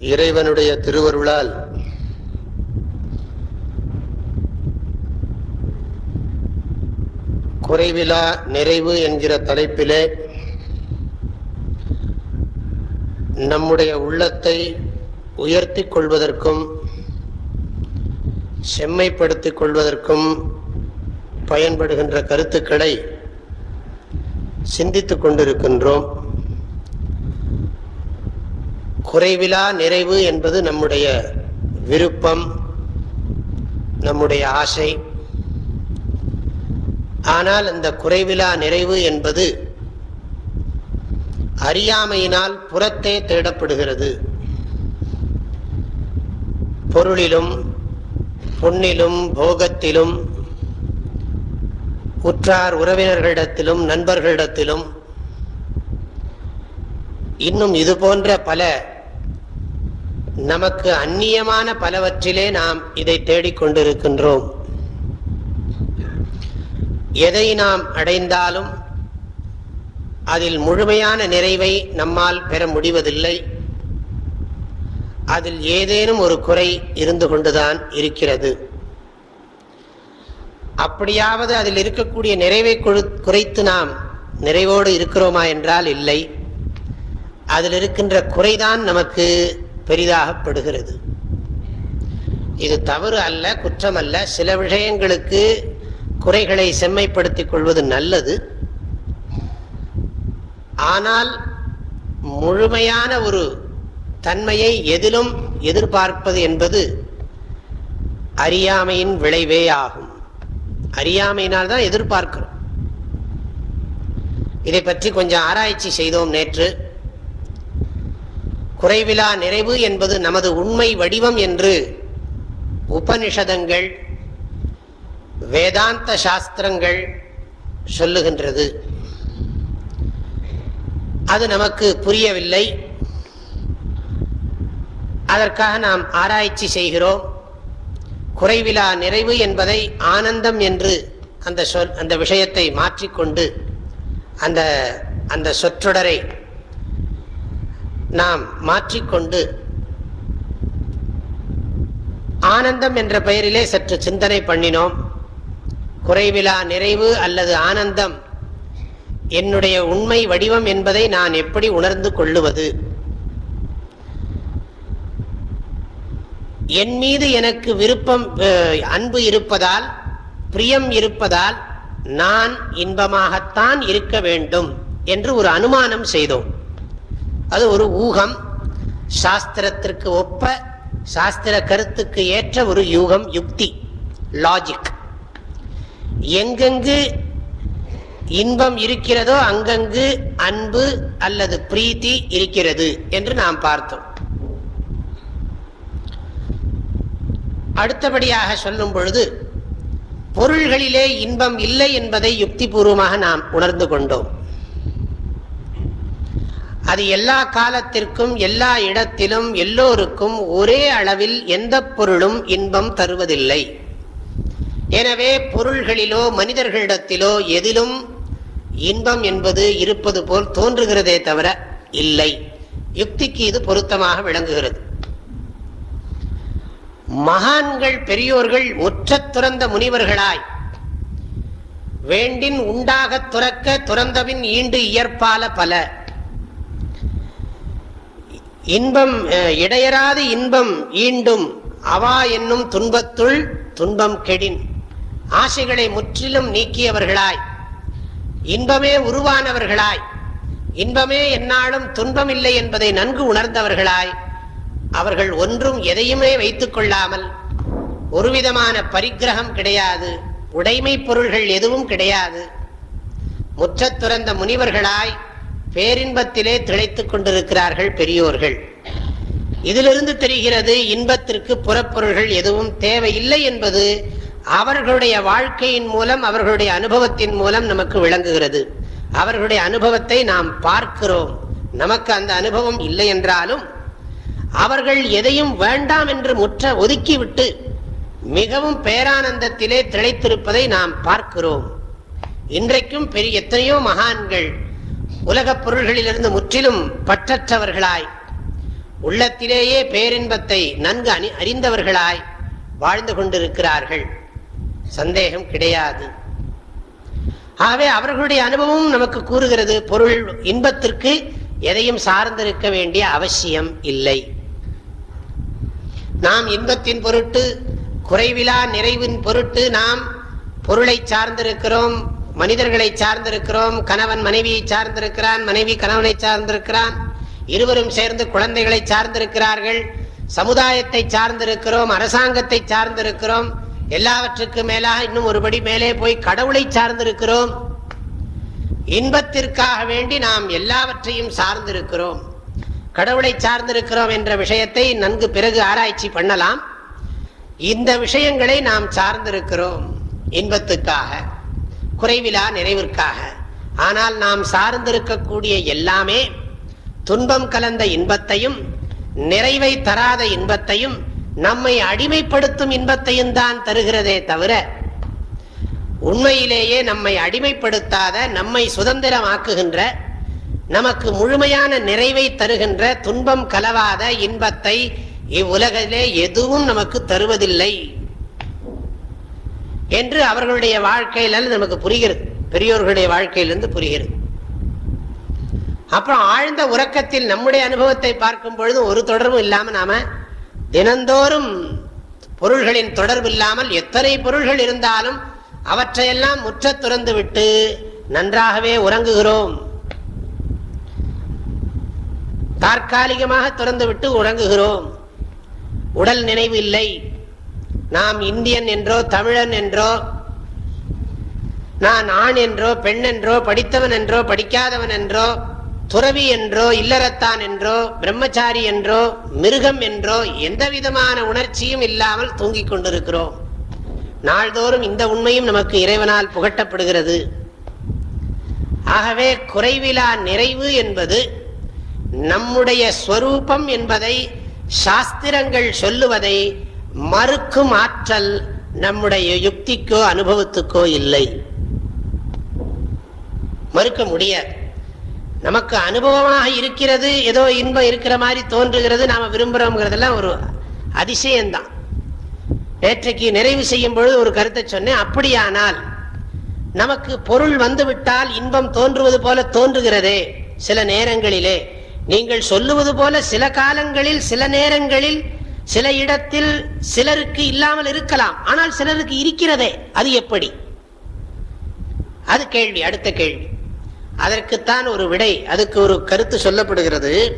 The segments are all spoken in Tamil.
இறைவனுடைய திருவருளால் குறைவிலா நிறைவு என்கிற தலைப்பிலே நம்முடைய உள்ளத்தை உயர்த்தி கொள்வதற்கும் செம்மைப்படுத்திக் கொள்வதற்கும் பயன்படுகின்ற கருத்துக்களை சிந்தித்துக் கொண்டிருக்கின்றோம். குறைவிலா நிறைவு என்பது நம்முடைய விருப்பம் நம்முடைய ஆசை. ஆனால் அந்த குறைவிலா நிறைவு என்பது அறியாமையினால் புறத்தே தேடப்படுகிறது. பொருளிலும் பொன்னிலும் போகத்திலும் உற்றார் உறவினர்களிடத்திலும் நண்பர்களிடத்திலும் இன்னும் இது போன்ற பல நமக்கு அந்நியமான பலவற்றிலே நாம் இதை தேடிக்கொண்டிருக்கின்றோம். எதை நாம் அடைந்தாலும் அதில் முழுமையான நிறைவை நம்மால் பெற முடிவதில்லை. அதில் ஏதேனும் ஒரு குறை இருந்து கொண்டுதான் இருக்கிறது. அப்படியாவது அதில் இருக்கக்கூடிய நிறைவை குறைத்து நாம் நிறைவோடு இருக்கிறோமா என்றால் இல்லை. அதில் இருக்கின்ற குறைதான் நமக்கு பெரிதாகப்படுகிறது. இது தவறு அல்ல குற்றம் அல்ல சில விஷயங்களுக்கு குறைகளை செம்மைப்படுத்திக் கொள்வது நல்லது. ஆனால் முழுமையான ஒரு தன்மையை எதிலும் எதிர்பார்ப்பது என்பது அறியாமையின் விளைவே ஆகும். அறியாமையினால் தான் எதிர்பார்க்கிறோம். இதை பற்றி கொஞ்சம் ஆராய்ச்சி செய்தோம் நேற்று. குறைவிலா நிறைவு என்பது நமது உண்மை வடிவம் என்று உபனிஷதங்கள் வேதாந்த சாஸ்திரங்கள் சொல்லுகின்றது. அது நமக்கு புரியவில்லை. அதற்காக நாம் ஆராய்ச்சி செய்கிறோம். குறைவிலா நிறைவு என்பதை ஆனந்தம் என்று அந்த சொல் அந்த விஷயத்தை மாற்றிக்கொண்டு அந்த அந்த சொற்றொடரை நாம் மாற்றிக்கொண்டு ஆனந்தம் என்ற பெயரிலே சற்று சிந்தனை பண்ணினோம். குறைவிலா நிறைவு அல்லது ஆனந்தம் என்னுடைய உண்மை வடிவம் என்பதை நான் எப்படி உணர்ந்து கொள்ளுவது? என் மீது எனக்கு விருப்பம் அன்பு இருப்பதால் பிரியம் இருப்பதால் நான் இன்பமாகத்தான் இருக்க வேண்டும் என்று ஒரு அனுமானம் செய்தோம். அது ஒரு ஊகம். சாஸ்திரத்திற்கு ஒப்ப சாஸ்திர கருத்துக்கு ஏற்ற ஒரு யூகம் யுக்தி லாஜிக் எங்கெங்கு இன்பம் இருக்கிறதோ அங்கங்கு அன்பு அல்லது பிரீத்தி இருக்கிறது என்று நாம் பார்த்தோம். அடுத்தபடியாக சொல்லும் பொழுது பொருள்களிலே இன்பம் இல்லை என்பதை யுக்தி பூர்வமாக நாம் உணர்ந்து கொண்டோம். அது எல்லா காலத்திற்கும் எல்லா இடத்திலும் எல்லோருக்கும் ஒரே அளவில் எந்த பொருளும் இன்பம் தருவதில்லை. எனவே பொருள்களிலோ மனிதர்களிடத்திலோ எதிலும் இன்பம் என்பது இருப்பது போல் தோன்றுகிறதே தவிர இல்லை. யுக்திக்கு இது பொருத்தமாக விளங்குகிறது. மகான்கள் பெரியோர்கள் முற்ற துறந்த முனிவர்களாய் வேண்டின் உண்டாக துறக்க துறந்தவின் ஈண்டு இயற்பால பல. இன்பம் இடையராது இன்பம் ஈண்டும் அவா என்னும் துன்பத்துள் துன்பம் கெடின். ஆசைகளை முற்றிலும் நீக்கியவர்களாய். இன்பமே உருவானவர்களாய். இன்பமே என்னாலும் துன்பம் இல்லை என்பதை நன்கு உணர்ந்தவர்களாய். அவர்கள் ஒன்றும் எதையுமே வைத்துக் கொள்ளாமல் ஒரு விதமான பரிகிரகம் கிடையாது உடைமை பொருள்கள் எதுவும் கிடையாது. முற்றத் துறந்த முனிவர்களாய் பேரின்பத்திலே திளைத்துக் கொண்டிருக்கிறார்கள் பெரியோர்கள். இதிலிருந்து தெரிகிறது இன்பத்திற்கு புறப்பொருள்கள் எதுவும் தேவையில்லை என்பது அவர்களுடைய வாழ்க்கையின் மூலம் அவர்களுடைய அனுபவத்தின் மூலம் நமக்கு விளங்குகிறது. அவர்களுடைய அனுபவத்தை நாம் பார்க்கிறோம். நமக்கு அந்த அனுபவம் இல்லை என்றாலும் அவர்கள் எதையும் வேண்டாம் என்று முற்ற ஒதுக்கிவிட்டு மிகவும் பேரானந்தத்திலே திளைத்திருப்பதை நாம் பார்க்கிறோம். இன்றைக்கும் பெரிய எத்தனையோ மகான்கள் உலகப் பொருள்களிலிருந்து முற்றிலும் பற்றற்றவர்களாய் உள்ளத்திலேயே பேரின்பத்தை நன்கு அணி அறிந்தவர்களாய் வாழ்ந்து கொண்டிருக்கிறார்கள். சந்தேகம் கிடையாது. ஆகவே அவர்களுடைய அனுபவம் நமக்கு கூறுகிறது பொருள் இன்பத்திற்கு எதையும் சார்ந்திருக்க வேண்டிய அவசியம் இல்லை. நாம் இன்பத்தின் பொருட்டு குறைவிலா நிறைவின் பொருட்டு நாம் பொருளை சார்ந்திருக்கிறோம். மனிதர்களை சார்ந்திருக்கிறோம் கணவன் மனைவியை சார்ந்திருக்கிறான் மனைவி கணவனை சார்ந்திருக்கிறான் இருவரும் சேர்ந்து குழந்தைகளை சார்ந்திருக்கிறார்கள் சமுதாயத்தை சார்ந்திருக்கிறோம் அரசாங்கத்தை சார்ந்திருக்கிறோம் எல்லாவற்றுக்கு மேலாக இன்னும் ஒருபடி மேலே போய் கடவுளை சார்ந்திருக்கிறோம். இன்பத்திற்காக வேண்டி நாம் எல்லாவற்றையும் சார்ந்திருக்கிறோம். கடவுளை சார்ந்திருக்கிறோம் என்ற விஷயத்தை நன்கு பிறகு ஆராய்ச்சி பண்ணலாம். இந்த விஷயங்களை நாம் சார்ந்திருக்கிறோம் இன்பத்துக்காக. குறைவிலா நிறைவிற்காக. ஆனால் நாம் சார்ந்திருக்கக்கூடிய எல்லாமே துன்பம் கலந்த இன்பத்தையும் நிறைவை தராத இன்பத்தையும் நம்மை அடிமைப்படுத்தும் இன்பத்தையும் தான் தருகிறதே தவிர உண்மையிலேயே நம்மை அடிமைப்படுத்தாத நம்மை சுதந்திரமாக்குகின்ற நமக்கு முழுமையான நிறைவை தருகின்ற துன்பம் கலவாத இன்பத்தை இவ்வுலகிலே எதுவும் நமக்கு தருவதில்லை. என்று அவர்களுடைய வாழ்க்கையிலிருந்து நமக்கு புரிகிறது. பெரியோர்களுடைய வாழ்க்கையிலிருந்து புரிகிறது. அப்புறம் ஆழ்ந்த உறக்கத்தில் நம்முடைய அனுபவத்தை பார்க்கும் பொழுதும் ஒரு தொடர்பும் இல்லாமல் நாம தினந்தோறும் பொருள்களின் தொடர்பு இல்லாமல் எத்தனை பொருள்கள் இருந்தாலும் அவற்றையெல்லாம் முற்ற துறந்து விட்டு நன்றாகவே உறங்குகிறோம். தற்காலிகமாக துறந்து விட்டு உறங்குகிறோம். உடல் நினைவு இல்லை. நாம் இந்தியன் என்றோ தமிழன் என்றோ நான் ஆண் என்றோ பெண் என்றோ படித்தவன் என்றோ படிக்காதவன் என்றோ துறவி என்றோ இல்லறத்தான் என்றோ பிரம்மச்சாரி என்றோ மிருகம் என்றோ எந்த விதமான உணர்ச்சியும் இல்லாமல் தூங்கிக் கொண்டிருக்கிறோம். நாள்தோறும் இந்த உண்மையும் நமக்கு இறைவனால் புகட்டப்படுகிறது. ஆகவே குறைவிலா நிறைவு என்பது நம்முடைய ஸ்வரூபம் என்பதை சாஸ்திரங்கள் சொல்லுவதை மறுக்கும் ஆற்றல் நம்முடைய யுக்திக்கோ அனுபவத்துக்கோ இல்லை. மறுக்க முடியாது. நமக்கு அனுபவமாக இருக்கிறது ஏதோ இன்பம் இருக்கிற மாதிரி தோன்றுகிறது நாம விரும்புறோம்ங்கிறதெல்லாம் ஒரு அதிசயம்தான். நேற்றைக்கு நிறைவு செய்யும் பொழுது ஒரு கருத்தை சொன்னேன் அப்படியானால் நமக்கு பொருள் வந்துவிட்டால் இன்பம் தோன்றுவது போல தோன்றுகிறதே சில நேரங்களிலே. நீங்கள் சொல்லுவது போல சில காலங்களில் சில நேரங்களில் சில இடத்தில் சிலருக்கு இல்லாமல் இருக்கலாம். ஆனால் சிலருக்கு இருக்கிறதே. அது எப்படி? அது கேள்வி அடுத்த கேள்வி. அதற்குத்தான் ஒரு விடை அதுக்கு ஒரு கருத்து சொல்லப்படுகிறது.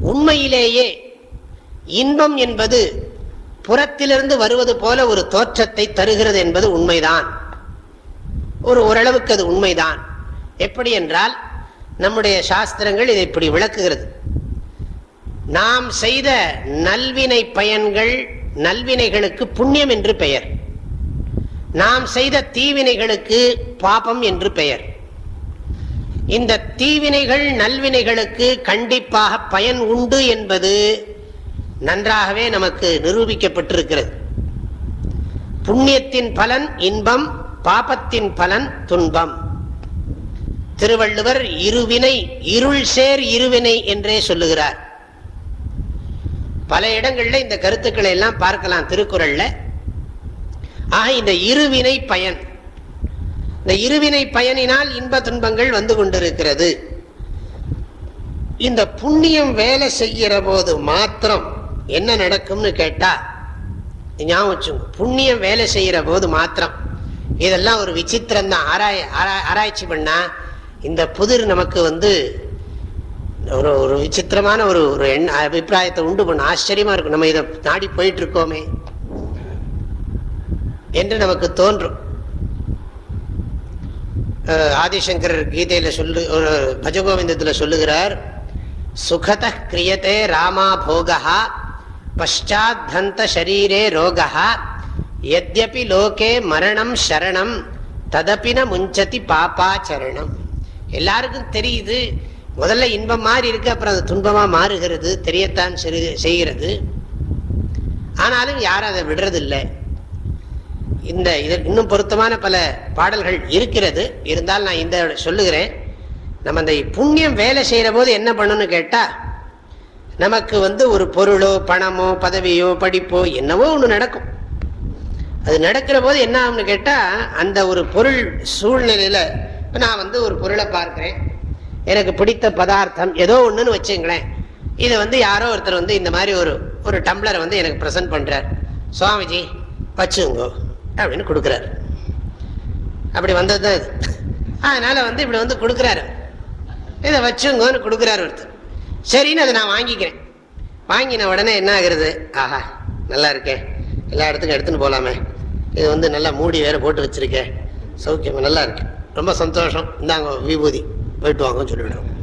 உண்மையிலேயே இன்பம் என்பது புறத்திலிருந்து வருவது போல ஒரு தோற்றத்தை தருகிறது என்பது உண்மைதான். ஒரு ஓரளவுக்கு அது உண்மைதான். எப்படி என்றால் நம்முடைய சாஸ்திரங்கள் இதை இப்படி விளக்குகிறது. நாம் செய்த நல்வினை பயன்கள் நல்வினைகளுக்கு புண்ணியம் என்று பெயர். நாம் செய்த தீவினைகளுக்கு பாபம் என்று பெயர். இந்த தீவினைகள் நல்வினைகளுக்கு கண்டிப்பாக பயன் உண்டு என்பது நன்றாகவே நமக்கு நிரூபிக்கப்பட்டிருக்கிறது. புண்ணியத்தின் பலன் இன்பம் பாபத்தின் பலன் துன்பம். திருவள்ளுவர் இருவினை இருள் சேர் இருவினை என்றே சொல்லுகிறார். பல இடங்கள்ல இந்த கருத்துக்களை எல்லாம் பார்க்கலாம் திருக்குறள்ல. ஆக இந்த இருவினை பயன். இந்த இருவினை பயனினால் இன்ப துன்பங்கள் வந்து கொண்டிருக்கிறது. இந்த புண்ணியம் வேலை செய்கிற போது மாத்திரம் என்ன நடக்கும்னு கேட்டா ஞாபகம் வச்சுங்க புண்ணியம் வேலை செய்கிற போது மாத்திரம். இதெல்லாம் ஒரு விசித்திரம் தான் ஆராய் ஆராய்ச்சி பண்ணா இந்த புதிர் நமக்கு வந்து ஒரு ஒரு விசித்திரமான ஒரு ஒரு எண் அபிப்பிராயத்தை உண்டு பண்ண ஆச்சரியமா இருக்கும். நம்ம இதை நாடி போயிட்டு இருக்கோமே என்று நமக்கு தோன்றும். ஆதிசங்கர் கீதையில சொல்லு ஒரு பஜகோவிந்தத்துல சொல்லுகிறார் சுகத கிரியத்தே ராமா போகா பஷாத்தந்த ஷரீரே ரோகா எத்யபி லோகே மரணம் சரணம் ததப்பின முஞ்சதி பாப்பாச்சரணம் எல்லாருக்கும் தெரியுது முதல்ல இன்பம் மாறி இருக்கு அப்புறம் அது துன்பமா மாறுகிறது தெரியத்தான் செய்கிறது. ஆனாலும் யாரும் அதை விடுறதில்லை. இந்த இது இன்னும் பொருத்தமான பல பாடல்கள் இருக்கிறது. இருந்தால் நான் இந்த சொல்லுகிறேன். நம்ம அந்த புண்ணியம் வேலை செய்யற போது என்ன பண்ணணும்னு கேட்டா நமக்கு வந்து ஒரு பொருளோ பணமோ பதவியோ படிப்போ என்னவோ ஒன்று நடக்கும். அது நடக்கிற போது என்ன ஆகும்னு கேட்டால் அந்த ஒரு பொருள் சூழ்நிலையில் இப்போ நான் வந்து ஒரு பொருளை பார்க்குறேன். எனக்கு பிடித்த பதார்த்தம் ஏதோ ஒன்றுன்னு வச்சுங்களேன். இதை வந்து யாரோ ஒருத்தர் வந்து இந்த மாதிரி ஒரு ஒரு டம்ளரை வந்து எனக்கு ப்ரெசென்ட் பண்ணுறார் சுவாமிஜி வச்சுங்கோ அப்படின்னு கொடுக்குறாரு. அப்படி வந்தது தான் இது. அதனால் வந்து இப்படி வந்து கொடுக்குறாரு. இதை வச்சுங்கோன்னு கொடுக்குறாரு ஒருத்தர். சரின்னு அதை நான் வாங்கிக்கிறேன். வாங்கின உடனே என்ன ஆகுறது? ஆஹா நல்லா இருக்கே. எல்லா இடத்துக்கும் எடுத்துன்னு போகலாமே இது வந்து நல்லா மூடி வேற போட்டு வச்சுருக்கேன் சௌக்கியமாக நல்லா இருக்கு. ரொம்ப சந்தோஷம். இந்தாங்க விபூதி. போயிட்டு வாங்கன்னு சொல்லிவிடுவோம்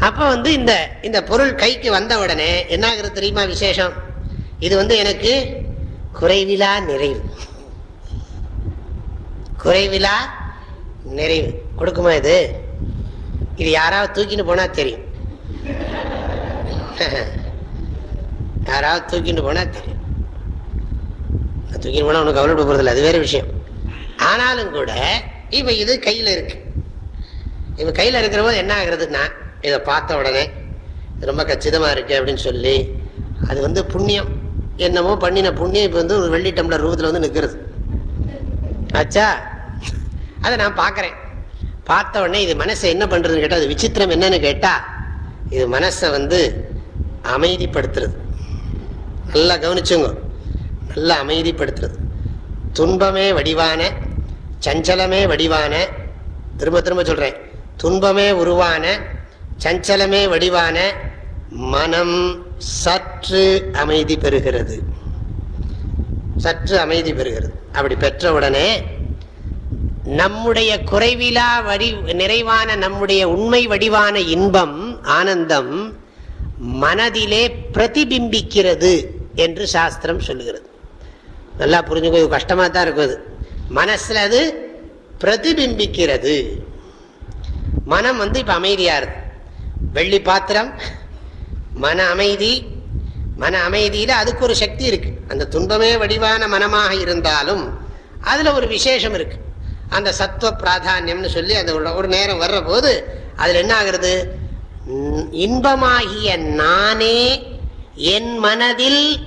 அப்போ வந்து இந்த இந்த பொருள் கைக்கு வந்த உடனே என்ன ஆகுறது தெரியுமா விசேஷம்? இது வந்து எனக்கு குறைவிலா நிறைவு. குறைவிலா நிறைவு. கொடுக்குமா இது? இது யாராவது தூக்கிட்டு போனா தெரியும். யாராவது தூக்கிட்டு போனா தெரியும். தூக்கிட்டு போனா உனக்கு கவலைப்பட போறதில்ல அது வேற விஷயம். ஆனாலும் கூட இப்ப இது கையில இருக்கு. இவன் கையில் இருக்கிற போது என்ன ஆகுறதுன்னா இதை பார்த்த உடனே ரொம்ப கச்சிதமாக இருக்கு அப்படின்னு சொல்லி அது வந்து புண்ணியம். என்னமோ பண்ணின புண்ணியம் இப்போ வந்து ஒரு வெள்ளி டம்ளர் ரூபத்தில் வந்து நிற்கிறது ஆச்சா அதை நான் பார்க்குறேன். பார்த்த உடனே இது மனசை என்ன பண்ணுறதுன்னு கேட்டால் அது விசித்திரம் என்னன்னு கேட்டால் இது மனசை வந்து அமைதிப்படுத்துறது. நல்லா கவனிச்சுங்க நல்லா அமைதிப்படுத்துறது. துன்பமே வடிவான சஞ்சலமே வடிவான திரும்ப திரும்ப சொல்கிறேன் துன்பமே உருவான சஞ்சலமே வடிவான மனம் சற்று அமைதி பெறுகிறது. சற்று அமைதி பெறுகிறது. அப்படி பெற்ற உடனே நம்முடைய குறைவிலா வடி நிறைவான நம்முடைய உண்மை வடிவான இன்பம் ஆனந்தம் மனதிலே பிரதிபிம்பிக்கிறது என்று சாஸ்திரம் சொல்லுகிறது. நல்லா புரிஞ்சுக்கோ கஷ்டமாக தான் இருக்கும் அது மனசில் அது பிரதிபிம்பிக்கிறது. மனம் வந்து இப்போ அமைதியாக இருக்கு. வெள்ளி பாத்திரம் மன அமைதி மன அமைதியில் அதுக்கு ஒரு சக்தி இருக்கு. அந்த துன்பமே வடிவான மனமாக இருந்தாலும் அதில் ஒரு விசேஷம் இருக்கு. அந்த சத்துவ பிராதானியம்னு சொல்லி அந்த ஒரு- நேரம் வர்ற போது அதில் என்ன ஆகுறது? இன்பமாகிய நானே என் மனதில்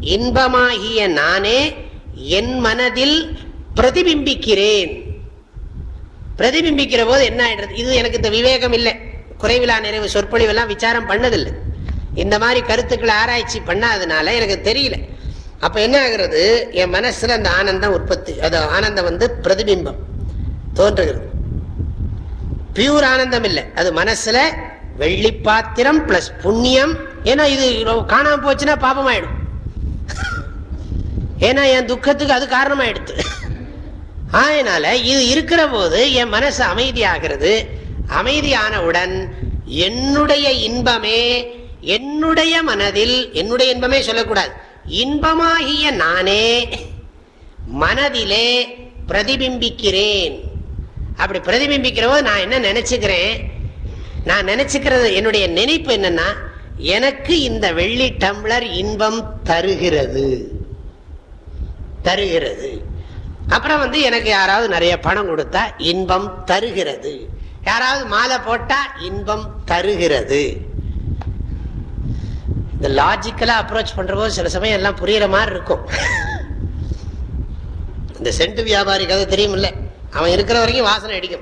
இன்பமாகிய நானே என் மனதில் பிரதிபிம்பிக்கிறேன். பிரதிபிம்பிக்கிற போது என்ன ஆயிடுறது? இது எனக்கு இந்த விவேகம் இல்லை. குறைவிலா நிறைவு சொற்பொழிவெல்லாம் விசாரம் பண்ணதில்லை. இந்த மாதிரி கருத்துக்களை ஆராய்ச்சி பண்ணாதனால எனக்கு தெரியல. அப்ப என்ன ஆகுறது? என் மனசுல அந்த ஆனந்தம் உற்பத்தி அது ஆனந்தம் வந்து பிரதிபிம்பம் தோன்றுகிறது. பியூர் ஆனந்தம் இல்லை. அது மனசுல வெள்ளி பாத்திரம் பிளஸ் புண்ணியம். ஏன்னா இது காணாம போச்சுன்னா பாபமாயிடும். ஏன்னா என் துக்கத்துக்கு அது காரணமாயிடுது. அதனால இது இருக்கிற போது என் மனசு அமைதியாகிறது. அமைதியானவுடன் என்னுடைய இன்பமே என்னுடைய மனதில் என்னுடைய இன்பமே சொல்லக்கூடாது. இன்பமாகிய நானே மனதிலே பிரதிபிம்பிக்கிறேன். அப்படி பிரதிபிம்பிக்கிற போது நான் என்ன நினைச்சுக்கிறேன்? நான் நினைச்சுக்கிறது என்னுடைய நினைப்பு என்னன்னா எனக்கு இந்த வெள்ளி டம்ளர் இன்பம் தருகிறது. தருகிறது. அப்புறம் வந்து எனக்கு யாராவது நிறைய பணம் கொடுத்தா இன்பம் தருகிறது. யாராவது மாலை போட்டா இன்பம் தருகிறது. இந்த லாஜிக்கலா அப்ரோச் பண்ற போது சில சமயம் எல்லாம் புரியுற மாதிரி இருக்கும். இந்த சென்ட் வியாபாரி கதை தெரியுமில்ல. அவன் இருக்கிற வரைக்கும் வாசனை அடிக்கும்.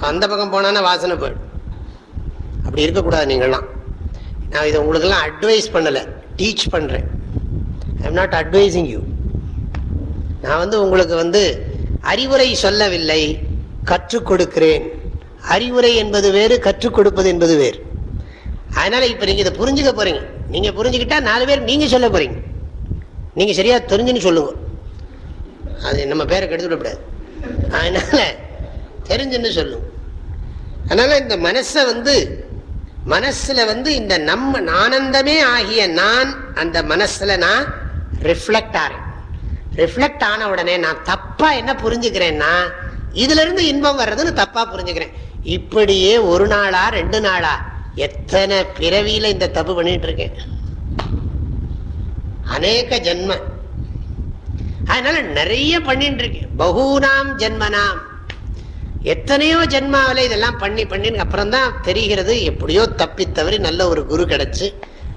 அந்த பக்கம் போனான்னா வாசனை போயிடும். அப்படி இருக்கக்கூடாது நீங்கள்லாம். நான் இதை உங்களுக்கெல்லாம் அட்வைஸ் பண்ணலை. டீச் பண்றேன். I am not advising you நான் வந்து உங்களுக்கு வந்து அறிவுரை சொல்லவில்லை கற்றுக் கொடுக்கிறேன். அறிவுரை என்பது வேறு கற்றுக் கொடுப்பது என்பது வேறு. அதனால இப்போ நீங்கள் இதை புரிஞ்சுக்க போறீங்க. நீங்கள் புரிஞ்சுக்கிட்டா நாலு பேர் நீங்கள் சொல்ல போறீங்க. நீங்கள் சரியாக தெரிஞ்சுன்னு சொல்லுங்க. அது நம்ம பேரை கெடுத்து விடக்கூடாது அதனால தெரிஞ்சுன்னு சொல்லுங்க அதனால இந்த மனசை வந்து மனசில் வந்து இந்த நம்ம ஆனந்தமே ஆகிய நான் அந்த மனசில் நான் ரிஃப்ளெக்ட் ஆறேன். ரிஃப்ளெக்ட் ஆன உடனே நான் தப்பா என்ன புரிஞ்சுக்கிறேன்னா இதுல இருந்து இன்பம் வர்றதுன்னு தப்பா புரிஞ்சுக்கிறேன். இப்படியே ஒரு நாளா ரெண்டு நாளா எத்தனை பிறவியில இந்த தப்பு பண்ணிட்டு இருக்கேன் அநேக ஜென்ம. அதனால நிறைய பண்ணிட்டு இருக்கேன் பகூனாம் ஜென்மனாம். எத்தனையோ ஜென்மாவில இதெல்லாம் பண்ணி பண்ணி அப்புறம் தான் தெரிகிறது எப்படியோ தப்பி தவறி நல்ல ஒரு குரு கிடைச்சு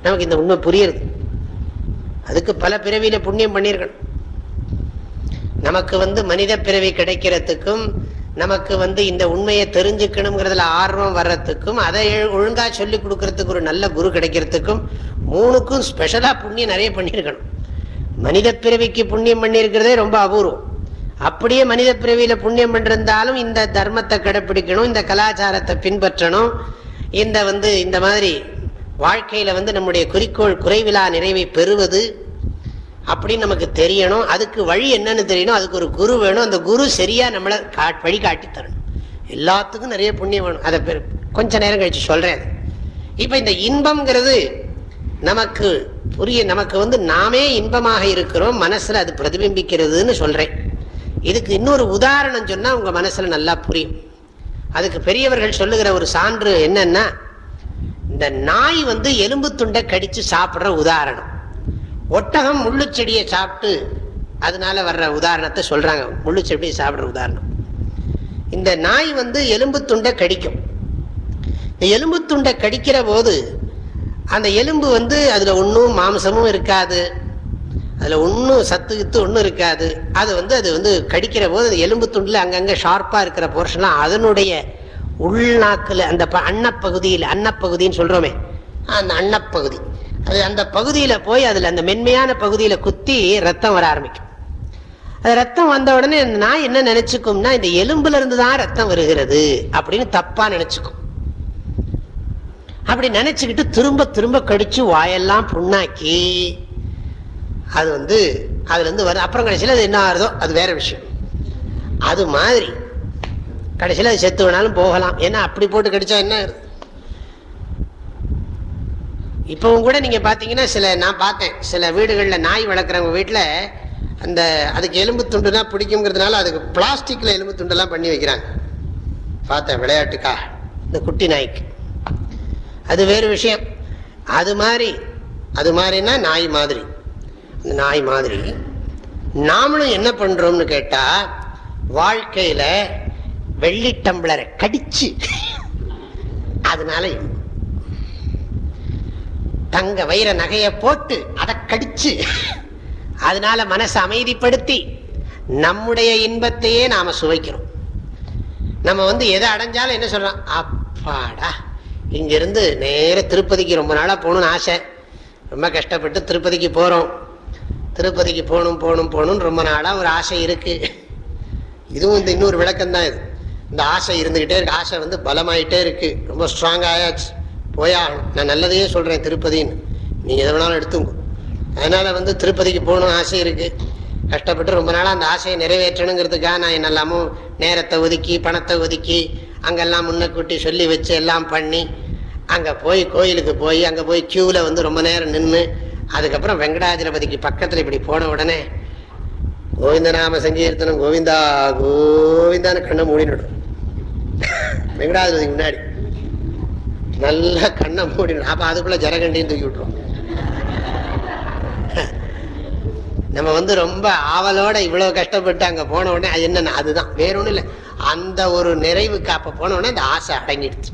நமக்கு இந்த உண்மை புரியுது அதுக்கு பல பிறவியில புண்ணியம் பண்ணியிருக்கணும். நமக்கு வந்து மனித பிறவி கிடைக்கிறதுக்கும் நமக்கு வந்து இந்த உண்மையை தெரிஞ்சுக்கணுங்கிறதுல ஆர்வம் வர்றதுக்கும் அதை ஒழுங்கா சொல்லி கொடுக்கறதுக்கு ஒரு நல்ல குரு கிடைக்கிறதுக்கும் மூணுக்கும் ஸ்பெஷலா புண்ணியம் நிறைய பண்ணியிருக்கணும். மனித பிறவிக்கு புண்ணியம் பண்ணியிருக்கிறதே ரொம்ப அபூர்வம். அப்படியே மனித பிறவியில புண்ணியம் பண்ணிருந்தாலும் இந்த தர்மத்தை கடைப்பிடிக்கணும் இந்த கலாச்சாரத்தை பின்பற்றணும். இந்த வந்து இந்த மாதிரி வாழ்க்கையில வந்து நம்முடைய குறிக்கோள் குறைவிலா நிறைவை பெறுவது அப்படின்னு நமக்கு தெரியணும். அதுக்கு வழி என்னன்னு தெரியணும். அதுக்கு ஒரு குரு வேணும். அந்த குரு சரியா நம்மளை கா வழி காட்டி தரணும். எல்லாத்துக்கும் நிறைய புண்ணியம் வேணும். அதை கொஞ்ச நேரம் கழிச்சு சொல்றேன். இப்போ இந்த இன்பம்ங்கிறது நமக்கு புரிய நமக்கு வந்து நாமே இன்பமாக இருக்கிறோம். மனசுல அது பிரதிபிம்பிக்கிறதுன்னு சொல்றேன். இதுக்கு இன்னொரு உதாரணம் சொன்னா உங்க மனசுல நல்லா புரியும். அதுக்கு பெரியவர்கள் சொல்லுகிற ஒரு சான்று என்னன்னா இந்த நாய் வந்து எலும்பு துண்டை கடிச்சு சாப்பிடுற உதாரணம். ஒட்டகம் முள்ளு செடியை சாப்பிட்டு அதனால வர்ற உதாரணத்தை சொல்றாங்க. முள்ளு செடியை உதாரணம். இந்த நாய் வந்து எலும்பு துண்டை கடிக்கும். இந்த எலும்பு துண்டை கடிக்கிற போது அந்த எலும்பு வந்து அதில் ஒன்றும் மாம்சமும் இருக்காது. அதில் ஒன்றும் சத்து கித்து ஒன்றும் இருக்காது. அது வந்து அது வந்து கடிக்கிற போது அந்த எலும்பு துண்டில் அங்கங்கே ஷார்ப்பாக இருக்கிற போர்ஷன்லாம் அதனுடைய உள்நாக்கில் அந்த அன்னப்பகுதியில் அன்னப்பகுதின்னு சொல்கிறோமே அந்த அன்னப்பகுதி. அது அந்த பகுதியில் போய் அதில் அந்த மென்மையான பகுதியில் குத்தி ரத்தம் வர ஆரம்பிக்கும். அது ரத்தம் வந்த உடனே நான் என்ன நினைச்சுக்கும்னா இந்த எலும்புல இருந்து தான் ரத்தம் வருகிறது அப்படின்னு தப்பா நினைச்சுக்கும். அப்படி நினைச்சுக்கிட்டு திரும்ப திரும்ப கடிச்சு வாயெல்லாம் புண்ணாக்கி அது வந்து அதுல இருந்து வரும் அப்புறம் கடைசியில் அது என்ன ஆகுதோ அது வேற விஷயம். அது மாதிரி கடைசியில் அது செத்து வேணாலும் போகலாம். ஏன்னா அப்படி போட்டு கடிச்சா என்ன இப்பவும் கூட நீங்க பாத்தீங்கன்னா சில நான் பார்த்தேன் சில வீடுகளில் நாய் வளர்க்குறவங்க வீட்டில் அந்த அதுக்கு எலும்பு துண்டு தான் பிடிக்குங்கிறதுனால அதுக்கு பிளாஸ்டிக்ல எலும்பு துண்டெல்லாம் பண்ணி வைக்கிறாங்க. பார்த்தேன் விளையாட்டுக்கா இந்த குட்டி நாய்க்கு. அது வேறு விஷயம். அது மாதிரி அது மாதிரின்னா நாய் மாதிரி. அந்த நாய் மாதிரி நாமளும் என்ன பண்ணுறோம்னு கேட்டால் வாழ்க்கையில் வெள்ளி டம்ளரை கடிச்சு அதனால தங்க வைர நகைய போட்டு அதை கடிச்சு அதனால மனசை அமைதிப்படுத்தி நம்முடைய இன்பத்தையே நாம சுவைக்கிறோம். நம்ம வந்து எதை அடைஞ்சாலும் என்ன சொல்றோம் அப்பாடா இங்கிருந்து நேர திருப்பதிக்கு ரொம்ப நாளா போகணும்னு ஆசை. ரொம்ப கஷ்டப்பட்டு திருப்பதிக்கு போறோம். திருப்பதிக்கு போகணும் போகணும் போகணும்னு ரொம்ப நாளா ஒரு ஆசை இருக்கு. இதுவும் இந்த இன்னொரு விளக்கம் தான் இது. இந்த ஆசை இருந்துகிட்டே இருக்கு. ஆசை வந்து பலமாயிட்டே இருக்கு. ரொம்ப ஸ்ட்ராங் ஆயாச்சு. போயாகணும் நான் நல்லதையே சொல்கிறேன் திருப்பதின்னு. நீங்கள் எது வேணாலும் எடுத்துங்க. அதனால் வந்து திருப்பதிக்கு போகணும்னு ஆசை இருக்குது கஷ்டப்பட்டு ரொம்ப நாளாக அந்த ஆசையை நிறைவேற்றணுங்கிறதுக்காக நான் என்னெல்லாமும் நேரத்தை ஒதுக்கி பணத்தை ஒதுக்கி அங்கெல்லாம் முன்ன கூட்டி சொல்லி வச்சு எல்லாம் பண்ணி அங்கே போய் கோயிலுக்கு போய் அங்கே போய் க்யூவில் வந்து ரொம்ப நேரம் நின்று அதுக்கப்புறம் வெங்கடாஜலபதிக்கு பக்கத்தில் இப்படி போன உடனே கோவிந்தநாம சங்கீர்த்தனம் கோவிந்தா கோவிந்தான்னு கண்ணை மூடினுடும் வெங்கடாஜலபதிக்கு முன்னாடி. நல்லா கண்ணை மூடிடும் அப்போ அதுக்குள்ள ஜரகண்டியும் தூக்கி விட்டுரும். நம்ம வந்து ரொம்ப ஆவலோட இவ்வளவு கஷ்டப்பட்டு அங்க போன உடனே அது என்னன்னா அதுதான். வேற ஒண்ணும் இல்லை. அந்த ஒரு நிறைவுக்கு அப்ப போன உடனே அந்த ஆசை அடங்கிடுச்சு.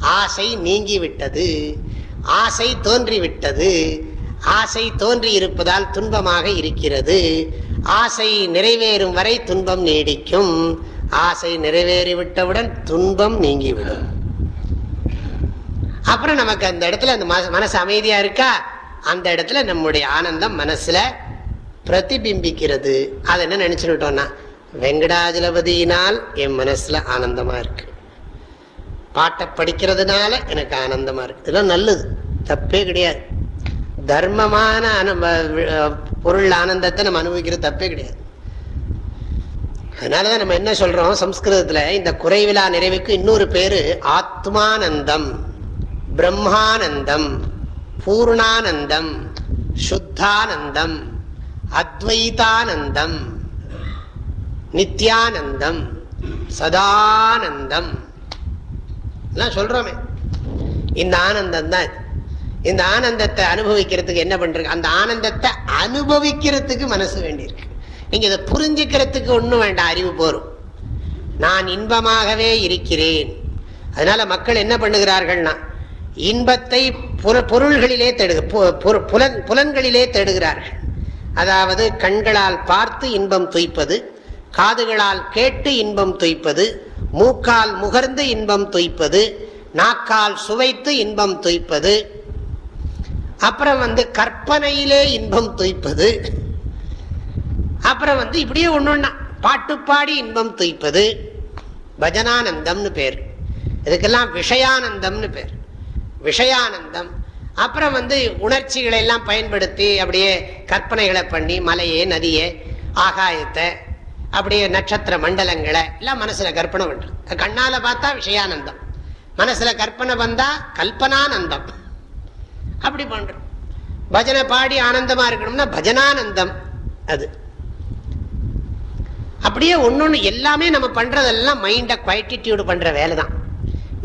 ஆசை நீங்கி விட்டது ஆசை தோன்றி விட்டது ஆசை தோன்றி இருப்பதால் துன்பமாக இருக்கிறது. ஆசை நிறைவேறும் வரை துன்பம் நீடிக்கும். ஆசை நிறைவேறிவிட்டவுடன் துன்பம் நீங்கிவிடும். அப்புறம் நமக்கு அந்த இடத்துல அந்த மனசு அமைதியா இருக்கா? அந்த இடத்துல நம்முடைய ஆனந்தம் மனசுல பிரதிபிம்பிக்கிறது. அதை என்ன நினைச்சுட்டோம்னா வெங்கடாஜலபதியினால் என் மனசுல ஆனந்தமா இருக்கு. பாட்டை படிக்கிறதுனால எனக்கு ஆனந்தமா இருக்கு. இதெல்லாம் நல்லது. தப்பே கிடையாது. தர்மமான பொருள் ஆனந்தத்தை நம்ம அனுபவிக்கிறது தப்பே கிடையாது. அதனாலதான் நம்ம என்ன சொல்றோம் சம்ஸ்கிருதத்துல இந்த குறைவிழா நிறைவுக்கு இன்னொரு பேரு ஆத்மானந்தம். பிரம்மானந்தம் பூர்ணானந்தம் சுத்தானந்தம் அத்வைதானந்தம் நித்யானந்தம் சதானந்தம். எல்லாம் சொல்றோமே. இந்த ஆனந்தம் தான் இந்த ஆனந்தத்தை அனுபவிக்கிறதுக்கு என்ன பண்றது அந்த ஆனந்தத்தை அனுபவிக்கிறதுக்கு மனசு வேண்டியிருக்கு. நீங்க இதை புரிஞ்சுக்கிறதுக்கு ஒண்ணும் வேண்டாம் அறிவு போரும். நான் இன்பமாகவே இருக்கிறேன். அதனால மக்கள் என்ன பண்ணுகிறார்கள்னா இன்பத்தை பொருள்களிலே தேடு புலன் புலன்களிலே தேடுகிறார்கள். அதாவது கண்களால் பார்த்து இன்பம் துய்ப்பது காதுகளால் கேட்டு இன்பம் துய்ப்பது மூக்கால் முகர்ந்து இன்பம் துய்ப்பது நாக்கால் சுவைத்து இன்பம் துய்ப்பது அப்புறம் வந்து கற்பனையிலே இன்பம் துய்ப்பது அப்புறம் வந்து இப்படியே ஒன்று பாட்டு பாடி இன்பம் துய்ப்பது பஜனானந்தம்னு பேர். இதுக்கெல்லாம் விஷயானந்தம்னு பேர். விஷயானந்தம். அப்புறம் வந்து உணர்ச்சிகளை எல்லாம் பயன்படுத்தி அப்படியே கற்பனைகளை பண்ணி மலையே நதியே ஆகாயத்தை அப்படியே நட்சத்திர மண்டலங்களை எல்லாம் மனசுல கற்பனை பண்றது. கண்ணால பார்த்தா விஷயானந்தம். மனசுல கற்பனை வந்தா கல்பனானந்தம். அப்படி பண்றோம். பஜனை பாடி ஆனந்தமா இருக்கணும்னா பஜனானந்தம் அது. அப்படியே ஒன்னொன்னு எல்லாமே நம்ம பண்றதெல்லாம் மைண்டை குவாட்டிடியூடு பண்ற வேலை தான்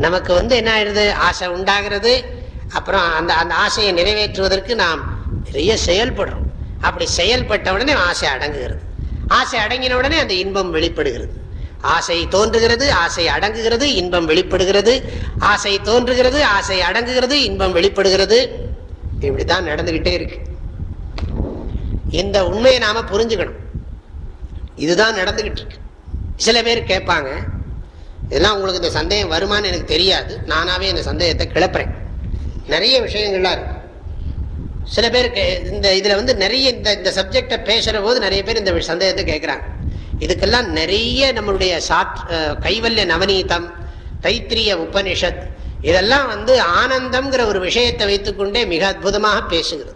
நமக்கு வந்து என்ன ஆயிடுது? ஆசை உண்டாகிறது. அப்புறம் அந்த அந்த ஆசையை நிறைவேற்றுவதற்கு நாம் நிறைய செயல்படுறோம். அப்படி செயல்பட்ட உடனே ஆசை அடங்குகிறது. ஆசை அடங்கின உடனே அந்த இன்பம் வெளிப்படுகிறது. ஆசை தோன்றுகிறது ஆசை அடங்குகிறது இன்பம் வெளிப்படுகிறது. ஆசை தோன்றுகிறது ஆசை அடங்குகிறது இன்பம் வெளிப்படுகிறது. இப்படிதான் நடந்துகிட்டே இருக்கு. இந்த உண்மையை நாம புரிஞ்சுக்கணும். இதுதான் நடந்துகிட்டு இருக்கு. சில பேர் கேட்பாங்க இதெல்லாம் உங்களுக்கு இந்த சந்தேகம் வருமானு எனக்கு தெரியாது. நானாவே இந்த சந்தேகத்தை கிளப்புறேன். நிறைய விஷயங்கள்லாம் இருக்கு. சில பேருக்கு இந்த இதில் வந்து நிறைய இந்த இந்த சப்ஜெக்டை பேசுகிற போது நிறைய பேர் இந்த சந்தேகத்தை கேட்குறாங்க இதுக்கெல்லாம் நிறைய நம்மளுடைய சாத் கைவல்ய நவநீதம் தைத்திரிய உபனிஷத் இதெல்லாம் வந்து ஆனந்தம்ங்கிற ஒரு விஷயத்தை வைத்துக்கொண்டே மிக அற்புதமாக பேசுகிறது.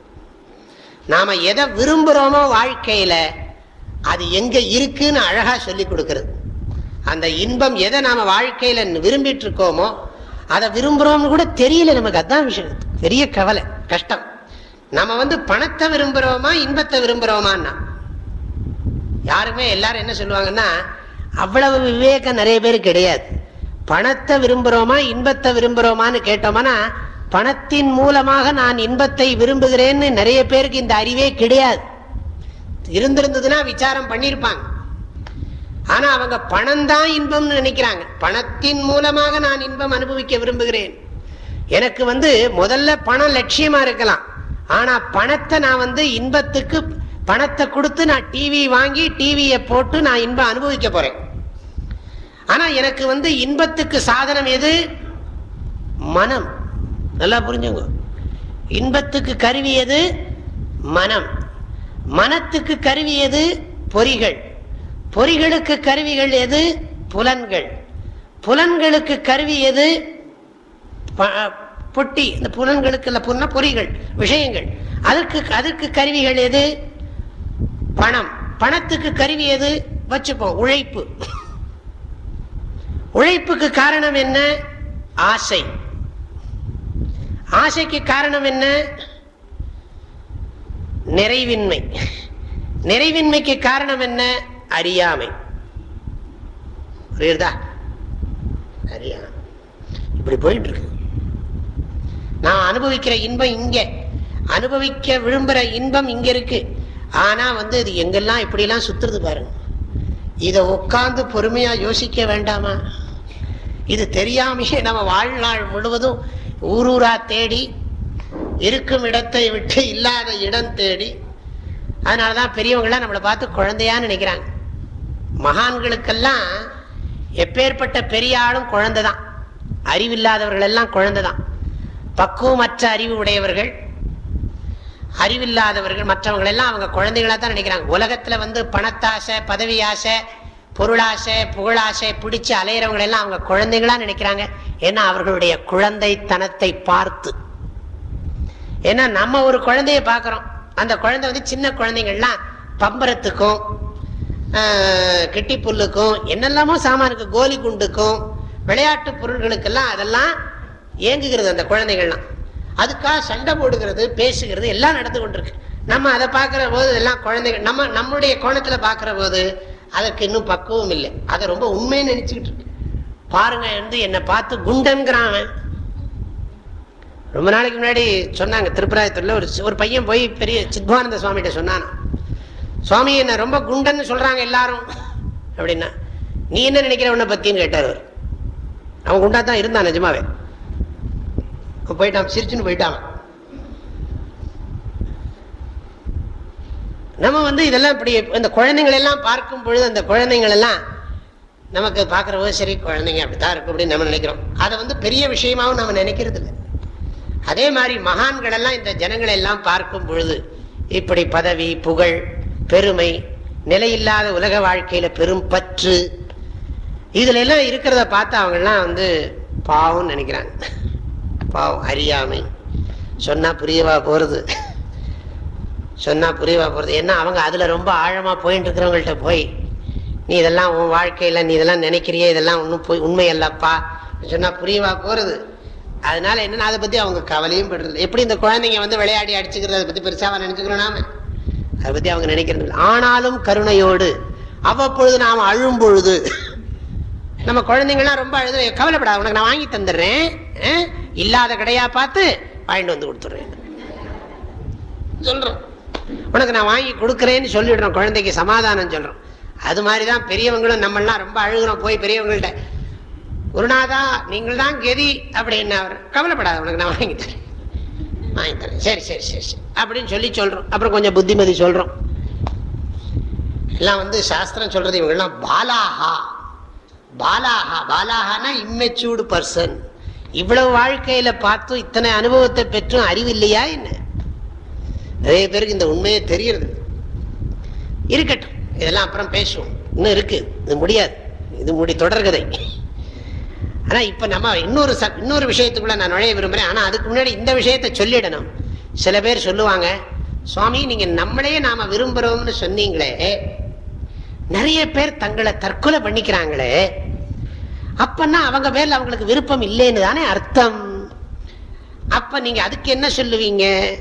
நாம் எதை விரும்புகிறோமோ வாழ்க்கையில் அது எங்கே இருக்குன்னு அழகாக சொல்லி கொடுக்கறது. அந்த இன்பம் எதை நாம வாழ்க்கையில விரும்பிட்டு இருக்கோமோ அதை விரும்புறோம்னு கூட தெரியல நமக்கு. அதான் விஷயம். பெரிய கவலை கஷ்டம். நம்ம வந்து பணத்தை விரும்புறோமா இன்பத்தை விரும்புறோமான்னா? யாருமே எல்லாரும் என்ன சொல்லுவாங்கன்னா அவ்வளவு விவேகம் நிறைய பேர் கிடையாது. பணத்தை விரும்புறோமா இன்பத்தை விரும்புறோமான்னு கேட்டோம்னா பணத்தின் மூலமாக நான் இன்பத்தை விரும்புகிறேன்னு நிறைய பேருக்கு இந்த அறிவே கிடையாது. இருந்திருந்ததுன்னா விசாரம் பண்ணியிருப்பாங்க. ஆனா அவங்க பணம் தான் இன்பம்னு நினைக்கிறாங்க. பணத்தின் மூலமாக நான் இன்பம் அனுபவிக்க விரும்புகிறேன். எனக்கு வந்து முதல்ல பணம் லட்சியமா இருக்கலாம். ஆனா பணத்தை நான் வந்து இன்பத்துக்கு பணத்தை கொடுத்து நான் டிவி வாங்கி டிவியை போட்டு நான் இன்பம் அனுபவிக்க போறேன். ஆனா எனக்கு வந்து இன்பத்துக்கு சாதனம் எது? மனம். நல்லா புரிஞ்சுங்க. இன்பத்துக்கு கருவி எது? மனம். மனத்துக்கு கருவி எது? பொறிகள். பொறிகளுக்கு கருவிகள் எது? புலன்கள். புலன்களுக்கு கருவி எது? பொட்டி. இந்த புலன்களுக்கு புண்ண பொறிகள் விஷயங்கள். அதற்கு அதற்கு கருவிகள் எது? பணம். பணத்துக்கு கருவி எது? வச்சுப்போம் உழைப்பு. உழைப்புக்கு காரணம் என்ன? ஆசை. ஆசைக்கு காரணம் என்ன? நிறைவின்மை. நிறைவின்மைக்கு காரணம் என்ன? அறியாமை. புரியுதா? அறியா இப்படி போயிட்டு இருக்கு. நான் அனுபவிக்கிற இன்பம் இங்க. அனுபவிக்க விரும்புற இன்பம் இங்க இருக்கு. ஆனா வந்து இது எங்கெல்லாம் இப்படி எல்லாம் சுத்துறது பாருங்க. இதை உட்கார்ந்து பொறுமையா யோசிக்க வேண்டாமா? இது தெரியாமையே நம்ம வாழ்நாள் முழுவதும் ஊரூரா தேடி இருக்கும் இடத்தை விட்டு இல்லாத இடம் தேடி அதனாலதான் பெரியவங்களாம் நம்மளை பார்த்து குழந்தையான்னு நினைக்கிறாங்க. மகான்களுக்கெல்லாம் எப்பேற்பட்ட பெரிய ஆளும் குழந்தை தான் அறிவில்லாதவர்கள் எல்லாம் குழந்தை தான் பக்குவமற்ற அறிவு உடையவர்கள் அறிவில்லாதவர்கள் மற்றவங்க எல்லாம் அவங்க குழந்தைகளாக தான் நினைக்கிறாங்க. உலகத்தில் வந்து பணத்தாசை பதவி ஆசை பொருளாசை புகழாசை பிடிச்சி அலையிறவங்களெல்லாம் அவங்க குழந்தைகளாக நினைக்கிறாங்க. ஏன்னா அவர்களுடைய குழந்தைத்தனத்தை பார்த்து. ஏன்னா நம்ம ஒரு குழந்தைய பார்க்குறோம். அந்த குழந்தை வந்து சின்ன குழந்தைங்கள்லாம் பம்பரத்துக்கும் கிட்டி புல்லுக்கும் என்னெல்லாமோ சாமானுக்கு கோலி குண்டுக்கும் விளையாட்டு பொருள்களுக்கெல்லாம் அதெல்லாம் இயங்குகிறது அந்த குழந்தைகள்லாம். அதுக்காக சண்டை போடுகிறது பேசுகிறது எல்லாம் நடந்து கொண்டிருக்கு. நம்ம அதை பார்க்குற போது எல்லாம் குழந்தைகள் நம்ம நம்மளுடைய கோணத்தில் பார்க்குற போது அதற்கு இன்னும் பக்குவம் இல்லை. அதை ரொம்ப உண்மையை நினச்சிக்கிட்டு இருக்கு. பாருங்க வந்து என்னை பார்த்து குண்டன்கிறான் ரொம்ப நாளைக்கு முன்னாடி சொன்னாங்க திருப்பராயத்தூரில் ஒரு ஒரு பையன் போய் பெரிய சித்பானந்த சுவாமிகிட்ட சொன்னான் சுவாமி என்ன ரொம்ப குண்டன்னு சொல்றாங்க எல்லாரும். அப்படின்னா நீ என்ன நினைக்கிற உன்னை பத்தின்னு கேட்டார் அவர். அவன் குண்டா தான் இருந்தான் நிஜமாவே. போயிட்டான் சிரிச்சுன்னு போயிட்டான். நம்ம வந்து இதெல்லாம் இப்படி இந்த குழந்தைங்களெல்லாம் பார்க்கும் பொழுது அந்த குழந்தைங்களெல்லாம் நமக்கு பார்க்குறவோ சரி குழந்தைங்க அப்படித்தான் இருக்கும் அப்படின்னு நம்ம நினைக்கிறோம். அதை வந்து பெரிய விஷயமாவும் நம்ம நினைக்கிறது இல்லை. அதே மாதிரி மகான்களெல்லாம் இந்த ஜனங்களை எல்லாம் பார்க்கும் பொழுது இப்படி பதவி புகழ் பெருமை நிலையில்லாத உலக வாழ்க்கையில பெரும் பற்று. இதுல எல்லாம் இருக்கிறத பார்த்து அவங்கெல்லாம் வந்து பாவம்னு நினைக்கிறாங்க. பாவம் அறியாமை. சொன்னா புரியவா போறது? சொன்னா புரியவா போறது? ஏன்னா அவங்க அதுல ரொம்ப ஆழமா போயிட்டு இருக்கிறவங்கள்ட்ட போய் நீ இதெல்லாம் உன் வாழ்க்கையில நீ இதெல்லாம் நினைக்கிறியே இதெல்லாம் ஒன்றும் போய் உண்மை அல்லப்பா சொன்னா புரியவா போறது? அதனால என்னன்னா அதை பத்தி அவங்க கவலையும் படுறது எப்படி இந்த குழந்தைங்க வந்து விளையாடி அடிச்சுக்கிறத பத்தி பெருசாவா நினைச்சுக்கிறோம் நாம? அதை பத்தி அவங்க நினைக்கிறது இல்லை. ஆனாலும் கருணையோடு அவ்வப்பொழுது நாம் அழும் பொழுது நம்ம குழந்தைங்கள்லாம் ரொம்ப அழுது கவலைப்படாது உனக்கு நான் வாங்கி தந்துடுறேன். இல்லாத கடையா பார்த்து வாங்கிட்டு வந்து கொடுத்துட்றேன். சொல்றோம். உனக்கு நான் வாங்கி கொடுக்குறேன்னு சொல்லிடுறோம் குழந்தைக்கு சமாதானம் சொல்றோம். அது மாதிரி தான் பெரியவங்களும் நம்மளாம் ரொம்ப அழுகுறோம் போய் பெரியவங்கள்ட்ட குருநாதா நீங்கள் தான் கெதி அப்படின்னு அவர் கவலைப்படாத உனக்கு நான் வாங்கி தரேன். வாங்கி தரேன் சரி சரி சரி சரி. அப்படின்னு சொல்லி சொல்கிறோம் அப்புறம் கொஞ்சம் புத்திமதி சொல்கிறோம் எல்லாம் வந்து சாஸ்திரம் சொல்கிறது இவங்கெல்லாம் பாலாஹா பாலாஹா பாலாஹானா இம்மெச்சூர்டு பர்சன் இவ்வளவு வாழ்க்கையில் பார்த்தும் இத்தனை அனுபவத்தை பெற்றும் அறிவு இல்லையா என்ன? நிறைய பேருக்கு இந்த உண்மையே தெரியறது இருக்கட்டும். இதெல்லாம் அப்புறம் பேசுவோம். இன்னும் இருக்குது இது முடியாது. இது முடி தொடர்கதை. ஆனா இப்ப நம்ம இன்னொரு ச- இன்னொரு விஷயத்துக்குள்ள நான் நுழைய விரும்புறேன். ஆனா அதுக்கு முன்னாடி இந்த விஷயத்தை சொல்லிடணும். சில பேர் சொல்லுவாங்க சுவாமி நீங்க நம்மளே நாம விரும்புறோம்னு சொன்னீங்களே நிறைய பேர் தங்களை தற்கொலை பண்ணிக்கிறாங்களே அப்பன்னா அவங்க பேர்ல அவங்களுக்கு விருப்பம் இல்லைன்னு தானே அர்த்தம். அப்ப நீங்க அதுக்கு என்ன சொல்லுவீங்க?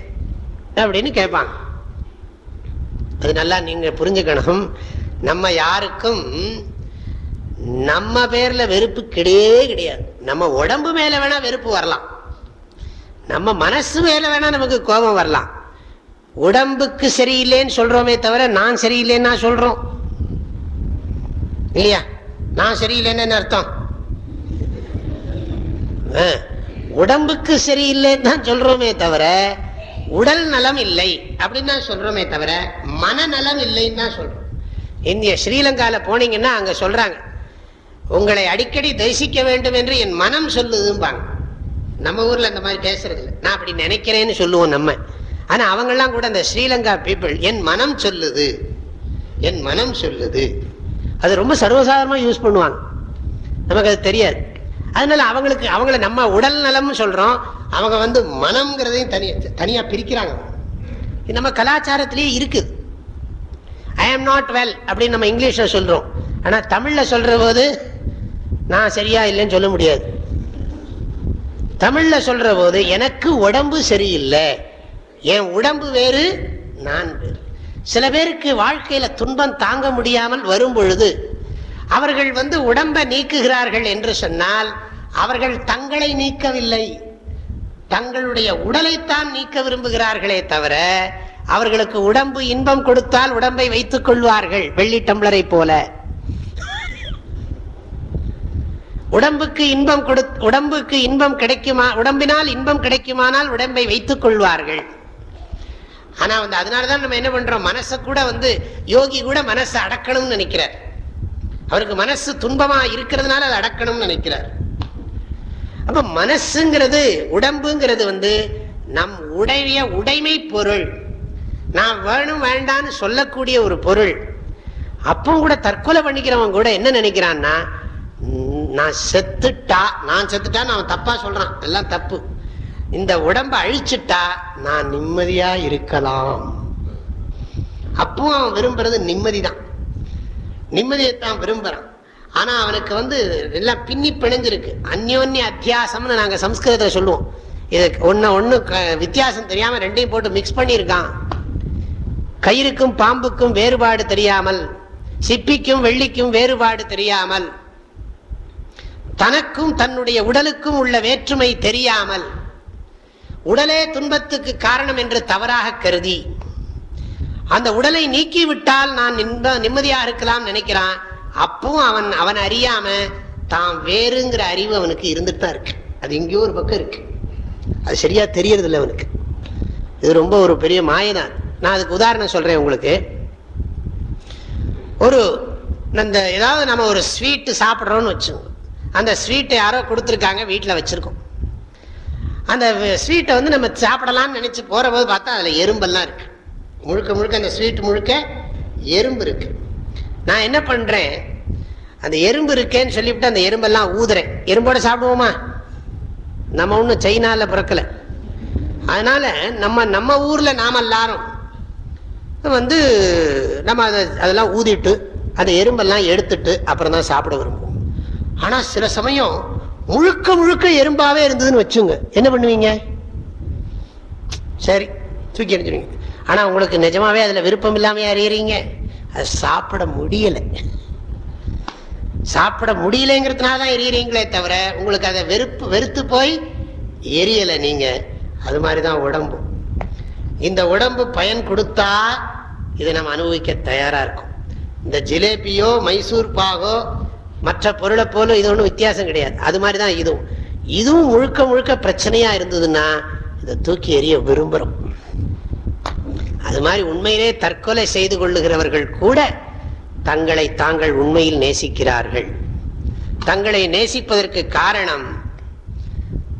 அப்படின்னு கேட்பாங்க. அது நல்லா நீங்க புரிஞ்சுக்கணும். நம்ம யாருக்கும் நம்ம பேர்ல வெறுப்பு கிடையவே கிடையாது. நம்ம உடம்பு மேல வேணா வெறுப்பு வரலாம். நம்ம மனசு மேல வேணா நமக்கு கோபம் வரலாம். உடம்புக்கு சரியில்லைன்னு சொல்றோமே தவிர நான் சரியில்லைன்னா சொல்கிறோம் சொல்றோம். இல்லையா? நான் சரியில்லைன்னு அர்த்தம்? ஆ, உடம்புக்கு சரியில்லைன்னு தான் சொல்றோமே தவிர உடல் நலம் இல்லை அப்படின்னு தான் சொல்றோமே தவிர மனநலம் இல்லைன்னு தான் சொல்றோம். இந்திய ஸ்ரீலங்கால போனீங்கன்னா அங்க சொல்றாங்க. உங்களை அடிக்கடி தரிசிக்க வேண்டும் என்று என் மனம் சொல்லுதும்பாங்க. நம்ம ஊர்ல இந்த மாதிரி பேசுறது இல்லை நான் அப்படி நினைக்கிறேன்னு சொல்லுவோம் நம்ம. ஆனா அவங்கெல்லாம் கூட அந்த ஸ்ரீலங்கா பீப்புள் என் மனம் சொல்லுது. என் மனம் சொல்லுது. அது ரொம்ப சர்வசாதாரணமா யூஸ் பண்ணுவாங்க. நமக்கு அது தெரியாது. அதனால அவங்களுக்கு அவங்கள நம்ம உடல் நலம்னு சொல்றோம். அவங்க வந்து மனம்ங்கிறதையும் தனியா தனியா பிரிக்கிறாங்க. இது நம்ம கலாச்சாரத்திலேயே இருக்குது ஐ ஆம் நாட் வெல் அப்படின்னு நம்ம இங்கிலீஷ்ல சொல்றோம். ஆனா தமிழ்ல சொல்ற போது நான் சரியா இல்லைன்னு சொல்ல முடியாது. தமிழ்ல சொல்ற போது எனக்கு உடம்பு சரியில்லை. என் உடம்பு வேறு நான் வேறு. சில பேருக்கு வாழ்க்கையில துன்பம் தாங்க முடியாமல் வரும் பொழுது அவர்கள் வந்து உடம்பை நீக்குகிறார்கள் என்று சொன்னால் அவர்கள் தங்களை நீக்கவில்லை. தங்களுடைய உடலைத்தான் நீக்க விரும்புகிறார்களே தவிர அவர்களுக்கு உடம்பு இன்பம் கொடுத்தால் உடம்பை வைத்துக் கொள்வார்கள் வெள்ளி டம்ளரை போல. உடம்புக்கு இன்பம் கொடு உடம்புக்கு இன்பம் கிடைக்குமா உடம்பினால் இன்பம் கிடைக்குமானால் உடம்பை வைத்துக் கொள்வார்கள். ஆனா வந்து அதனாலதான் நம்ம என்ன பண்றோம்? மனசை கூட வந்து யோகி கூட மனசை அடக்கணும்னு நினைக்கிறார். அவருக்கு மனசு துன்பமா இருக்கிறதுனால அதை அடக்கணும்னு நினைக்கிறார். அப்ப மனசுங்கிறது உடம்புங்கிறது வந்து நம் உடைய உடைமை பொருள். நான் வேணும் வேண்டான்னு சொல்லக்கூடிய ஒரு பொருள். அப்பவும் கூட தற்கொலை பண்ணிக்கிறவன் கூட என்ன நினைக்கிறான்னா நான் செத்துட்டா நான் செத்துட்டான்னு அவன் தப்பா சொல்றான். எல்லாம் தப்பு. இந்த உடம்ப அழிச்சிட்டா நான் நிம்மதியா இருக்கலாம். அப்போ அவன் விரும்புறது நிம்மதிதான். நிம்மதியைத்தான் விரும்புறான். ஆனா அவனுக்கு வந்து எல்லாம் பின்னி பிணைஞ்சிருக்கு. அந்யோன்ய அத்தியாசம்னு நாங்க சம்ஸ்கிருதத்தை சொல்லுவோம். இது ஒன்னு ஒன்னு க- வித்தியாசம் தெரியாம ரெண்டையும் போட்டு மிக்ஸ் பண்ணியிருக்கான். கயிறுக்கும் பாம்புக்கும் வேறுபாடு தெரியாமல் சிப்பிக்கும் வெள்ளிக்கும் வேறுபாடு தெரியாமல் தனக்கும் தன்னுடைய உடலுக்கும் உள்ள வேற்றுமை தெரியாமல் உடலே துன்பத்துக்கு காரணம் என்று தவறாக கருதி அந்த உடலை நீக்கிவிட்டால் நான் நிம்ம- நிம்மதியாக இருக்கலாம் நினைக்கிறான். அப்பவும் அவன் அவன் அறியாம தான் வேறுங்கிற அறிவு அவனுக்கு இருந்துட்டு தான் இருக்கு. அது எங்கேயோ ஒரு பக்கம் இருக்கு. அது சரியா தெரியறது இல்லை அவனுக்கு. இது ரொம்ப ஒரு பெரிய மாயதான். நான் அதுக்கு உதாரணம் சொல்றேன் உங்களுக்கு. ஒரு அந்த ஏதாவது நம்ம ஒரு ஸ்வீட்டு சாப்பிட்றோம்னு வச்சுக்கோங்க. அந்த ஸ்வீட்டை யாரோ கொடுத்துருக்காங்க வீட்டில் வச்சுருக்கோம். அந்த ஸ்வீட்டை வந்து நம்ம சாப்பிடலாம்னு நினச்சி போகிற போது பார்த்தா அதில் எறும்பெல்லாம் இருக்குது முழுக்க முழுக்க அந்த ஸ்வீட் முழுக்க எறும்பு இருக்குது நான் என்ன பண்ணுறேன் அந்த எறும்பு இருக்கேன்னு சொல்லிவிட்டு அந்த எறும்பெல்லாம் ஊதுறேன். எறும்போடு சாப்பிடுவோமா? நம்ம ஒன்றும் சைனாவில் பிறக்கல. அதனால் நம்ம நம்ம ஊரில் நாம் எல்லாரும் வந்து நம்ம அதை அதெல்லாம் ஊதிட்டு அந்த எறும்பெல்லாம் எடுத்துட்டு அப்புறம் தான் சாப்பிட விரும்புவோம். ஆனா சில சமயம் முழுக்க முழுக்க எறும்பாவே இருந்ததுன்னு வச்சுங்க. என்ன பண்ணுவீங்க? சரி தூக்கி எறிஞ்சிருவீங்க. ஆனா உங்களுக்கு நிஜமாவே அதுல விருப்பம் இல்லாம அறியறீங்க அது சாப்பிட முடியல. சாப்பிட முடியலைங்கிறதுனால தான் எரியறீங்களே தவிர உங்களுக்கு அதை வெறுப்பு வெறுத்து போய் எரியலை நீங்க. அது மாதிரி தான் உடம்பு. இந்த உடம்பு பயன் கொடுத்தா இதை நம்ம அனுபவிக்க தயாரா இருக்கும். இந்த ஜிலேபியோ மைசூர் பாகோ மற்ற பொருளை போல இது ஒன்றும் வித்தியாசம் கிடையாது. அது மாதிரி தான் இதுவும். இதுவும் முழுக்க முழுக்க பிரச்சனையா இருந்ததுன்னா இதை தூக்கி எறிய விரும்புகிறோம் அது மாதிரி உண்மையிலே தற்கொலை செய்து கொள்ளுகிறவர்கள் கூட தங்களை தாங்கள் உண்மையில் நேசிக்கிறார்கள். தங்களை நேசிப்பதற்கு காரணம்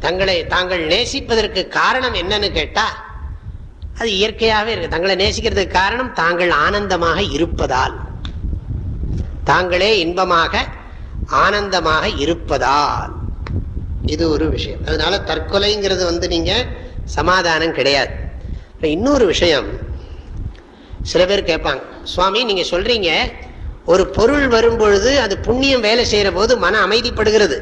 தங்களை தாங்கள் நேசிப்பதற்கு காரணம் என்னன்னு கேட்டா அது இயற்கையாகவே இருக்கு. தங்களை நேசிக்கிறதுக்கு காரணம் தாங்கள் ஆனந்தமாக இருப்பதால். தாங்களே இன்பமாக ஆனந்தமாக இருப்பதால். இது ஒரு விஷயம். அதனால தற்கொலைங்கிறது வந்து நீங்க சமாதானம் கிடையாது. இன்னொரு விஷயம். சில பேர் கேட்பாங்க சுவாமி நீங்க சொல்றீங்க ஒரு பொருள் வரும்பொழுது அது புண்ணியம் வேலை செய்யற போது மன அமைதிப்படுகிறது.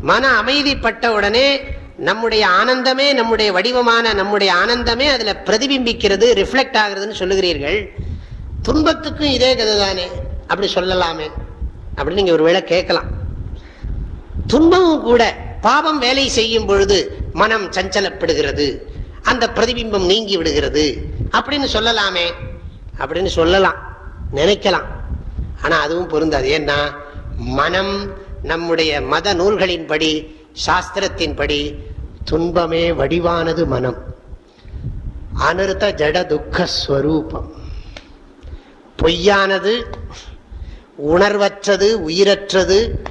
மன அமைதிப்பட்ட உடனே நம்முடைய ஆனந்தமே நம்முடைய வடிவமான நம்முடைய ஆனந்தமே அதுல பிரதிபிம்பிக்கிறது ரிஃப்ளெக்ட் ஆகுறதுன்னு சொல்லுகிறீர்கள். துன்பத்துக்கும் இதே கதை தானே அப்படி சொல்லலாமே. அப்படின்னு நீங்க ஒருவேளை கேட்கலாம். துன்பமும் கூட பாவம் வேலை செய்யும் பொழுது மனம் சஞ்சலப்படுகிறது. அந்த பிரதிபிம்பம் நீங்கி விடுகிறது. அப்படின்னு சொல்லலாமே. அப்படின்னு சொல்லலாம். நினைக்கலாம். ஆனா அதுவும் பொருந்தாது. ஏன்னா மனம் நம்முடைய மத நூல்களின்படி சாஸ்திரத்தின்படி துன்பமே வடிவானது மனம். அனிருத்த ஜட துக்க ஸ்வரூபம் பொய்யானது உணர்வற்றது உயிரற்றது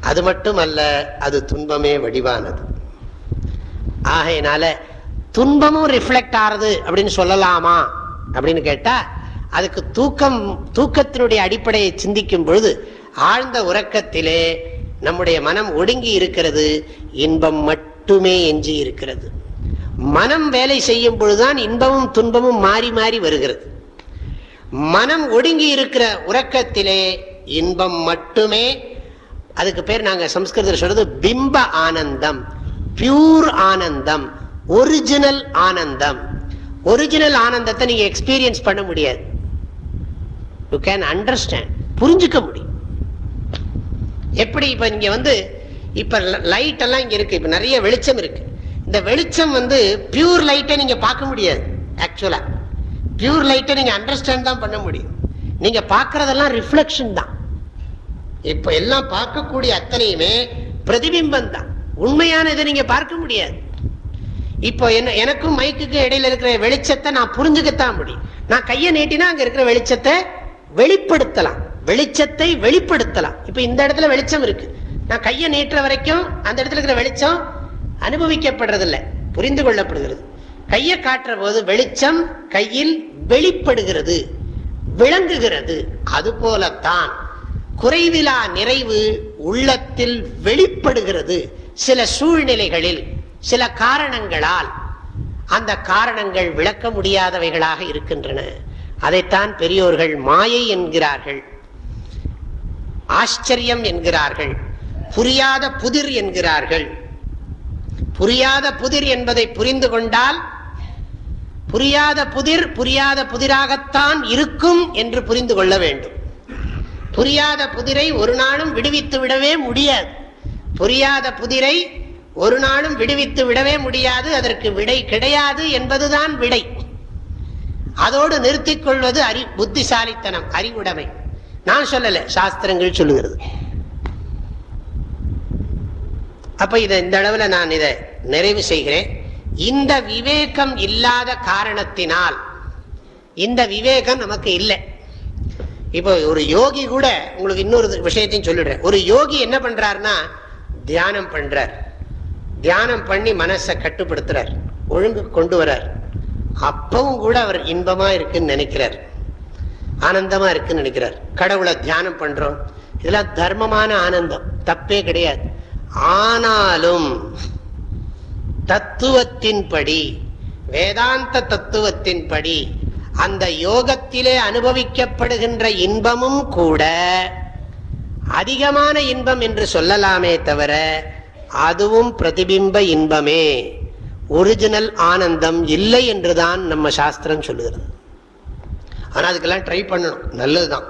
அது மட்டுமல்ல அது துன்பமே வடிவானது. ஆகையினால துன்பமும் ரிஃப்ளெக்ட் ஆறுது அப்படின்னு சொல்லலாமா அப்படின்னு கேட்டா அதுக்கு தூக்கம் தூக்கத்தினுடைய அடிப்படையை சிந்திக்கும் பொழுது ஆழ்ந்த உறக்கத்திலே நம்முடைய மனம் ஒடுங்கி இருக்கிறது இன்பம் மட்டுமே எஞ்சி இருக்கிறது. மனம் வேலை செய்யும் பொழுதுதான் இன்பமும் துன்பமும் மாறி மாறி வருகிறது. மனம் ஒடுங்கி இருக்கிற உறக்கத்திலே இன்பம் மட்டுமே. அதுக்கு பேர் நாங்க சம்ஸ்கிருதத்தில் சொல்றது பிம்ப ஆனந்தம் பியூர் ஆனந்தம் ஒரிஜினல் ஆனந்தம். ஒரிஜினல் ஆனந்தத்தை நீங்க எக்ஸ்பீரியன்ஸ் பண்ண முடியாது. யூ கேன் அண்டர்ஸ்டாண்ட் புரிஞ்சுக்க முடியும். எப்படி இப்ப இங்க வந்து இப்ப லைட் எல்லாம் இங்க இருக்கு இப்ப நிறைய வெளிச்சம் இருக்கு. இந்த வெளிச்சம் வந்து பியூர் லைட்டை நீங்க பார்க்க முடியாது ஆக்சுவலா பியூர் லைட்டை நீங்கள் அண்டர்ஸ்டாண்ட் தான் பண்ண முடியும். நீங்கள் பார்க்குறதெல்லாம் ரிஃப்ளெக்ஷன் தான். இப்போ எல்லாம் பார்க்கக்கூடிய அத்தனையுமே பிரதிபிம்பம் தான். உண்மையான இதை நீங்கள் பார்க்க முடியாது. இப்போ என்ன எனக்கும் மைக்குக்கு இடையில இருக்கிற வெளிச்சத்தை நான் புரிஞ்சுக்கத்தான் முடியும். நான் கையை நீட்டினா அங்கே இருக்கிற வெளிச்சத்தை வெளிப்படுத்தலாம். வெளிச்சத்தை வெளிப்படுத்தலாம். இப்போ இந்த இடத்துல வெளிச்சம் இருக்கு. நான் கையை நீட்டுற வரைக்கும் அந்த இடத்துல இருக்கிற வெளிச்சம் அனுபவிக்கப்படுறதில்லை. புரிந்து கொள்ளப்படுகிறது. கையை காட்டுற போது வெளிச்சம் கையில் வெளிப்படுகிறது விளங்குகிறது. அது போலத்தான் குறைவிலா நிறைவு உள்ளத்தில் வெளிப்படுகிறது சில சூழ்நிலைகளில் சில காரணங்களால். அந்த காரணங்கள் விளக்க முடியாதவைகளாக இருக்கின்றன. அதைத்தான் பெரியோர்கள் மாயை என்கிறார்கள் ஆச்சரியம் என்கிறார்கள் புரியாத புதிர் என்கிறார்கள். புரியாத புதிர் என்பதை புரிந்து கொண்டால் புரியாத புதிர் புரியாத புதிராகத்தான் இருக்கும் என்று புரிந்து கொள்ள வேண்டும். புரியாத புதிரை ஒரு நாளும் விடுவித்து விடவே முடியாது. புரியாத புதிரை ஒரு நாளும் விடுவித்து விடவே முடியாது. அதற்கு விடை கிடையாது என்பதுதான் விடை. அதோடு நிறுத்திக் கொள்வது அறி புத்திசாலித்தனம் அறிவுடைமை. நான் சொல்லல சாஸ்திரங்கள் சொல்லுகிறது. அப்ப இதை இந்த அளவில் நான் இதை நிறைவு செய்கிறேன். இந்த விவேகம் இல்லாத காரணத்தினால் இந்த விவேகம் நமக்கு இல்லை. இப்போ ஒரு யோகி கூட உங்களுக்கு இன்னொரு விஷயத்தையும் சொல்லிடுறேன். ஒரு யோகி என்ன பண்றாருன்னா தியானம் பண்றார். தியானம் பண்ணி மனசை கட்டுப்படுத்துறார். ஒழுங்கு கொண்டு வர்றார் அப்பவும் கூட அவர் இன்பமா இருக்குன்னு நினைக்கிறார். ஆனந்தமா இருக்குன்னு நினைக்கிறார். கடவுளை தியானம் பண்றோம். இதெல்லாம் தர்மமான ஆனந்தம். தப்பே கிடையாது. ஆனாலும் தத்துவத்தின்படி வேதாந்த தத்துவத்தின்படி அந்த யோகத்திலே அனுபவிக்கப்படுகின்ற இன்பமும் கூட அதிகமான இன்பம் என்று சொல்லலாமே தவிர அதுவும் பிரதிபிம்ப இன்பமே. ஒரிஜினல் ஆனந்தம் இல்லை என்றுதான் நம்ம சாஸ்திரம் சொல்லுகிறது. ஆனால் அதுக்கெல்லாம் ட்ரை பண்ணணும். நல்லதுதான்.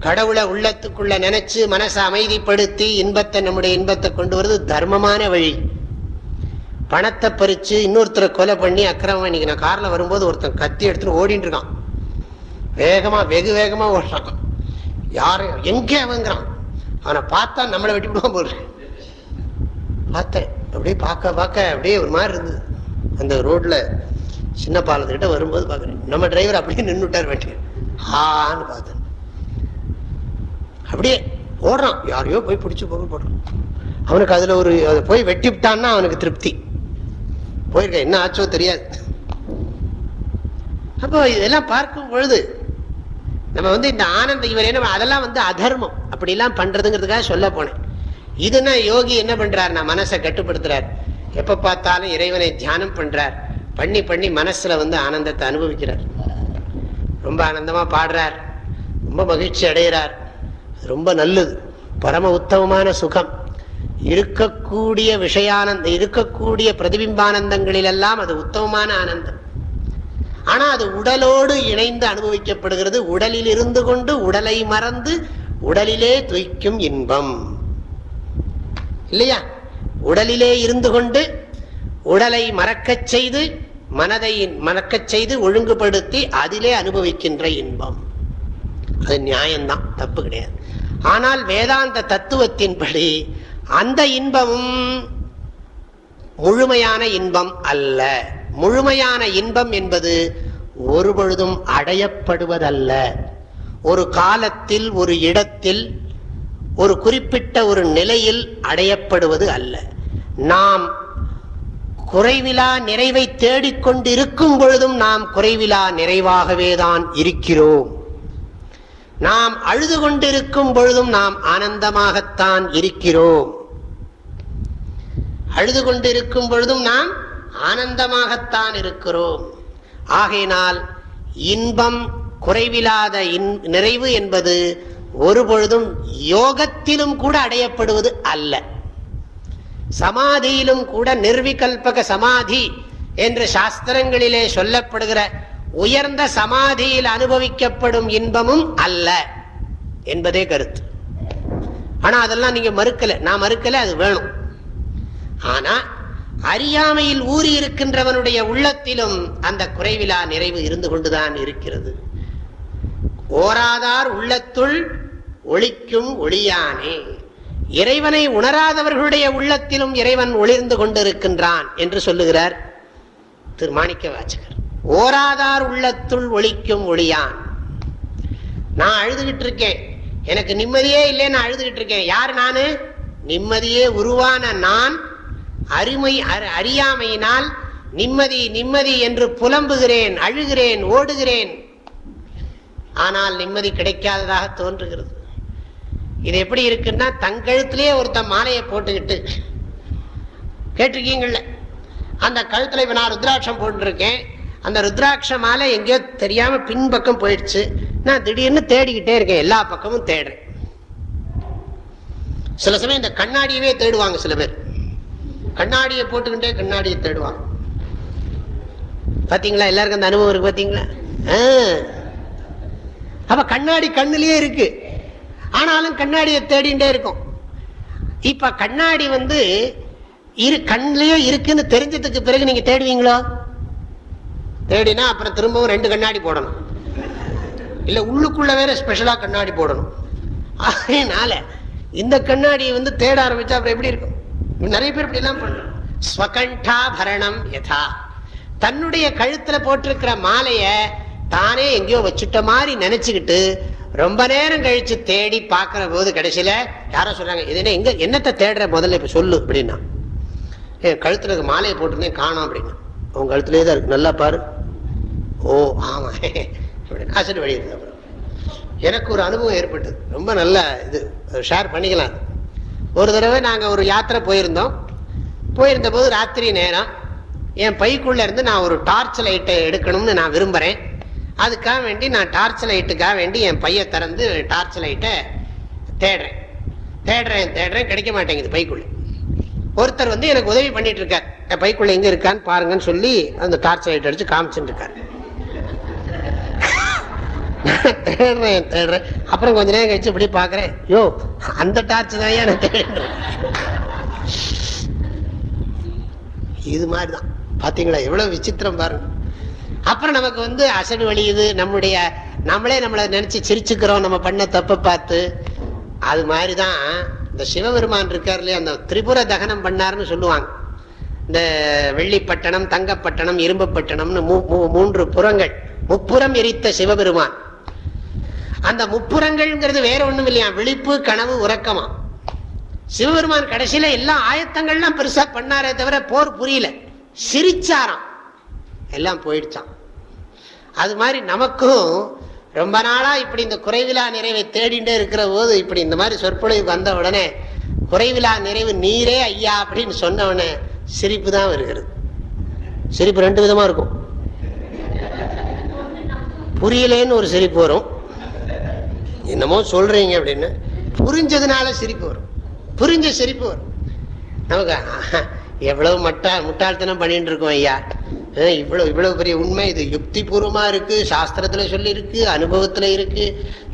கடவுளை உள்ளத்துக்குள்ள நினைச்சு மனசை அமைதிப்படுத்தி இன்பத்தை நம்முடைய இன்பத்தை கொண்டு வருது தர்மமான வழி. பணத்தை பறிச்சு இன்னொருத்தரை கொலை பண்ணி அக்கிரமம் இன்னைக்கு நான் கார்ல வரும்போது ஒருத்தன் கத்தி எடுத்துட்டு ஓடிட்டு இருக்கான். வேகமா வெகு வேகமாக ஓடுறான். யாரு? எங்கே அவங்கிறான்? அவனை பார்த்தா நம்மளை வெட்டி போடுறேன் பார்த்தேன். அப்படியே பார்க்க பார்க்க அப்படியே ஒரு மாதிரி இருந்தது. அந்த ரோட்ல சின்ன பாலத்துக்கிட்ட வரும்போது பார்க்குறேன். நம்ம டிரைவர் அப்படியே நின்றுட்டார் வண்டி ஹான்னு பார்த்தேன். அப்படியே ஓடுறான். யாரையோ போய் பிடிச்சி போக போடுறான். அவனுக்கு அதில் ஒரு அதை போய் வெட்டி விட்டான்னா அவனுக்கு திருப்தி. போயிருக்கேன் என்ன ஆச்சோ தெரியாது. அப்போ இதெல்லாம் பார்க்கும் பொழுது நம்ம வந்து இந்த ஆனந்த இவர் என்ன அதெல்லாம் வந்து அதர்மம். அப்படிலாம் பண்றதுங்கிறதுக்காக சொல்ல போனேன். இதுனா யோகி என்ன பண்றார்? நான் மனசை கட்டுப்படுத்துறார். எப்ப பார்த்தாலும் இறைவனை தியானம் பண்றார். பண்ணி பண்ணி மனசுல வந்து ஆனந்தத்தை அனுபவிக்கிறார். ரொம்ப ஆனந்தமா பாடுறார். ரொம்ப மகிழ்ச்சி அடைகிறார். ரொம்ப நல்லது. பரம உத்தமமான சுகம். இருக்கக்கூடிய விஷயானந்த இருக்கக்கூடிய பிரதிபிம்பானந்தங்களிலெல்லாம் அது உத்தமமான ஆனந்தம். ஆனா அது உடலோடு இணைந்து அனுபவிக்கப்படுகிறது. உடலில் இருந்து கொண்டு உடலை மறந்து உடலிலே துய்க்கும் இன்பம். இல்லையா? உடலிலே இருந்து கொண்டு உடலை மறக்கச் செய்து மனதை மறக்கச் செய்து ஒழுங்குபடுத்தி அதிலே அனுபவிக்கின்ற இன்பம். அது நியாயம்தான் தப்பு கிடையாது. ஆனால் வேதாந்த தத்துவத்தின்படி அந்த இன்பமும் முழுமையான இன்பம் அல்ல. முழுமையான இன்பம் என்பது ஒரு பொழுதும் அடையப்படுவதல்ல. ஒரு காலத்தில் ஒரு இடத்தில் ஒரு குறிப்பிட்ட ஒரு நிலையில் அடையப்படுவது அல்ல. நாம் குறைவிலா நிறைவை தேடிக்கொண்டிருக்கும் பொழுதும் நாம் குறைவிலா நிறைவாகவே தான் இருக்கிறோம். நாம் அழுது கொண்டிருக்கும் பொழுதும் நாம் ஆனந்தமாகத்தான் இருக்கிறோம். அழுது கொண்டிருக்கும் பொழுதும் நாம் ஆனந்தமாகத்தான் இருக்கிறோம். ஆகையினால் இன்பம் குறைவில்லாத நிறைவு என்பது ஒரு பொழுதும் யோகத்திலும் கூட அடையப்படுவது அல்ல. சமாதியிலும் கூட நிர்விகல்பக சமாதி என்று சாஸ்திரங்களிலே சொல்லப்படுகிற உயர்ந்த சமாதியில் அனுபவிக்கப்படும் இன்பமும் அல்ல என்பதே கருத்து. ஆனா அதெல்லாம் நீங்க மறுக்கல. நான் மறுக்கல அது வேணும். ஆனா அறியாமையில் ஊறி இருக்கின்றவனுடைய உள்ளத்திலும் அந்த குறைவிலா நிறைவு இருந்து கொண்டுதான் இருக்கிறது. ஓராதார் உள்ளத்துள் ஒளிக்கும் ஒளியானே. இறைவனை உணராதவர்களுடைய உள்ளத்திலும் இறைவன் ஒளிர்ந்து கொண்டிருக்கின்றான் என்று சொல்லுகிறார் திரு மாணிக்க வாச்சகர் ஓராதார் உள்ளத்துள் ஒளிக்கும் ஒளியான். நான் அழுதுகிட்டு இருக்கேன். எனக்கு நிம்மதியே இல்லை நான் அழுதுகிட்டு இருக்கேன். யார் நான்? நிம்மதியே உருவான நான். அருமை அறியாமையினால் நிம்மதி நிம்மதி என்று புலம்புகிறேன் அழுகிறேன் ஓடுகிறேன். ஆனால் நிம்மதி கிடைக்காததாக தோன்றுகிறது. இது எப்படி இருக்குன்னா தங்கழுத்திலேயே ஒருத்த மாலையை போட்டுக்கிட்டு கேட்டிருக்கீங்கள்ல அந்த கழுத்துல இப்ப நான் ருத்ராட்சம் போட்டுருக்கேன். அந்த ருத்ராட்ச மாலை எங்கேயோ தெரியாம பின்பக்கம் போயிடுச்சு. நான் திடீர்னு தேடிக்கிட்டே இருக்கேன். எல்லா பக்கமும் தேடுறேன். சில சமயம் இந்த கண்ணாடியவே தேடுவாங்க சில பேர். கண்ணாடியை போட்டுக்கிட்டே கண்ணாடியை தேடுவாங்க. பாத்தீங்களா? எல்லாருக்கும் அந்த அனுபவம் இருக்கு பாத்தீங்களா? அப்ப கண்ணாடி கண்ணுலயே இருக்கு. ஆனாலும் கண்ணாடியை தேடிண்டே இருக்கும். இப்ப கண்ணாடி வந்து இரு கண்ணிலேயே இருக்குன்னு தெரிஞ்சதுக்கு பிறகு நீங்க தேடுவீங்களோ? தேடினா அப்புறம் திரும்பவும் ரெண்டு கண்ணாடி போடணும். இல்ல உள்ளுக்குள்ள வேற ஸ்பெஷலா கண்ணாடி போடணும். அதனால இந்த கண்ணாடியை வந்து தேட ஆரம்பிச்சா அப்புறம் எப்படி இருக்கும்? நிறைய பேர் இப்படிலாம் பண்ணணும் ஸ்வகண்டாபரணம் யதா. தன்னுடைய கழுத்துல போட்டிருக்கிற மாலைய தானே எங்கேயோ வச்சுட்ட மாதிரி நினைச்சுக்கிட்டு ரொம்ப நேரம் கழிச்சு தேடி பாக்குற போது கடைசியில யாரோ சொல்றாங்க இது என்ன எங்க என்னத்தை தேடுற முதல்ல இப்ப சொல்லு அப்படின்னா. என் கழுத்துல மாலையை போட்டுருந்தேன் காணும் அப்படின்னா. அவங்க கழுத்துலயே தான் இருக்கு. நல்லா பாரு. ஓ ஆமாம் காசு வழி இருக்கு அப்புறம். எனக்கு ஒரு அனுபவம் ஏற்பட்டது. ரொம்ப நல்ல இது. ஷேர் பண்ணிக்கலாம். ஒரு தடவை நாங்கள் ஒரு யாத்திரை போயிருந்தோம். போயிருந்த போது ராத்திரி நேரம். என் பைக்குள்ளே இருந்து நான் ஒரு டார்ச் லைட்டை எடுக்கணும்னு நான் விரும்புகிறேன் அதுக்காக வேண்டி நான் டார்ச் லைட்டுக்காக வேண்டி என் பையை திறந்து டார்ச் லைட்டை தேடுறேன். தேடுறேன் தேடுறேன். கிடைக்க மாட்டேங்குது பைக்குள்ளே. ஒருத்தர் வந்து எனக்கு உதவி பண்ணிட்டு இருக்கார் என் பைக்குள்ள எங்க இருக்கான்னு பாருங்கன்னு சொல்லி அந்த டார்ச் லைட் அடிச்சு காமிச்சுட்டு இருக்காரு தேடுறேன் தேடுறேன். அப்புறம் கொஞ்ச நேரம் கழிச்சு இப்படி பாக்குறேன் யோ அந்த டார்ச் தான் நான் தேடுறேன் இது மாதிரிதான். பாத்தீங்களா? எவ்வளவு விசித்திரம் பாருங்க. அப்புறம் நமக்கு வந்து அசடு வழியுது நம்முடைய நம்மளே நம்மளை நினைச்சு சிரிச்சுக்கிறோம். நம்ம பண்ண தப்பை பார்த்து. அது மாதிரிதான் இந்த சிவபெருமான் இருக்கார் இல்லையா அந்த திரிபுர தகனம் பண்ணாருன்னு சொல்லுவாங்க. இந்த வெள்ளிப்பட்டணம் தங்கப்பட்டணம் இரும்புப்பட்டணம்னு மூன்று புறங்கள். முப்புறம் எரித்த சிவபெருமான். அந்த முப்புறங்கள்ங்கிறது வேற ஒண்ணும் இல்லையா விழிப்பு கனவு உறக்கமா. சிவபெருமான் கடைசியில எல்லா ஆயத்தங்கள்லாம் பெருசா பண்ணாரே தவிர போர் புரியல. சிரிச்சாராம். எல்லாம் போயிடுச்சான் அது மாதிரி நமக்கும் ரொம்ப நாளா இப்படி இந்த குறைவிலா நிறைவை தேடிண்டே இருக்கிற போது இப்படி இந்த மாதிரி சொற்பொழிவு வந்த உடனே குறைவிலா நிறைவு நீரே ஐயா அப்படின்னு சொன்ன உடனே சிரிப்பு தான் வருகிறது. சிரிப்பு ரெண்டு விதமா இருக்கும். புரியலேன்னு ஒரு சிரிப்பு வரும். என்னமோ சொல்றீங்க அப்படின்னு. புரிஞ்சதுனால சிரிப்பு வரும். புரிஞ்ச சிரிப்பு வரும். நமக்கு எவ்வளவு மட்டா முட்டாள்தனம் பண்ணிட்டு இருக்கோம் ஐயா இவ்வளவு இவ்வளவு பெரிய உண்மை இது யுக்தி பூர்வமா இருக்கு சாஸ்திரத்துல சொல்லியிருக்கு அனுபவத்துல இருக்கு.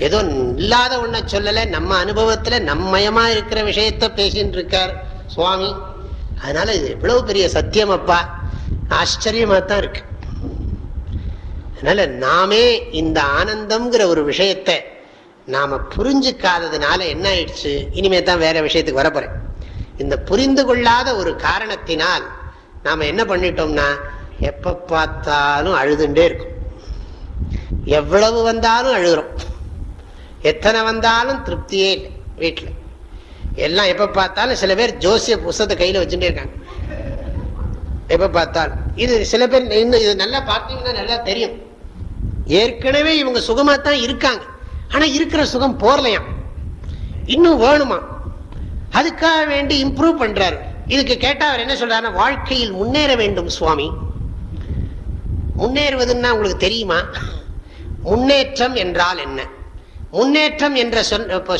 ஏதோ இல்லாத ஒன்ன சொல்லல நம்ம அனுபவத்துல நம்மயமா இருக்கிற விஷயத்த பேசிட்டு இருக்கார் சுவாமி. அதனால இது எவ்வளவு பெரிய சத்தியம் அப்பா. ஆச்சரியமா தான் இருக்கு. அதனால நாமே இந்த ஆனந்தம்ங்கிற ஒரு விஷயத்தை நாம புரிஞ்சுக்காததுனால என்ன ஆயிடுச்சு? இனிமே தான் வேற விஷயத்துக்கு வரப்போறேன். இந்த புரிந்து கொள்ளாத ஒரு காரணத்தினால் நாம என்ன பண்ணிட்டோம்னா எப்ப பார்த்தாலும் அழுதுண்டே இருக்கும். எவ்வளவு வந்தாலும் அழுகிறோம். எத்தனை வந்தாலும் திருப்தியே இல்லை வீட்டில் எல்லாம் எப்ப பார்த்தாலும் சில பேர் ஜோசிய புஸ்தத்தை கையில வச்சுட்டே இருக்காங்க. எப்ப பார்த்தாலும். இது சில பேர் இன்னும் இது நல்லா பார்த்தீங்கன்னா நல்லா தெரியும். ஏற்கனவே இவங்க சுகமா தான் இருக்காங்க. ஆனா இருக்கிற சுகம் போரலையாம் இன்னும் வேணுமா அதுக்காக வேண்டி இம்ப்ரூவ் பண்றாரு. இதுக்கு கேட்டா அவர் என்ன சொல்றாரு வாழ்க்கையில் முன்னேற வேண்டும் சுவாமி. முன்னேறுவதுன்னா உங்களுக்கு தெரியுமா? முன்னேற்றம் என்றால் என்ன? முன்னேற்றம் என்ற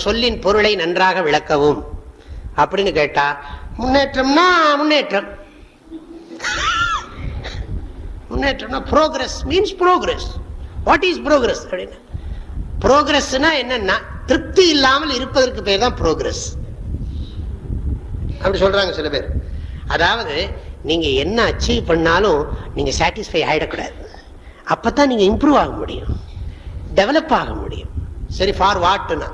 சொல்லின் பொருளை நன்றாக விளக்கவும். அப்படின்னு கேட்டா முன்னேற்றம்னா முன்னேற்றம். முன்னேற்றம்னா progress means progress what is progress அப்படின்னு ப்ரோக்ரஸ்னா என்னன்னா திருப்தி இல்லாமல் இருப்பதற்கு பேர் தான் ப்ரோக்ரஸ் அப்படி சொல்றாங்க சில பேர். அதாவது நீங்க என்ன அச்சீவ் பண்ணாலும் நீங்க சாட்டிஸ்ஃபை ஆயிடக்கூடாது. அப்பதான் நீங்க இம்ப்ரூவ் ஆக முடியும். டெவலப் ஆக முடியும். சரி ஃபார் வாட்னா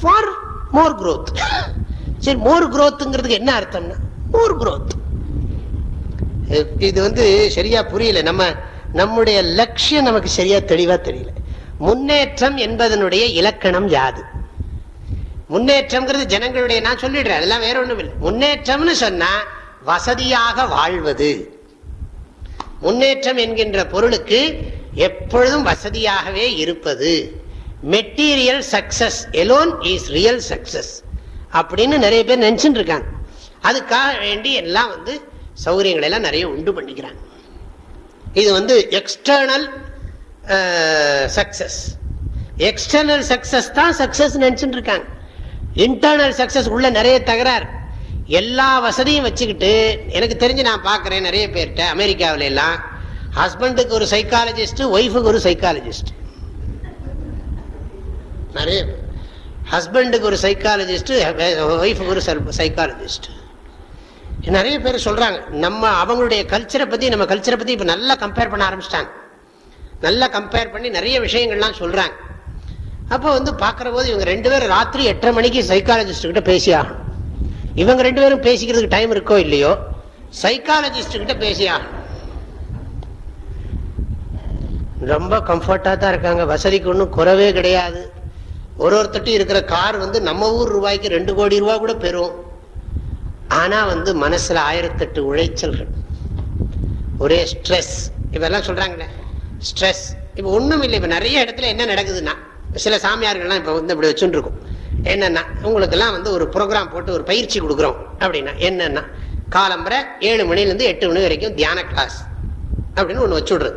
ஃபார் மோர் குரோத் சரி மோர் குரோத்துங்கிறதுக்கு என்ன அர்த்தம்னா? மோர் குரோத் இது வந்து சரியா புரியல. நம்ம நம்முடைய லட்சியம் நமக்கு சரியா தெளிவா தெரியல. முன்னேற்றம் என்பதனுடைய இலக்கணம் யாது? முன்னேற்றம்ங்கிறது ஜனங்களுடைய நான் சொல்லிடுறேன் அதெல்லாம் வேற ஒண்ணும் இல்லை. முன்னேற்றம்னு சொன்னா வசதியாக வாழ்வது. முன்னேற்றம் என்கின்ற பொருளுக்கு எப்பொழுதும் வசதியாகவே இருப்பது. Material success alone is real success அப்படின்னு நிறைய பேர் நினைச்சுட்டு இருக்காங்க அதுக்காக வேண்டி எல்லாம் வந்து சௌகரியங்களை எல்லாம் நிறைய உண்டு பண்ணிக்கிறாங்க. இது வந்து எக்ஸ்டர்னல் சக்சஸ் எக்ஸ்டர்னல் சக்சஸ் தான் சக்சஸ் நினைச்சுட்டு இருக்காங்க இன்டர்னல் சக்சஸ் உள்ள நிறைய தகராறு. எல்லா வசதியும் வச்சுக்கிட்டு எனக்கு தெரிஞ்சு நான் பார்க்குறேன் நிறைய பேர்கிட்ட அமெரிக்காவில எல்லாம் ஹஸ்பண்டுக்கு ஒரு சைக்காலஜிஸ்ட் ஒய்ஃபுக்கு ஒரு சைக்காலஜிஸ்ட் நிறைய ஹஸ்பண்டுக்கு ஒரு சைக்காலஜிஸ்ட் ஒய்ஃபுக்கு ஒரு சைக்காலஜிஸ்ட் நிறைய பேர் சொல்றாங்க நம்ம அவங்களுடைய கல்ச்சரை பத்தி நம்ம கல்ச்சரை பத்தி இப்ப நல்லா கம்பேர் பண்ண ஆரம்பிச்சிட்டாங்க. நல்லா கம்பேர் பண்ணி நிறைய விஷயங்கள்லாம் சொல்றாங்க. அப்போ வந்து பார்க்குற போது இவங்க ரெண்டு பேரும் ராத்திரி எட்டரை மணிக்கு சைக்காலஜிஸ்ட்கிட்ட பேசி ஆகணும். இவங்க ரெண்டு பேரும் பேசிக்கிறதுக்கு டைம் இருக்கோ இல்லையோ சைக்காலஜிஸ்ட்கிட்ட பேசி ஆகணும். ரொம்ப கம்ஃபர்ட்டாக தான் இருக்காங்க. வசதிக்கு ஒன்றும் குறவே கிடையாது. ஒரு ஒருத்தட்டும் இருக்கிற கார் வந்து நம்ம ஊர் ரூபாய்க்கு ரெண்டு கோடி ரூபா கூட பெறும். ஆனால் வந்து மனசில் ஆயிரத்தெட்டு உழைச்சல்கள் ஒரே ஸ்ட்ரெஸ் இப்பெல்லாம் சொல்கிறாங்களே ஸ்ட்ரெஸ் இப்போ ஒன்றும் இல்லை இப்போ நிறைய இடத்துல என்ன நடக்குதுன்னா சில சாமியார்கள்லாம் இப்போ வந்து இப்படி வச்சுட்டு இருக்கும் உங்களுக்கெல்லாம் வந்து ஒரு ப்ரோக்ராம் போட்டு ஒரு பயிற்சி கொடுக்குறோம் அப்படின்னா என்னென்னா காலம்பரை ஏழு மணிலேருந்து எட்டு மணி வரைக்கும் தியான கிளாஸ் அப்படின்னு ஒன்று வச்சு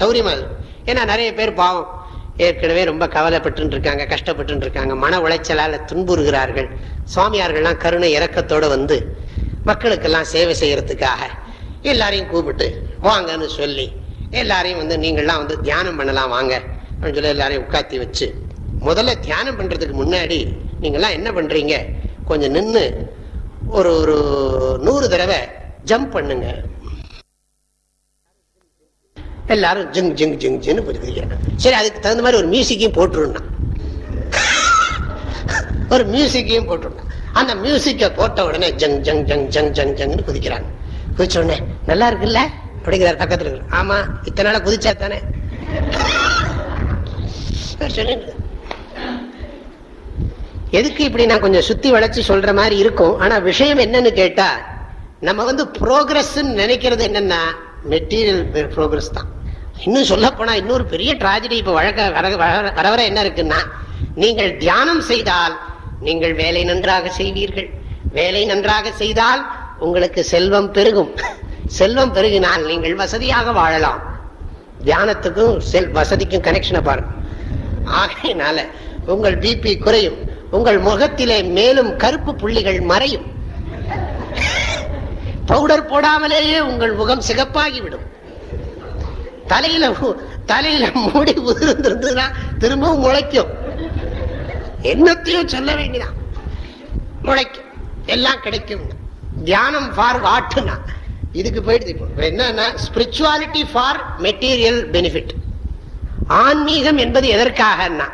சௌரியமாக இருக்கும் ஏன்னா நிறைய பேர் பாவம். ஏற்கனவே ரொம்ப கவலைப்பட்டு இருக்காங்க கஷ்டப்பட்டு இருக்காங்க மன உளைச்சலால் துன்புறுகிறார்கள். சுவாமியார்கள்லாம் கருணை இறக்கத்தோட வந்து மக்களுக்கெல்லாம் சேவை செய்கிறதுக்காக எல்லாரையும் கூப்பிட்டு வாங்கன்னு சொல்லி எல்லாரையும் வந்து நீங்கள்லாம் வந்து தியானம் பண்ணலாம் வாங்க. அப்படின்னு சொல்லி எல்லாரையும் உட்காத்தி வச்சு முதல்ல தியானம் பண்றதுக்கு முன்னாடி நீங்கள்லாம் என்ன பண்றீங்க? கொஞ்சம் நின்று ஒரு ஒரு நூறு தடவை ஜம்ப் பண்ணுங்க. எல்லாரும் ஜிங் ஜிங் ஜிங் ஜின்னு புரிஞ்சுக்கிறாங்க. சரி அதுக்கு தகுந்த மாதிரி ஒரு மியூசிக்கையும் போட்டுருண்ணா ஒரு மியூசிக்கையும் போட்டுருந்தான் அந்த மியூசிக்கை போட்ட உடனே ஜங் ஜங் ஜங் ஜங் ஜங் ஜங்னு குதிக்கிறாங்க. குதிச்ச உடனே நல்லா இருக்குல்ல? அப்படிங்கிறார் பக்கத்துல இருக்கு ஆமா இத்தனை நாளா குதிச்சா தானே எதுக்கு இப்படி நான் கொஞ்சம் சுத்தி வளைச்சு சொல்ற மாதிரி இருக்கும்? ஆனா விஷயம் என்னன்னு கேட்டா நம்ம வந்து ப்ரோக்ரஸ் நினைக்கிறது என்னன்னா மெட்டீரியல் ப்ரோக்ரஸ் தான். இன்னும் சொல்ல போனா இன்னொரு பெரிய டிராஜடி இப்ப வழக்க வர வர- வர வர என்ன இருக்குன்னா நீங்கள் தியானம் செய்தால் நீங்கள் வேலை நன்றாக செய்வீர்கள். வேலை நன்றாக செய்தால் உங்களுக்கு செல்வம் பெருகும். செல்வம் பெருகினால் நீங்கள் வசதியாக வாழலாம். தியானத்துக்கும் செல் வசதிக்கும் கனெக்ஷனை பாருங்க. ஆகையினால உங்கள் பிபி குறையும். உங்கள் முகத்திலே மேலும் கருப்பு புள்ளிகள் மறையும். பவுடர் போடாமலேயே உங்கள் முகம் சிகப்பாகிவிடும். தலையில தலையில மூடி உதிர்ந்திருந்ததுன்னா திரும்பவும் முளைக்கும். என்னத்தையும் சொல்ல வேண்டியதான் முளைக்கும். எல்லாம் கிடைக்கும். தியானம் ஃபார் வாட்டுனா இதுக்கு போயிடுது இப்போ. என்னன்னா ஸ்பிரிச்சுவாலிட்டி ஃபார் மெட்டீரியல் பெனிஃபிட் ஆன்மீகம் என்பது எதற்காகன்னா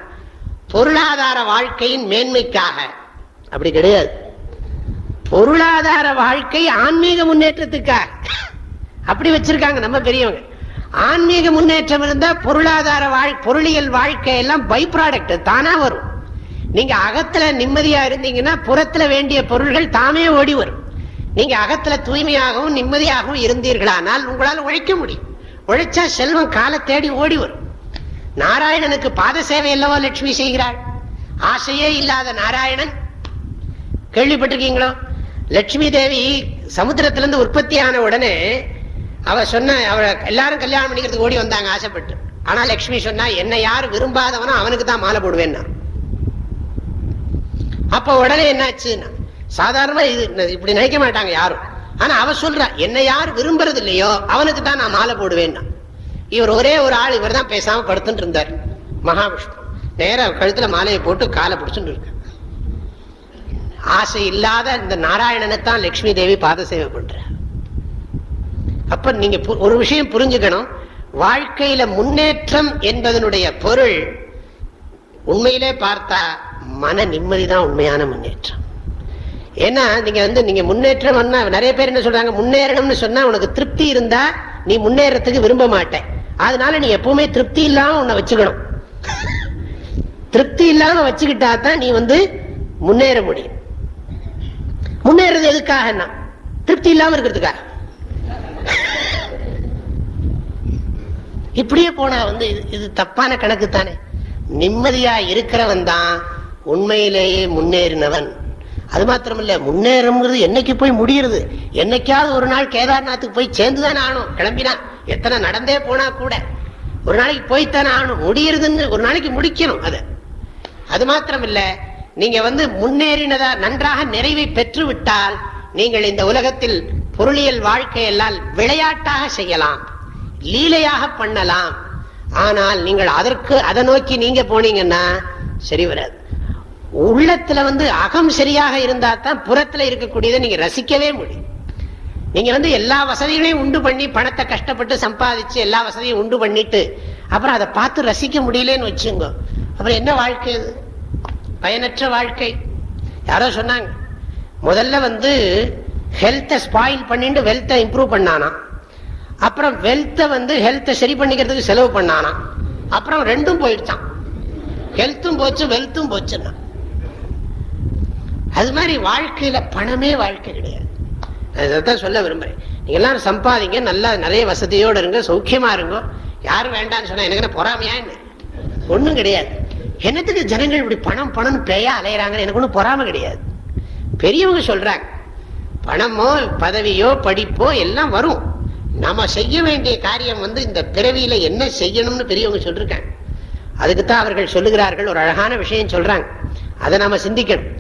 பொருளாதார வாழ்க்கையின் மேன்மைக்காக. அப்படி கிடையாது. பொருளாதார வாழ்க்கை ஆன்மீக முன்னேற்றத்துக்காக. அப்படி வச்சிருக்காங்க நம்ம பெரியவங்க. ஆன்மீக முன்னேற்றம் இருந்தா பொருளாதார வாழ் பொருளியல் வாழ்க்கை எல்லாம் பை ப்ராடக்ட் தானா வரும். நீங்க அகத்துல நிம்மதியா இருந்தீங்கன்னா புறத்துல வேண்டிய பொருள்கள் தாமே ஓடி வரும். நீங்க அகத்துல தூய்மையாகவும் நிம்மதியாகவும் இருந்தீர்களானால் உங்களால் உழைக்க முடியும். உழைச்சா செல்வம் காலை தேடி ஓடி வரும். நாராயணனுக்கு பாத சேவை அல்லவா லட்சுமி செய்கிறாள்? ஆசையே இல்லாத நாராயணன். கேள்விப்பட்டிருக்கீங்களோ? லட்சுமி தேவி சமுத்திரத்திலிருந்து உற்பத்தி ஆன உடனே அவ சொன்ன அவ எல்லாரும் கல்யாணம் பண்ணிக்கிறதுக்கு ஓடி வந்தாங்க ஆசைப்பட்டு. ஆனா லட்சுமி சொன்னா என்ன யார் விரும்பாதவனோ அவனுக்கு தான் மாலை போடுவேன்னா. அப்ப உடனே என்னாச்சுன்னா சாதாரணமா இது இப்படி நினைக்க மாட்டாங்க யாரும். ஆனா அவ சொல்றா என்ன யார் விரும்புறது இல்லையோ அவனுக்கு தான் நான் மாலை போடுவேன்னா. இவர் ஒரே ஒரு ஆள் இவர் தான் பேசாம படுத்துட்டு இருந்தார். மகாவிஷ்ணு. நேரா கழுத்துல மாலையை போட்டு காலை பிடிச்சுட்டு இருக்க ஆசை இல்லாத இந்த நாராயணனை தான் லட்சுமி தேவி பாத சேவை பண்ற அப்ப நீங்க பு- ஒரு விஷயம் புரிஞ்சுக்கணும். வாழ்க்கையில முன்னேற்றம் என்பதனுடைய பொருள் உண்மையிலே பார்த்தா மன நிம்மதி தான் உண்மையான முன்னேற்றம். ஏன்னா நீங்க வந்து நீங்க முன்னேற்றம் நிறைய பேர் என்ன சொல்றாங்க? முன்னேறணும்னு சொன்னா உனக்கு திருப்தி இருந்தா நீ முன்னேறத்துக்கு விரும்ப மாட்டேன். அதனால நீ எப்பவுமே திருப்தி இல்லாம உன்னை வச்சுக்கணும். திருப்தி இல்லாம வச்சுக்கிட்டா தான் நீ வந்து முன்னேற முடியும். முன்னேறது எதுக்காகன்னா திருப்தி இல்லாம இருக்கிறதுக்காக. இப்படியே போனா வந்து இது- இது தப்பான கணக்கு தானே. நிம்மதியா இருக்கிறவன் தான் உண்மையிலேயே முன்னேறினவன். அது மாத்திரமில்ல முன்னேறம்ங்கிறது என்னைக்கு போய் முடியுறது? என்னைக்காவது ஒரு நாள் கேதார்நாத்துக்கு போய் சேர்ந்துதானே ஆகணும். கிளம்பினா எத்தனை நடந்தே போனா கூட. ஒரு நாளைக்கு போய்த்தானே ஆகணும். முடியறதுன்னு ஒரு நாளைக்கு முடிக்கணும் அது. அது மாத்திரமில்ல நீங்க வந்து முன்னேறினதா நன்றாக நிறைவை பெற்று விட்டால் நீங்கள் இந்த உலகத்தில் பொருளியல் வாழ்க்கையெல்லாம் விளையாட்டாக செய்யலாம் லீலையாக பண்ணலாம். ஆனால் நீங்கள் அதற்கு அதை நோக்கி நீங்க போனீங்கன்னா சரி வராது. உள்ளத்துல வந்து அகம் சரியாக இருந்தா தான் புறத்துல இருக்கக்கூடியதை நீங்க ரசிக்கவே முடியும். நீங்க வந்து எல்லா வசதிகளையும் உண்டு பண்ணி பணத்தை கஷ்டப்பட்டு சம்பாதிச்சு எல்லா வசதியும் உண்டு பண்ணிட்டு அப்புறம் அதை பார்த்து ரசிக்க முடியலன்னு வச்சுங்க. அப்புறம் என்ன வாழ்க்கை அது? பயனற்ற வாழ்க்கை. யாரோ சொன்னாங்க முதல்ல வந்து ஹெல்த்தை ஸ்பாயில் பண்ணிட்டு வெல்த்தை இம்ப்ரூவ் பண்ணானா. அப்புறம் வெல்த்தை வந்து ஹெல்த்தை சரி பண்ணிக்கிறதுக்கு செலவு பண்ணானா. அப்புறம் ரெண்டும் போயிடுச்சான் ஹெல்த்தும் போச்சு வெல்த்தும் போச்சுன்னா. அது மாதிரி வாழ்க்கையில பணமே வாழ்க்கை கிடையாது. அதான் சொல்ல விரும்புறேன். நீங்க எல்லாரும் சம்பாதிங்க நல்லா நிறைய வசதியோடு இருங்க சௌக்கியமா இருங்க. யாரும் வேண்டாம்னு சொன்னா எனக்கு என்ன பொறாமையா என்ன? ஒண்ணும் கிடையாது. என்னத்துக்கு ஜனங்கள் இப்படி பணம் பணம் பேயா அலையிறாங்கன்னு எனக்கு ஒன்றும் பொறாம கிடையாது. பெரியவங்க சொல்றாங்க பணமோ பதவியோ படிப்போ எல்லாம் வரும். நாம செய்ய வேண்டிய காரியம் வந்து இந்த பிறவியில என்ன செய்யணும்னு பெரியவங்க சொல்லிருக்காங்க. அதுக்குத்தான் அவர்கள் சொல்லுகிறார்கள் ஒரு அழகான விஷயம் சொல்றாங்க. அதை நாம சிந்திக்கணும்.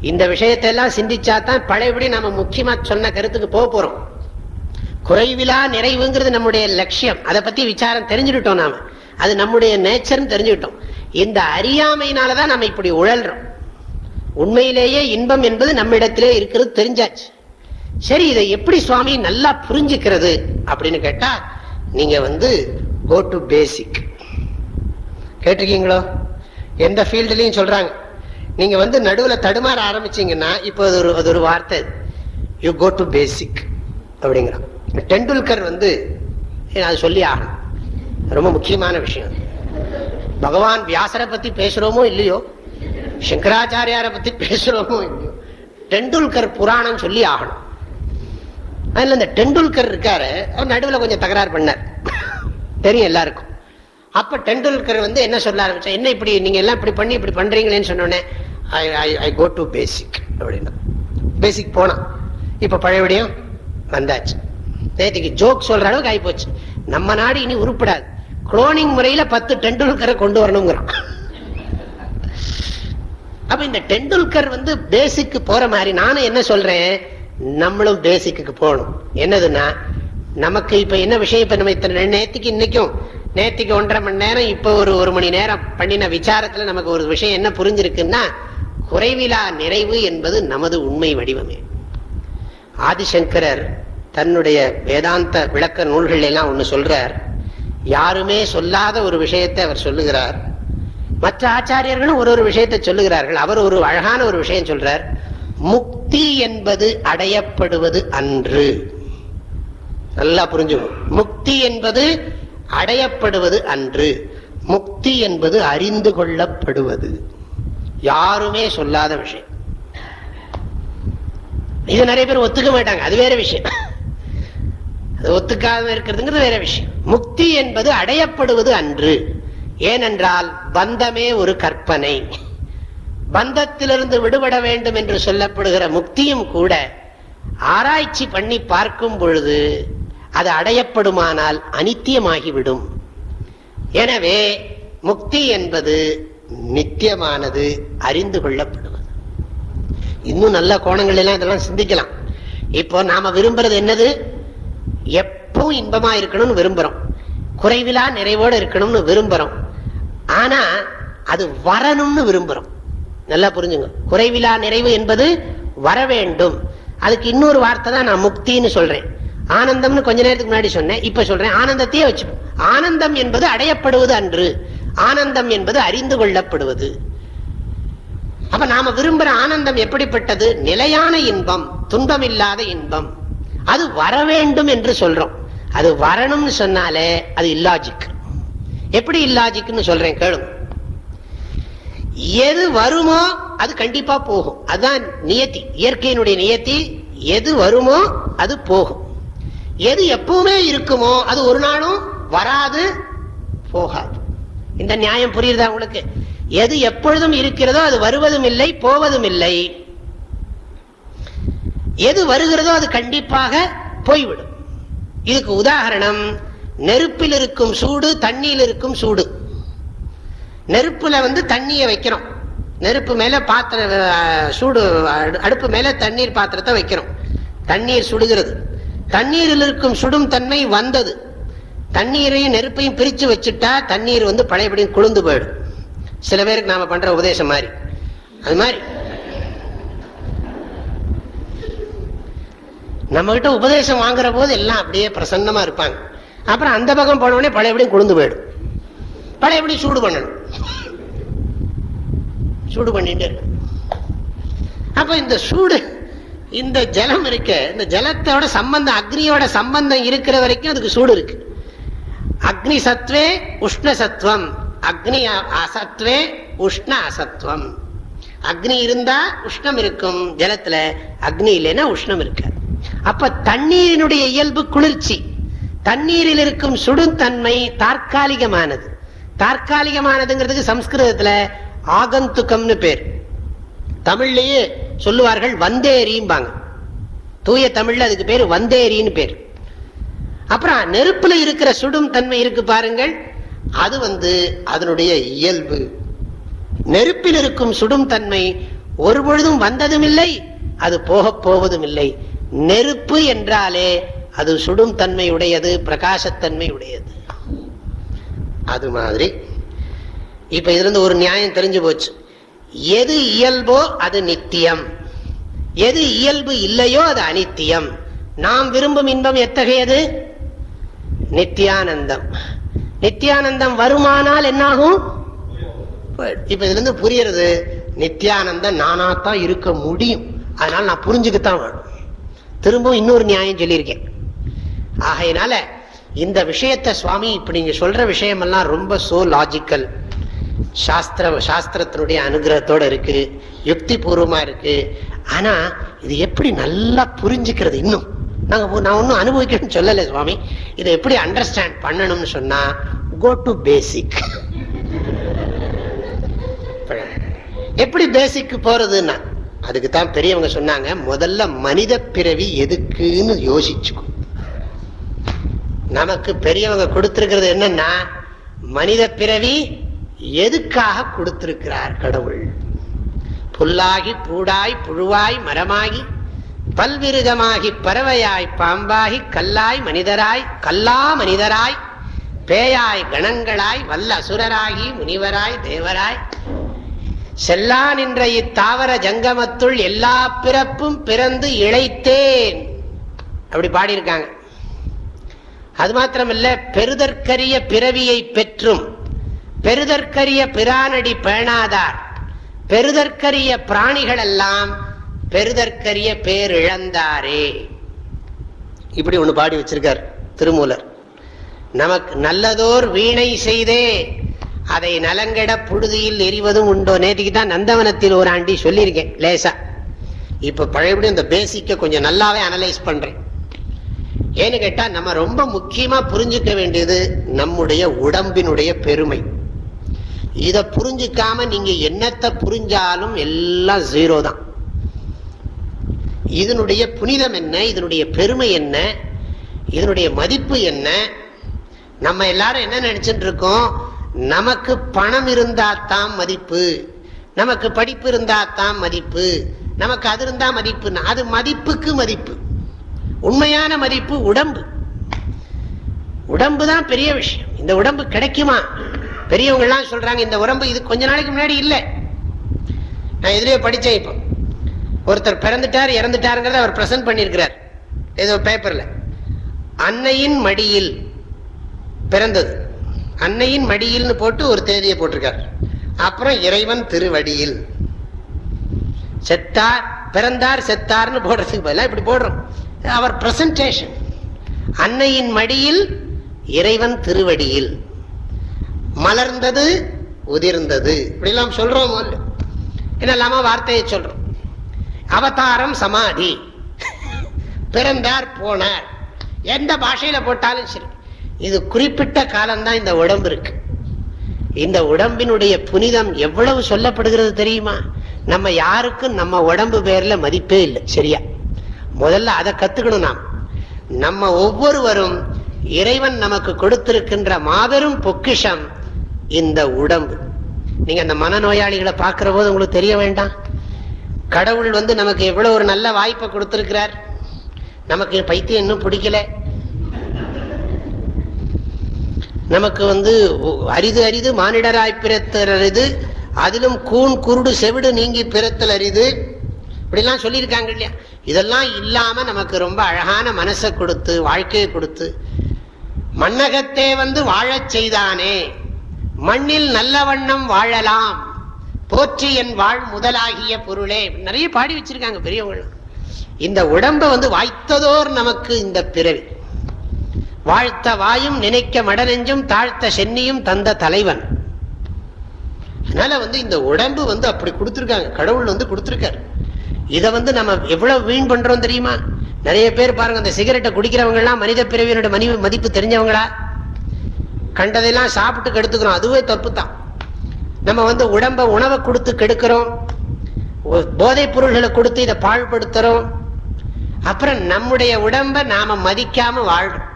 இந்த விஷயத்தை எல்லாம் சிந்திச்சா தான் பழையபடி நம்ம முக்கியமா சொன்ன கருத்துக்கு போக போறோம். குறைவிலா நிறைவுங்கிறது நம்முடைய லட்சியம். அதை பத்தி விசாரம் தெரிஞ்சுக்கிட்டோம் நாம. அது நம்முடைய நேச்சர்னு தெரிஞ்சுக்கிட்டோம். இந்த அறியாமையினாலதான் நம்ம இப்படி உழல்றோம். உண்மையிலேயே இன்பம் என்பது நம்மிடத்திலே இருக்கிறது தெரிஞ்சாச்சு. சரி இதை எப்படி சுவாமி நல்லா புரிஞ்சுக்கிறது அப்படின்னு கேட்டா நீங்க வந்து கோ டு பேசிக் கேட்டிருக்கீங்களோ? எந்த ஃபீல்டுலையும் சொல்றாங்க. நீங்க வந்து நடுவுல தடுமாற ஆரம்பிச்சீங்கன்னா இப்போ அது ஒரு அது ஒரு வார்த்தை. யூ கோ டு பேசிக் அப்படிங்கிறான் டெண்டுல்கர் வந்து அது சொல்லி ஆகணும். ரொம்ப முக்கியமான விஷயம். பகவான் வியாசரை பத்தி பேசுறோமோ இல்லையோ? சங்கராச்சாரியாரை பத்தி பேசுறோமோ இல்லையோ? டெண்டுல்கர் புராணம் சொல்லி ஆகணும். அதுல இந்த டெண்டுல்கர் இருக்காரு. அவர் நடுவில் கொஞ்சம் தகராறு பண்ணார். தெரியும் எல்லாருக்கும். அப்ப டெண்டுல்கர் வந்து என்ன சொல்ல ஆரம்பிச்சா என்ன இப்படி நீங்க எல்லாம் இப்படி பண்ணி இப்படி பண்றீங்களேன்னு சொன்னோன்னே ஐ ஐ ஐ கோ டு பேசிக் அப்படின்னா. பேசிக் போனான் இப்ப பழையபடியும் வந்தாச்சு. நேற்றுக்கு ஜோக் சொல்ற அளவுக்கு ஆகி போச்சு நம்ம நாடு இனி உருப்படாது. குளோனிங் முறையில பத்து டெண்டுல்கரை கொண்டு வரணுங்கிறான். அப்ப இந்த டெண்டுல்கர் வந்து பேசிக்கு போற மாதிரி நானும் என்ன சொல்றேன்? நம்மளும் பேசிக்கு போகணும். என்னதுன்னா நமக்கு இப்ப என்ன விஷயம்? இப்ப நம்ம இத்தனை நேற்றுக்கு இன்னைக்கும் நேற்றுக்கு ஒன்றரை மணி நேரம் இப்போ ஒரு ஒரு மணி நேரம் பண்ணின விசாரத்துல நமக்கு ஒரு விஷயம் என்ன புரிஞ்சிருக்குன்னா குறைவிலா நிறைவு என்பது நமது உண்மை வடிவமே. ஆதிசங்கரர் தன்னுடைய வேதாந்த விளக்க நூல்கள் எல்லாம் ஒன்று சொல்றார். யாருமே சொல்லாத ஒரு விஷயத்தை அவர் சொல்லுகிறார். மற்ற ஆச்சாரியர்களும் ஒரு ஒரு விஷயத்தை சொல்லுகிறார்கள். அவர் ஒரு அழகான ஒரு விஷயம் சொல்றார். முக்தி என்பது அடையப்படுவது அன்று. நல்லா புரிஞ்சுக்கணும் முக்தி என்பது அடையப்படுவது அன்று. முக்தி என்பது அறிந்து கொள்ளப்படுவது. யாருமே சொல்லாத விஷயம். இது நிறைய பேர் ஒத்துக்க மாட்டாங்க. அது வேற விஷயம். அது ஒத்துக்காம இருக்கிறதுங்கிறது வேற விஷயம். முக்தி என்பது அடையப்படுவது அன்று. ஏனென்றால் பந்தமே ஒரு கற்பனை. பந்தத்திலிருந்து விடுபட வேண்டும் என்று சொல்லப்படுகிற முக்தியும் கூட ஆராய்ச்சி பண்ணி பார்க்கும் பொழுது அது அடையப்படுமானால் அனித்தியமாகிவிடும். எனவே முக்தி என்பது நித்தியமானது அறிந்து கொள்ளப்படுவது. இன்னும் நல்ல கோணங்கள் எல்லாம் இதெல்லாம் சிந்திக்கலாம். இப்போ நாம விரும்புறது என்னது? எப்பவும் இன்பமா இருக்கணும்னு விரும்புறோம். குறைவிலா நிறைவோடு இருக்கணும்னு விரும்புறோம். ஆனா அது வரணும்னு விரும்புறோம். நல்லா புரிஞ்சுங்க. குறைவிலா நிறைவு என்பது வர வேண்டும். அதுக்கு இன்னொரு வார்த்தை தான் நான் முக்தின்னு சொல்றேன். ஆனந்தம்னு கொஞ்ச நேரத்துக்கு முன்னாடி சொன்னேன். இப்ப சொல்றேன். ஆனந்தத்தையே வச்சு ஆனந்தம் என்பது அடையப்படுவது அன்று. ஆனந்தம் என்பது அறிந்து கொள்ளப்படுவது. அப்ப நாம விரும்புற ஆனந்தம் எப்படிப்பட்டது? நிலையான இன்பம் துன்பமில்லாத இன்பம். அது வர வேண்டும் என்று சொல்றோம். அது வரணும்னு சொன்னாலே அது இல்லாஜிக் எப்படி இல்லாஜிக்னு சொல்றேன் கேளுங்க. எது வருமோ அது கண்டிப்பா போகும். அதுதான் நியத்தி. இயற்கையினுடைய நியத்தி எது வருமோ அது போகும். எது எப்பவுமே இருக்குமோ அது ஒரு நாளும் வராது போகாது. இந்த நியாயம் புரியுதா உங்களுக்கு? எது எப்பொழுதும் இருக்கிறதோ அது வருவதும் இல்லை போவதும் இல்லை. எது வருகிறதோ அது கண்டிப்பாக போய்விடும். இதுக்கு உதாரணம் நெருப்பில் இருக்கும் சூடு தண்ணியில் இருக்கும் சூடு. நெருப்புல வந்து தண்ணியை வைக்கிறோம். நெருப்பு மேல பாத்திர சூடு அடுப்பு மேல தண்ணீர் பாத்திரத்தை வைக்கிறோம். தண்ணீர் சுடுகிறது. தண்ணீரில் இருக்கும் சுடும் தன்மை வந்தது. தண்ணீரையும் நெருப்பையும் பிரிச்சு வச்சுட்டா தண்ணீர் வந்து பழையபடியும் குளிர்ந்து போயிடும். சில பேருக்கு நாம பண்ற உபதேசம் மாதிரி. அது மாதிரி. நம்ம கிட்ட உபதேசம் வாங்குற போது எல்லாம் அப்படியே பிரசன்னமா இருப்பாங்க. அப்புறம் அந்த பக்கம் போனவொடனே பழையபடியும் குளிர்ந்து போயிடும். பழையபடி சூடு பண்ணணும். சூடு பண்ணிட்டு அப்ப இந்த சூடு இந்த ஜலம் இருக்க இந்த ஜலத்தோட சம்பந்தம் அக்னியோட சம்பந்தம் இருக்கிற வரைக்கும் அதுக்கு சூடு இருக்கு. அக்னி சத்வே உஷ்ண சத்துவம் அக்னி அசத்வே உஷ்ண அசத்துவம் அக்னி இருந்தா உஷ்ணம் இருக்கும். ஜலத்துல அக்னி இல்லைன்னா உஷ்ணம் இருக்காது. அப்ப தண்ணீரினுடைய இயல்பு குளிர்ச்சி. தண்ணீரில் இருக்கும் சுடுந்தன்மை தற்காலிகமானது. தற்காலிகமானதுங்கிறதுக்கு சம்ஸ்கிருதத்துல ஆகந்துக்கம்னு பேர். தமிழ்லயே சொல்லுவார்கள் வந்தேரிம்பாங்க. தூய தமிழ்ல அதுக்கு பேரு வந்தேரின்னு பேர். அப்புறம் நெருப்புல இருக்கிற சுடும் தன்மை இருக்கு பாருங்கள். அது வந்து அதனுடைய இயல்பு. நெருப்பில் இருக்கும் சுடும் தன்மை ஒரு பொழுதும் வந்ததும் இல்லை அது போக போவதும் இல்லை. நெருப்பு என்றாலே அது சுடும் தன்மை உடையது பிரகாசத்தன்மை உடையது அது மாதிரி. இப்ப இதுல ஒரு நியாயம் தெரிஞ்சு போச்சு. எது இயல்போ அது நித்தியம். எது இயல்பு இல்லையோ அது அனித்தியம். நாம் விரும்பும் இன்பம் எத்தகையது? நித்தியானந்தம் நித்தியானந்தம் வருமானால் என்னாகும்? இப்ப இதுல இருந்து புரியறது நித்தியானந்தம் நானாத்தான் இருக்க முடியும். அதனால நான் புரிஞ்சுக்கத்தான் வேணும். திரும்பவும் இன்னொரு நியாயம் சொல்லியிருக்கேன். ஆகையினால இந்த விஷயத்த சுவாமி இப்ப நீங்க சொல்ற விஷயம் எல்லாம் ரொம்ப சோ லாஜிக்கல் சாஸ்திர சாஸ்திரத்தினுடைய அனுகிரகத்தோட இருக்கு யுக்தி பூர்வமா இருக்கு. ஆனா இது எப்படி நல்லா புரிஞ்சுக்கிறது இன்னும்? நாங்கள் நான் ஒன்றும் அனுபவிக்கணும்னு சொல்லல சுவாமி. இதை எப்படி அண்டர்ஸ்டாண்ட் பண்ணணும்னு சொன்னா கோ டு பேசிக் எப்படி பேசிக் போறதுன்னா அதுக்கு தான் பெரியவங்க சொன்னாங்க முதல்ல மனித பிறவி எதுக்குன்னு யோசிச்சுக்கும் நமக்கு பெரியவங்க கொடுத்திருக்கிறது என்னன்னா மனித பிறவி எதுக்காக கொடுத்திருக்கிறார் கடவுள்? புல்லாகி பூடாய் புழுவாய் மரமாகி பல்விருதமாகி பறவையாய் பாம்பாகி கல்லாய் மனிதராய் கல்லா மனிதராய் பேயாய் கணங்களாய் வல்ல அசுரராகி முனிவராய் தேவராய். செல்லா நின்ற இத்தாவர ஜங்கமத்துள் எல்லா பிறப்பும் பிறந்து இழைத்தேன். அப்படி பாடியிருக்காங்க. அது மாத்திரமல்ல பெருதற்கரிய பிறவியை பெற்றும். பெருதற்கரிய பிரானடி பேணாதார். பெருதற்கரிய பிராணிகள் எல்லாம் பெருதற்கரிய பேரிழந்தாரே. இப்படி ஒன்று பாடி வச்சிருக்கார் திருமூலர். நமக்கு நல்லதோர் வீணை செய்தே அதை நலங்கட புழுதியில் எரிவதும் உண்டோ? நேற்றுக்கு தான் நந்தவனத்தில் ஒரு ஆண்டி சொல்லியிருக்கேன் லேசா. இப்போ பழையபடி அந்த பேசிக்கை கொஞ்சம் நல்லாவே அனலைஸ் பண்ணுறேன் ஏன்னு கேட்டால் நம்ம ரொம்ப முக்கியமாக புரிஞ்சுக்க வேண்டியது நம்முடைய உடம்பினுடைய பெருமை. இதை புரிஞ்சுக்காம நீங்கள் என்னத்தை புரிஞ்சாலும் எல்லாம் ஜீரோ தான். இதனுடைய புனிதம் என்ன? இதனுடைய பெருமை என்ன? இதனுடைய மதிப்பு என்ன? நம்ம எல்லாரும் என்ன நினைச்சிட்டு இருக்கோம்? நமக்கு பணம் இருந்தா தான் மதிப்பு. நமக்கு படிப்பு இருந்தா தான் மதிப்பு. நமக்கு அது இருந்தா மதிப்பு அது மதிப்புக்கு மதிப்பு. உண்மையான மதிப்பு உடம்பு. உடம்பு தான் பெரிய விஷயம். இந்த உடம்பு கிடைக்குமா? பெரியவங்க எல்லாம் சொல்றாங்க இந்த உடம்பு இது கொஞ்ச நாளைக்கு முன்னாடி இல்லை. நான் எதிலேயே படிச்சேன் இப்போ. ஒருத்தர் பிறந்துட்டார் இறந்துட்டாருங்கிறத அவர் பிரசன்ட் பண்ணியிருக்கிறார். ஏதோ பேப்பரில் அன்னையின் மடியில் பிறந்தது. அன்னையின் மடியில்னு போட்டு ஒரு தேதியை போட்டிருக்கார். அப்புறம் இறைவன் திருவடியில். செத்தார் பிறந்தார் செத்தார்னு போடுறதுக்கு பதிலாக இப்படி போடுறோம். அவர் பிரசன்டேஷன் அன்னையின் மடியில் இறைவன் திருவடியில். மலர்ந்தது உதிர்ந்தது. இப்படிலாம் சொல்றோம் இல்லாமல் வார்த்தையை சொல்றோம். அவதாரம் சமாதி. பிறந்தார் போனார். எந்த பாஷையில போட்டாலும் சரி. இது குறிப்பிட்ட காலம்தான் இந்த உடம்பு இருக்கு. இந்த உடம்பினுடைய புனிதம் எவ்வளவு சொல்லப்படுகிறது தெரியுமா? நம்ம யாருக்கும் நம்ம உடம்பு பேர்ல மதிப்பே இல்லை. சரியா? முதல்ல அதை கத்துக்கணும் நாம். நம்ம ஒவ்வொருவரும் இறைவன் நமக்கு கொடுத்திருக்கின்ற மாபெரும் பொக்கிஷம் இந்த உடம்பு. நீங்க அந்த மனநோயாளிகளை பார்க்கிற போது உங்களுக்கு தெரிய வேண்டாம்? கடவுள் வந்து நமக்கு எவ்வளவு ஒரு நல்ல வாய்ப்பை கொடுத்திருக்கிறார். நமக்கு பைத்தியம் இன்னும் பிடிக்கல. நமக்கு வந்து அரிது அரிது மானிடராய் பிறத்தல் அரிது அதிலும் கூண் குருடு செவிடு நீங்கி பிறத்தல் அரிது இப்படிலாம் சொல்லியிருக்காங்க இல்லையா? இதெல்லாம் இல்லாம நமக்கு ரொம்ப அழகான மனசை கொடுத்து வாழ்க்கையை கொடுத்து மன்னகத்தே வந்து வாழச் செய்தானே. மண்ணில் நல்ல வண்ணம் வாழலாம். போற்றி என் வாழ் முதலாகிய பொருளே. நிறைய பாடி வச்சிருக்காங்க பெரியவங்களும் இந்த உடம்ப வந்து வாய்த்ததோர் நமக்கு இந்த பிறவி. வாழ்த்த வாயும் நினைக்க மடநெஞ்சும் தாழ்த்த சென்னியும் தந்த தலைவன். அதனால வந்து இந்த உடம்பு வந்து அப்படி கொடுத்துருக்காங்க. கடவுள் வந்து கொடுத்துருக்காரு. இதை வந்து நம்ம எவ்வளவு வீண் பண்றோம் தெரியுமா? நிறைய பேர் பாருங்க அந்த சிகரெட்டை குடிக்கிறவங்க எல்லாம் மனித பிறவியனோட மதிப்பு தெரிஞ்சவங்களா? கண்டதெல்லாம் சாப்பிட்டு கெடுத்துக்கிறோம். அதுவே தப்பு தான் நம்ம வந்து உடம்ப உணவை கொடுத்து கெடுக்கிறோம். போதைப் பொருள்களை கொடுத்து இதை பாழ்படுத்துறோம். அப்புறம் நம்முடைய உடம்ப நாம மதிக்காம வாழ்றோம்.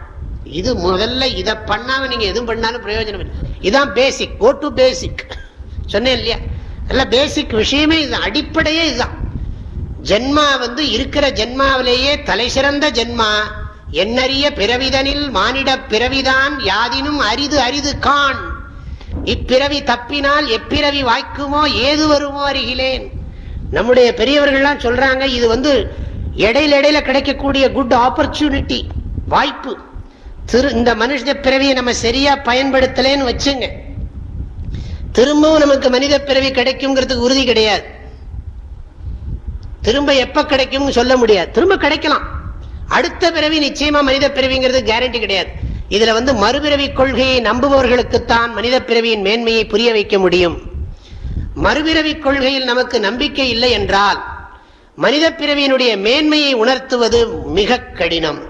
இது முதல்ல இதை பண்ணாம நீங்க எதுவும் பண்ணாலும் பிரயோஜனம் இல்லை. இதுதான் பேசிக் கோ டு பேசிக் சொன்னேன் இல்லையா? நல்ல பேசிக் விஷயமே இது. அடிப்படையே இதுதான். ஜென்மா வந்து இருக்கிற ஜென்மாவிலேயே தலை சிறந்த ஜென்மா. என்னறிய பிறவிதனில் மானிட பிறவிதான். யாதினும் அரிது அரிது கான் இப்பிறவி தப்பினால் எப்பிறவி வாய்க்குமோ ஏது வருமோ அறிகிலேன் நம்முடைய பெரியவர்கள்லாம் சொல்றாங்க இது வந்து இடையில இடையில கிடைக்கக்கூடிய குட் ஆப்பர்ச்சுனிட்டி வாய்ப்பு. திரு இந்த மனுஷ பிறவியை நம்ம சரியா பயன்படுத்தலேன்னு வச்சுங்க. திரும்பவும் நமக்கு மனித பிறவி கிடைக்குங்கிறதுக்கு உறுதி கிடையாது. திரும்ப எப்ப கிடைக்கும் சொல்ல முடியாது. திரும்ப கிடைக்கலாம். அடுத்த பிறவி நிச்சயமா மனித பிறவிங்கிறது கேரண்டி கிடையாது. இதுல வந்து மறுபிறவி கொள்கையை நம்புபவர்களுக்குத்தான் மனித பிறவியின் மேன்மையை புரிய வைக்க முடியும். மறுபிறவி கொள்கையில் நமக்கு நம்பிக்கை இல்லை என்றால் மனித பிறவியினுடைய மேன்மையை உணர்த்துவது மிக கடினம்.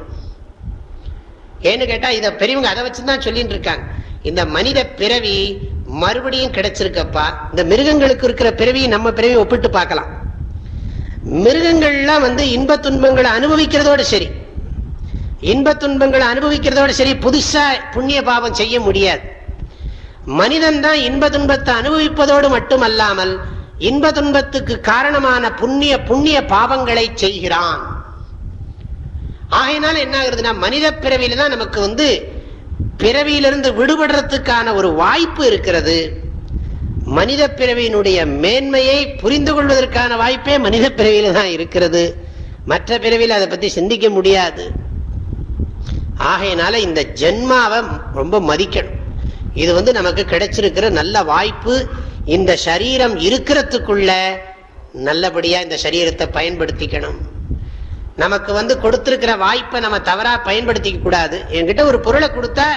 ஏன்னு கேட்டா இதை பெரியவங்க அதை வச்சுதான் சொல்லிட்டு இருக்காங்க. இந்த மனித பிறவி மறுபடியும் கிடைச்சிருக்கப்பா இந்த மிருகங்களுக்கு இருக்கிற பிறவி நம்ம பிறவி ஒப்பிட்டு பார்க்கலாம். மிருகங்கள்லாம் வந்து இன்ப துன்பங்களை அனுபவிக்கிறதோட சரி. இன்ப துன்பங்களை அனுபவிக்கிறதோட சரி புதுசா புண்ணிய பாவம் செய்ய முடியாது. மனிதன் தான் இன்ப துன்பத்தை அனுபவிப்பதோடு மட்டுமல்லாமல் இன்ப துன்பத்துக்கு காரணமான புண்ணிய புண்ணிய பாவங்களை செய்கிறான். ஆகையினால என்ன ஆகுறதுன்னா மனித பிறவியில தான் நமக்கு வந்து பிறவியிலிருந்து விடுபடுறதுக்கான ஒரு வாய்ப்பு இருக்கிறது. மனித பிறவியினுடைய மேன்மையை புரிந்து கொள்வதற்கான வாய்ப்பே மனித பிறவியில தான் இருக்கிறது. மற்ற பிறவியில் அதை பத்தி சிந்திக்க முடியாது. ஆகையினால இந்த ஜென்மாவை ரொம்ப மதிக்கணும். இது வந்து நமக்கு கிடைச்சிருக்கிற நல்ல வாய்ப்பு இந்த சரீரம் இருக்கிறதுக்குள்ள நல்லபடியா இந்த சரீரத்தை பயன்படுத்திக்கணும். நமக்கு வந்து கொடுத்துருக்கிற வாய்ப்பை நம்ம தவறா பயன்படுத்திக்க கூடாது. என்கிட்ட ஒரு பொருளை கொடுத்தா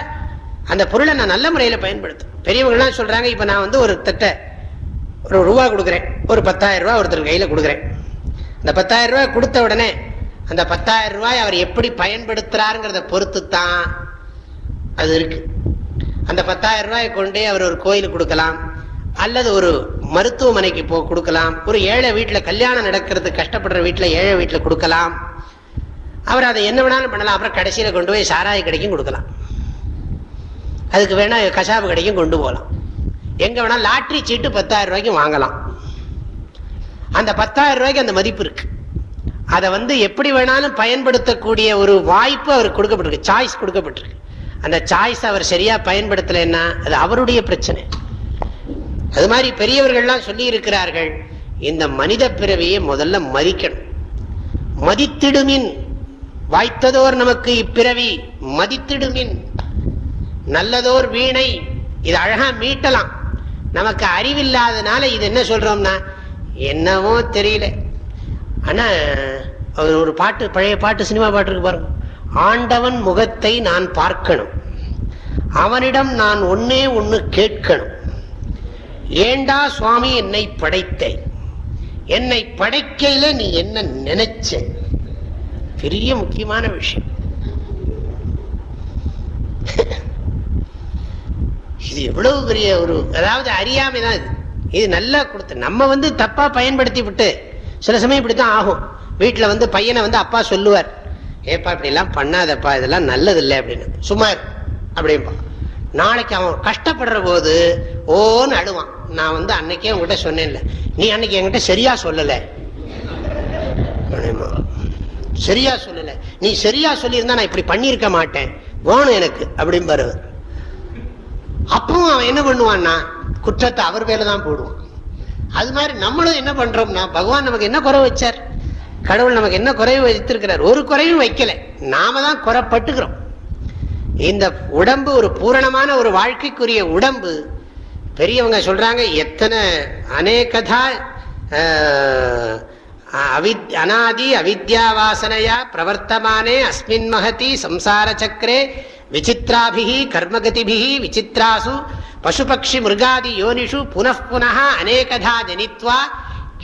அந்த பொருளை நான் நல்ல முறையில் பயன்படுத்தும் பெரியவங்கலாம் சொல்றாங்க இப்ப நான் வந்து ஒரு தட்ட ஒரு ரூபா கொடுக்குறேன். ஒரு பத்தாயிரம் ரூபா ஒருத்தர் கையில கொடுக்குறேன். அந்த பத்தாயிரம் ரூபாய் கொடுத்த உடனே அந்த பத்தாயிரம் ரூபாய் அவர் எப்படி பயன்படுத்துறாருங்கிறத பொறுத்து தான் அது இருக்கு. அந்த பத்தாயிரம் ரூபாயை கொண்டே அவர் ஒரு கோயிலுக்கு கொடுக்கலாம் அல்லது ஒரு மருத்துவமனைக்கு போ கொடுக்கலாம். ஒரு ஏழை வீட்டில் கல்யாணம் நடக்கிறது கஷ்டப்படுற வீட்டில் ஏழை வீட்டில் கொடுக்கலாம். அவர் அதை என்ன வேணாலும் பண்ணலாம். அப்புறம் கடைசியில் கொண்டு போய் சாராய கடைக்கும் கொடுக்கலாம். அதுக்கு வேணால் கசாப்பு கடைக்கும் கொண்டு போகலாம். எங்கே வேணால் லாட்ரி சீட்டு பத்தாயிரம் ரூபாய்க்கு வாங்கலாம். அந்த பத்தாயிரம் ரூபாய்க்கு அந்த மதிப்பு இருக்குது அதை வந்து எப்படி வேணாலும் பயன்படுத்தக்கூடிய ஒரு வாய்ப்பு அவருக்கு கொடுக்கப்பட்டிருக்கு. சாய்ஸ் கொடுக்கப்பட்டிருக்கு. அந்த சாய்ஸ் அவர் சரியா பயன்படுத்தலைன்னா அது அவருடைய பிரச்சனை. அது மாதிரி பெரியவர்கள்லாம் சொல்லி இருக்கிறார்கள் இந்த மனித பிறவியை முதல்ல மதிக்கணும். மதித்திடுமின். வாய்த்ததோர் நமக்கு இப்பிறவி மதித்திடுமின். நல்லதோர் வீணை. இது அழகா மீட்டலாம். நமக்கு அறிவில்லாதனால இது என்ன சொல்றோம்னா என்னவோ தெரியல. ஆனா ஒரு பாட்டு பழைய பாட்டு சினிமா பாட்டு இருக்கு பாருங்க. ஆண்டவன் முகத்தை நான் பார்க்கணும். அவனிடம் நான் ஒன்னே ஒன்று கேட்கணும். ஏண்டா சுவாமி என்னை படைத்த என்னை படைக்கையில நீ என்ன நினைச்ச? பெரிய முக்கியமான விஷயம். இது எவ்வளவு பெரிய ஒரு அதாவது அறியாமை தான் இது. இது நல்லா கொடுத்த நம்ம வந்து தப்பா பயன்படுத்தி விட்டு சில சமயம் இப்படித்தான் ஆகும். வீட்டில் வந்து பையனை வந்து அப்பா சொல்லுவார். ஏப்பா இப்படிலாம் பண்ணாதப்பா இதெல்லாம் நல்லது இல்லை அப்படின்னு. சும்மா அப்படின்பா நாளைக்கு அவன் கஷ்டப்படுற போது ஓன்னு அழுவான். நான் வந்து அன்னைக்கே உங்ககிட்ட சொன்னேன்ல நீ அன்னைக்கு என்கிட்ட சரியா சொல்லலை. சரியா சொல்லலை. நீ சரியா சொல்லியிருந்தா நான் இப்படி பண்ணியிருக்க மாட்டேன். வேணும் எனக்கு அப்படின்னு அப்பவும் அவன் என்ன பண்ணுவான்னா குற்றத்தை அவர் மேலதான் போடுவான். அது மாதிரி நம்மளும் என்ன பண்றோம்னா பகவான் நமக்கு என்ன குறை வச்சார்? கடவுள் நமக்கு என்ன குறைவு வைத்திருக்கிறார்? ஒரு குறையும் வைக்கல. நாம தான் குறைப்பட்டுக்கிறோம். இந்த உடம்பு ஒரு பூரணமான ஒரு வாழ்க்கைக்குரிய உடம்பு. பெரியவங்க சொல்றாங்க எத்தனை அநேகதா அனாதி அவித்யாவாசனையா பிரவர்த்தமானே அஸ்மின் மகதி சம்சார சக்கரே விசித்ராபிகி கர்மகதிபிகி விசித்ராசு பசுபக்ஷி மிருகாதி யோனிஷு புனப்புன அநேகதா ஜனித்வா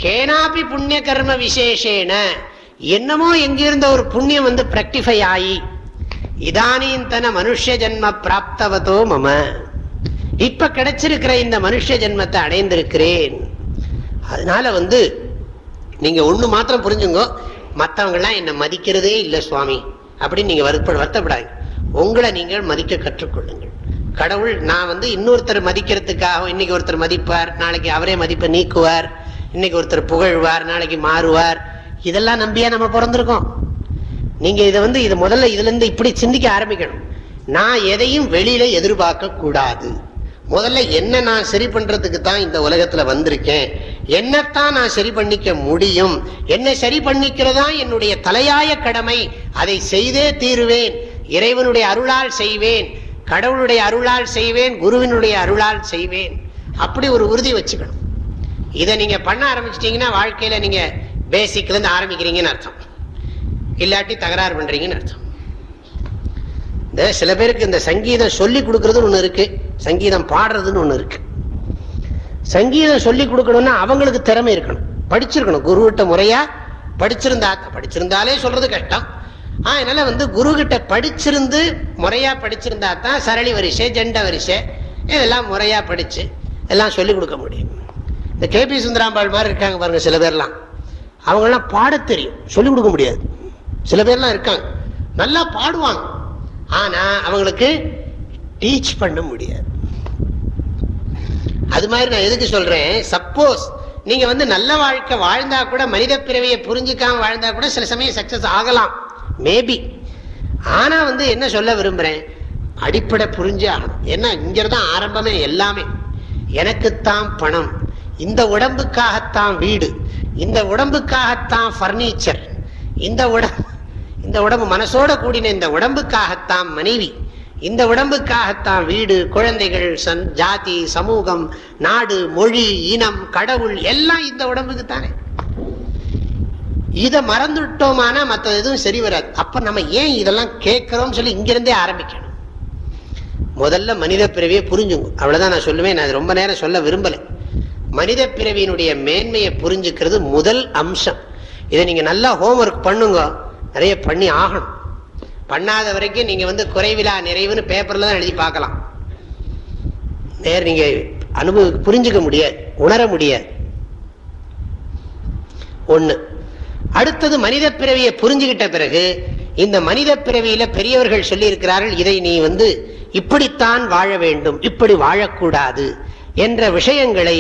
கேனாபி புண்ணிய கர்ம விசேஷேன. என்னமோ எங்கிருந்த ஒரு புண்ணியம் வந்து பிரக்டிஃபை ஆகி இதானீந்தன மனுஷ ஜென்ம பிராப்தவதோ மம. இப்ப கிடைச்சிருக்கிற இந்த மனுஷ ஜென்மத்தை அடைந்திருக்கிறேன். அதனால வந்து நீங்க ஒண்ணு மாத்திரம் புரிஞ்சுங்க மற்றவங்கெல்லாம் என்னை மதிக்கிறதே இல்லை சுவாமி அப்படின்னு நீங்க வருத்தப்படாது உங்களை நீங்கள் மதிக்க கற்றுக்கொள்ளுங்கள். கடவுள் நான் வந்து இன்னொருத்தர் மதிக்கிறதுக்காக இன்னைக்கு ஒருத்தர் மதிப்பார் நாளைக்கு அவரே மதிப்பை நீக்குவார் இன்னைக்கு ஒருத்தர் புகழ்வார் நாளைக்கு மாறுவார். இதெல்லாம் நம்பியா நம்ம பிறந்திருக்கோம். நீங்க இதை வந்து இது முதல்ல இதுல இருந்து இப்படி சிந்திக்க ஆரம்பிக்கணும். நான் எதையும் வெளியில எதிர்பார்க்க கூடாது முதல்ல என்ன நான் சரி பண்றதுக்கு தான் இந்த உலகத்துல வந்திருக்கேன். என்னத்தான் நான் சரி பண்ணிக்க முடியும்? என்ன சரி பண்ணிக்கிறதா என்னுடைய தலையாய கடமை? அதை செய்தே தீருவேன். இறைவனுடைய அருளால் செய்வேன். கடவுளுடைய அருளால் செய்வேன். குருவினுடைய அருளால் செய்வேன். அப்படி ஒரு உறுதி வச்சுக்கணும். இதை நீங்க பண்ண ஆரம்பிச்சிட்டீங்கன்னா வாழ்க்கையில நீங்க பேசிக்ல இருந்து ஆரம்பிக்கிறீங்கன்னு அர்த்தம். இல்லாட்டி தகராறு பண்றீங்கன்னு அர்த்தம். இந்த சில பேருக்கு இந்த சங்கீதம் சொல்லி கொடுக்கறதுன்னு ஒன்று இருக்கு. சங்கீதம் பாடுறதுன்னு ஒன்று இருக்கு. சங்கீதம் சொல்லி கொடுக்கணும்னா அவங்களுக்கு திறமை இருக்கணும். படிச்சிருக்கணும். குருகிட்ட முறையா படிச்சிருந்தா படிச்சிருந்தாலே சொல்றது கஷ்டம். அதனால வந்து குரு கிட்ட படிச்சிருந்து முறையா படிச்சிருந்தா தான் சரளி வரிசை ஜெண்ட வரிசை இதெல்லாம் முறையா படிச்சு எல்லாம் சொல்லிக் கொடுக்க முடியும். இந்த கே பி சுந்தராம்பாள் மாதிரி இருக்காங்க பாருங்க சில பேர்லாம். அவங்கெல்லாம் பாட தெரியும். சொல்லிக் கொடுக்க முடியாது. சில பேர்லாம் இருக்காங்க. நல்லா பாடுவாங்க. ஆனா அவங்களுக்கு டீச் பண்ண முடியாது. அது மாதிரி நான் எதுக்கு சொல்றேன்? சப்போஸ் நீங்க வந்து நல்ல வாழ்க்கை வாழ்ந்தா கூட மனித பிறவியை புரிஞ்சிக்காம வாழ்ந்தா கூட சில சமயம் சக்சஸ் ஆகலாம். மேபி ஆனா வந்து என்ன சொல்ல விரும்புறேன்? அடிப்படை புரிஞ்சே ஆகணும். ஏன்னா இங்கதான் ஆரம்பமே எல்லாமே. எனக்குத்தான் பணம். இந்த உடம்புக்காகத்தான் வீடு. இந்த உடம்புக்காகத்தான் பர்னிச்சர் இந்த உடம்பு இந்த உடம்பு மனசோட கூடின இந்த உடம்புக்காகத்தான் மனைவி. இந்த உடம்புக்காகத்தான் வீடு குழந்தைகள் சன் ஜாதி சமூகம் நாடு மொழி இனம் கடவுள் எல்லாம் இந்த உடம்புக்கு தானே. இதை மறந்துட்டோமானா மற்ற எதுவும் சரி வராது. அப்ப நம்ம ஏன் இதெல்லாம் கேட்கிறோம் சொல்லி இங்கிருந்தே ஆரம்பிக்கணும். முதல்ல மனித பிறவியை புரிஞ்சுங்க. அவ்வளவுதான் நான் சொல்லுவேன். நான் ரொம்ப நேரம் சொல்ல விரும்பலை. மனித பிறவியினுடைய மேன்மையை புரிஞ்சுக்கிறது முதல் அம்சம். இதை நீங்க நல்லா ஹோம்ஒர்க் பண்ணுங்க. நிறைய பண்ணி ஆகணும். பண்ணாத வரைக்கும் நீங்க வந்து குறைவிலா நிறைவுன்னு பேப்பர்ல தான் எழுதி பார்க்கலாம். நேர் நீங்க அனுபவ புரிஞ்சுக்க முடியாது உணர முடியாது. ஒண்ணு அடுத்தது மனித பிறவியை புரிஞ்சுகிட்ட பிறகு இந்த மனித பிறவியில பெரியவர்கள் சொல்லி இருக்கிறார்கள் இதை நீ வந்து இப்படித்தான் வாழ வேண்டும் இப்படி வாழக்கூடாது என்ற விஷயங்களை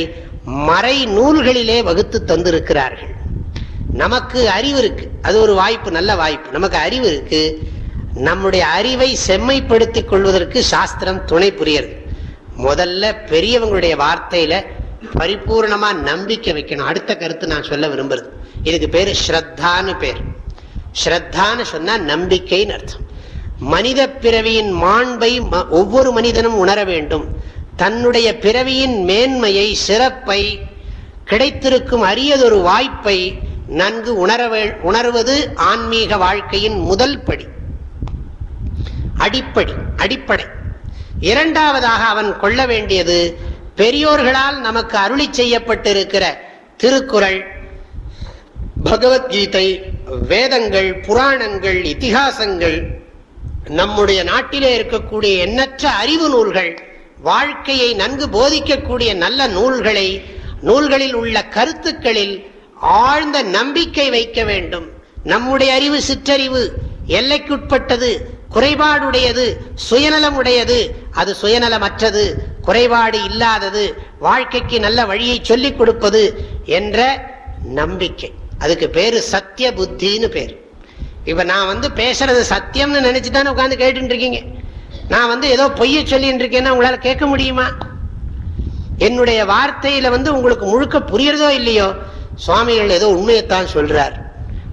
மறை நூல்களிலே வகுத்து தந்திருக்கிறார்கள். நமக்கு அறிவு இருக்கு அது ஒரு வாய்ப்பு நல்ல வாய்ப்பு. நமக்கு அறிவு இருக்கு நம்முடைய அறிவை செம்மைப்படுத்திக் கொள்வதற்கு சாஸ்திரம் துணை புரியுது முதல்ல பெரியவங்களுடைய வார்த்தையில பரிபூர்ணமா நம்பிக்கை வைக்கணும். அடுத்த கருத்து நான் சொல்ல விரும்புறது. இதுக்கு பேர் ஸ்ரத்தான்னு பேர். ஸ்ரத்தான்னு சொன்னா நம்பிக்கைன்னு அர்த்தம். மனித பிறவியின் மாண்பை ஒவ்வொரு மனிதனும் உணர வேண்டும். தன்னுடைய பிறவியின் மேன்மையை சிறப்பை கிடைத்திருக்கும் அரியதொரு வாய்ப்பை நன்கு உணர உணர்வது ஆன்மீக வாழ்க்கையின் முதல் படி. அடிப்படை அடிப்படை. இரண்டாவதாக அவன் கொள்ள வேண்டியது பெரியோர்களால் நமக்கு அருளி செய்யப்பட்டிருக்கிற திருக்குறள் பகவத்கீதை வேதங்கள் புராணங்கள் இத்திகாசங்கள் நம்முடைய நாட்டிலே இருக்கக்கூடிய எண்ணற்ற அறிவு நூல்கள் வாழ்க்கையை நன்கு போதிக்கக்கூடிய நல்ல நூல்களை நூல்களில் உள்ள கருத்துக்களில் ஆழ்ந்த நம்பிக்கை வைக்க வேண்டும். நம்முடைய அறிவு சிற்றறிவு எல்லைக்குட்பட்டது. குறைபாடுடையது சுயநலம் உடையது அது சுயநலமற்றது குறைபாடு இல்லாதது வாழ்க்கைக்கு நல்ல வழியை சொல்லிக் கொடுப்பது என்ற நம்பிக்கை. அதுக்கு பேரு சத்திய புத்தின்னு பேர். இப்ப நான் வந்து பேசுறது சத்தியம்னு நினைச்சுதானே உட்காந்து கேட்டு இருக்கீங்க நான் வந்து ஏதோ பொய்ய சொல்லிட்டு இருக்கேன்னா உங்களால கேட்க முடியுமா? என்னுடைய வார்த்தையில வந்து உங்களுக்கு முழுக்க புரியறதோ இல்லையோ? சுவாமிகள் ஏதோ உண்மையைத்தான் சொல்றார்.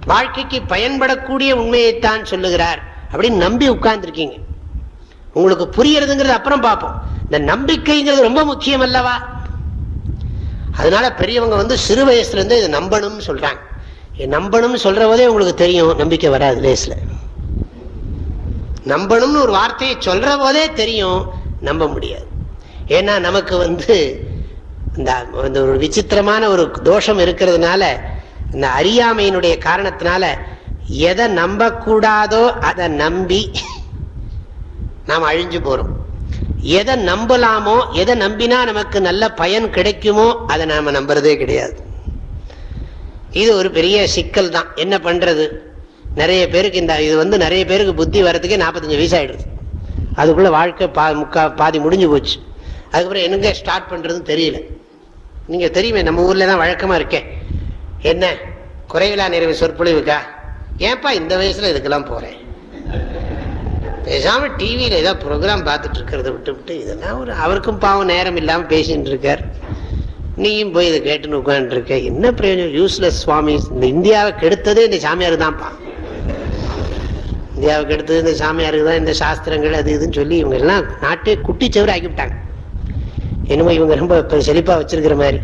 வாழ்க்கைக்கு பயன்படக்கூடிய உண்மையைத்தான் சொல்லுகிறார். அப்படின்னு நம்பி உட்கார்ந்துருக்கீங்க. உங்களுக்கு புரியறதுங்கிறது அப்புறம் பார்ப்போம். இந்த நம்பிக்கைங்கிறது ரொம்ப முக்கியம் அல்லவா? அதனால பெரியவங்க வந்து சிறு வயசுலேருந்து இதை நம்பணும்னு சொல்றாங்க. நம்பணும்னு சொல்ற போதே உங்களுக்கு தெரியும் நம்பிக்கை வராது லேஸ்ல. நம்பணும்னு ஒரு வார்த்தையை சொல்கிற போதே தெரியும் நம்ப முடியாது. ஏன்னா நமக்கு வந்து இந்த ஒரு விசித்திரமான ஒரு தோஷம் இருக்கிறதுனால இந்த அறியாமையினுடைய காரணத்தினால எதை நம்பக்கூடாதோ அதை நம்பி நாம் அழிஞ்சு போறோம். எதை நம்பலாமோ எதை நம்பினா நமக்கு நல்ல பயன் கிடைக்குமோ அதை நாம நம்புறதே கிடையாது. இது ஒரு பெரிய சிக்கல் தான். என்ன பண்றது? நிறைய பேருக்கு இந்த இது வந்து நிறைய பேருக்கு புத்தி வர்றதுக்கே நாற்பத்தஞ்சு வயசு ஆயிடுது. அதுக்குள்ள வாழ்க்கை பா முக்கா பாதி முடிஞ்சு போச்சு. அதுக்கப்புறம் எங்க ஸ்டார்ட் பண்ணுறதுன்னு தெரியல. நீங்கள் தெரியுமே நம்ம ஊர்ல தான் வழக்கமாக இருக்கேன். என்ன? குறைவிலா நிறைவு சொற்பொழிவுக்கா? ஏன்பா இந்த வயசுல இதுக்கெல்லாம் போறேன் பேசாம டிவியில ஏதாவது ப்ரோக்ராம் பார்த்துட்டு இருக்கிறத விட்டு விட்டு இதெல்லாம் ஒரு அவருக்கும் பாவம் நேரம் இல்லாம பேசிட்டு இருக்கார். நீயும் போய் இதை கேட்டுன்னு உட்காந்துருக்க என்ன பிரயோஜனம்? யூஸ்லெஸ் சுவாமி. இந்த இந்தியாவை கெடுத்ததே இந்த சாமியார் தான்ப்பா இந்தியாவை கெடுத்தது இந்த சாமியாருக்கு தான் இந்த சாஸ்திரங்கள் அது இதுன்னு சொல்லி இவங்க எல்லாம் நாட்டே குட்டி ஆக்கி ஆக்கிவிட்டாங்க என்னமோ இவங்க ரொம்ப செழிப்பா வச்சிருக்கிற மாதிரி.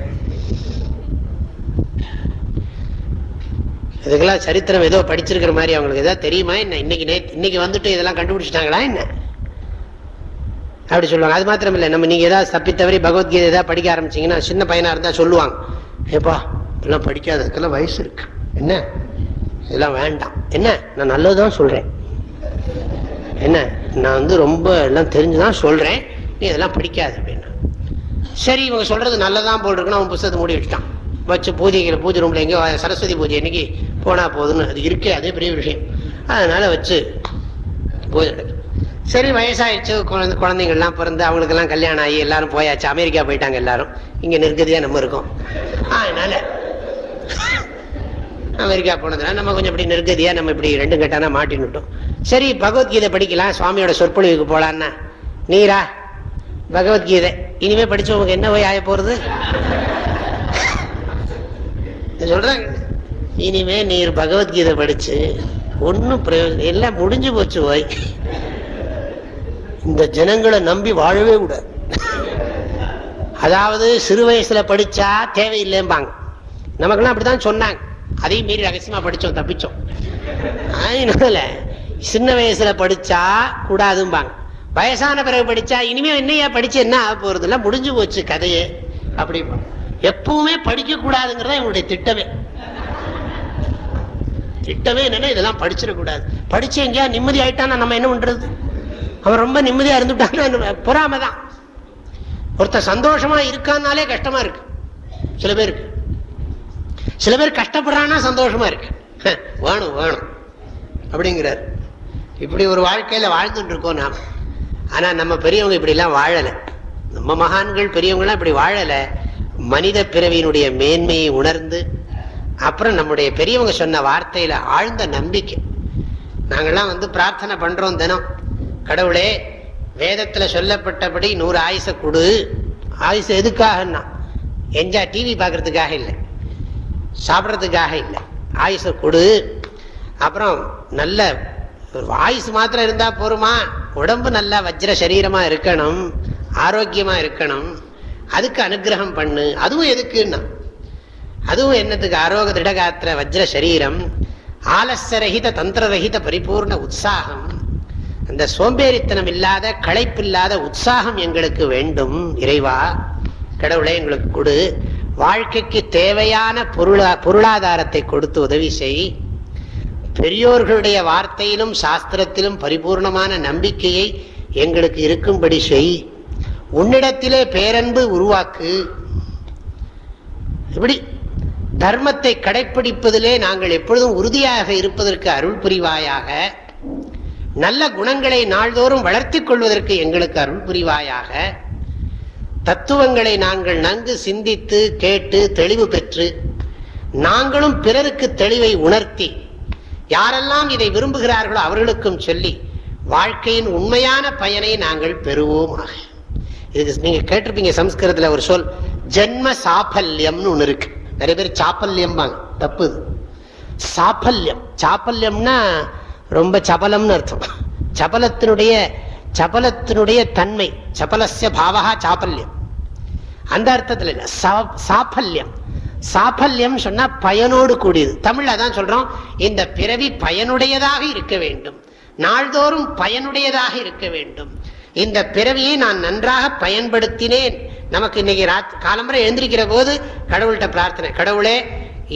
இதுக்கெல்லாம் சரித்திரம் ஏதோ படிச்சிருக்கிற மாதிரி அவங்களுக்கு ஏதாவது தெரியுமா என்ன? இன்னைக்கு இன்னைக்கு வந்துட்டு இதெல்லாம் கண்டுபிடிச்சிட்டாங்களா என்ன? அப்படி சொல்லுவாங்க. அது மாத்திரம் இல்லை நம்ம நீங்க ஏதாவது தப்பித்தவரை பகவத்கீதை ஏதாவது படிக்க ஆரம்பிச்சீங்கன்னா சின்ன பையனா இருந்தா சொல்லுவாங்க. ஏப்பா இதெல்லாம் படிக்காததுக்கெல்லாம் வயசு இருக்கு. என்ன? இதெல்லாம் வேண்டாம். என்ன? நான் நல்லதுதான் சொல்றேன். என்ன? நான் வந்து ரொம்ப எல்லாம் தெரிஞ்சுதான் சொல்றேன். நீ இதெல்லாம் படிக்காது அப்படின்னு. சரி இவங்க சொல்றது நல்லதான் போல் இருக்குன்னு அவன் புத்தகத்தை மூடி வச்சுட்டான். வச்சு பூஜைகளை பூஜை ரூம்ல எங்கேயோ சரஸ்வதி பூஜை இன்னைக்கு போனா போதுன்னு. அது இருக்கே அதே பெரிய விஷயம். அதனால வச்சு பூஜை சரி வயசாயிடுச்சு. குழந்தை குழந்தைங்கள்லாம் பிறந்து அவங்களுக்கெல்லாம் கல்யாணம் ஆகி எல்லாரும் போயாச்சு. அமெரிக்கா போயிட்டாங்க எல்லாரும். இங்கே நிற்கதியா நம்ம இருக்கோம். அதனால அமெரிக்கா போனதுனால நம்ம கொஞ்சம் இப்படி நெருக்கதியா நம்ம இப்படி ரெண்டு கட்டானா மாட்டினுட்டோம் சரி பகவத்கீதை படிக்கலாம். சுவாமியோட சொற்பொழிவுக்கு போகலான்னா நீரா பகவத்கீதை. இனிமே படிச்சவங்க என்ன போய் ஆய போறது சொல்றாங்க. இனிமே நீர் பகவத்கீதை படிச்சு ஒன்னும் பிரயோஜனம் எல்லாம் முடிஞ்சு போச்சு போய் இந்த ஜனங்களை நம்பி வாழவே கூடாது. அதாவது சிறு வயசுல படிச்சா தேவையில்லைம்பாங்க. நமக்குலாம் அப்படிதான் சொன்னாங்க. அதையும் மீறி ரகசியமா படிச்சோம் தப்பிச்சோம். அதனால சின்ன வயசுல படிச்சா கூடாதும்பாங்க. வயசான பிறகு படிச்சா இனிமே என்னையா படிச்சு என்ன ஆக போறதுல முடிஞ்சு போச்சு கதையே. அப்படி எப்பவுமே படிக்க கூடாதுங்கிறதா இவங்களுடைய திட்டமே. திட்டமே என்னன்னா இதெல்லாம் படிச்சிடக்கூடாது படிச்சு எங்கேயா நிம்மதி ஆயிட்டானா நம்ம என்ன பண்றது? அவன் ரொம்ப நிம்மதியா இருந்துட்டான்னா பொறாம தான். ஒருத்தர் சந்தோஷமா இருக்கான்னாலே கஷ்டமா இருக்கு. சில பேருக்கு. சில பேர் கஷ்டப்படுறான்னா சந்தோஷமா இருக்கு. வேணும் வேணும். அப்படிங்கிறார். இப்படி ஒரு வாழ்க்கையில வாழ்ந்துட்டு இருக்கோம் நாம். ஆனா நம்ம பெரியவங்க இப்படி எல்லாம் வாழல. நம்ம மகான்கள் பெரியவங்களாம் இப்படி வாழலை. மனித பிறவியினுடைய மேன்மையை உணர்ந்து அப்புறம் நம்முடைய பெரியவங்க சொன்ன வார்த்தையில ஆழ்ந்த நம்பிக்கை. நாங்கெல்லாம் வந்து பிரார்த்தனை பண்றோம் தினம். கடவுளே வேதத்துல சொல்லப்பட்டபடி நூறு ஆயுச கொடு. ஆயுசு எதுக்காகன்னா எஞ்சா டிவி பார்க்கறதுக்காக இல்லை. சாப்பிட்றதுக்காக இல்லை. ஆயுச கொடு. அப்புறம் நல்ல ஆயுசு மாத்திரம் இருந்தா போருமா? உடம்பு நல்லா வஜ்ர சரீரமா இருக்கணும். ஆரோக்கியமா இருக்கணும். அதுக்கு அனுகிரகம் பண்ணு. அதுவும் எதுக்குன்னா? அதுவும் என்னத்துக்கு? ஆரோக திருடகாத்திர வஜ்ர சரீரம் ஆலசரகித தந்திரரகித பரிபூர்ண உற்சாகம். அந்த சோம்பேறித்தனம் இல்லாத களைப்பில்லாத உற்சாகம் எங்களுக்கு வேண்டும். இறைவா கடவுளை எங்களுக்கு கொடு. வாழ்க்கைக்கு தேவையான பொருளா பொருளாதாரத்தை கொடுத்து உதவி செய். பெரியோர்களுடைய வார்த்தையிலும் சாஸ்திரத்திலும் பரிபூர்ணமான நம்பிக்கையை எங்களுக்கு இருக்கும்படி செய். உன்னிடத்திலே பேரன்பு உருவாக்கு. இப்படி தர்மத்தை கடைப்பிடிப்பதிலே நாங்கள் எப்பொழுதும் உறுதியாக இருப்பதற்கு அருள் புரிவாயாக நல்ல குணங்களை நாள்தோறும் வளர்த்தி கொள்வதற்கு எங்களுக்கு அருள் புரிவாயாக தத்துவங்களை நாங்கள் நன்கு சிந்தித்து கேட்டு தெளிவு பெற்று நாங்களும் பிறருக்கு தெளிவை உணர்த்தி யாரெல்லாம் இதை விரும்புகிறார்களோ அவர்களுக்கும் சொல்லி வாழ்க்கையின் உண்மையான பயனை நாங்கள் பெறுவோமாக. இதுக்கு நீங்க கேட்டிருப்பீங்க சம்ஸ்கிருதத்துல ஒரு சொல் ஜென்ம சாபல்யம்னு ஒண்ணு இருக்கு. நிறைய பேர் சாப்பல்யம் தப்பு சாபல்யம் சாப்பல்யம்னா ரொம்ப சபலம்னு அர்த்தம். சபலத்தினுடைய சபலத்தினுடைய தன்மை சபலசிய பாவகா சாப்பல்யம் அந்த அர்த்தத்தில் இல்லை. சாபல்யம் சாபல்யம் சொன்னா பயனோடு கூடியது. தமிழ்ல தான் சொல்றோம் இந்த பிறவி பயனுடையதாக இருக்க வேண்டும். நாள்தோறும் பயனுடையதாக இருக்க வேண்டும். இந்த பிறவியை நான் நன்றாக பயன்படுத்தினேன். நமக்கு இன்னைக்கு காலம்பரை எழுந்திருக்கிற போது கடவுள்கிட்ட பிரார்த்தனை கடவுளே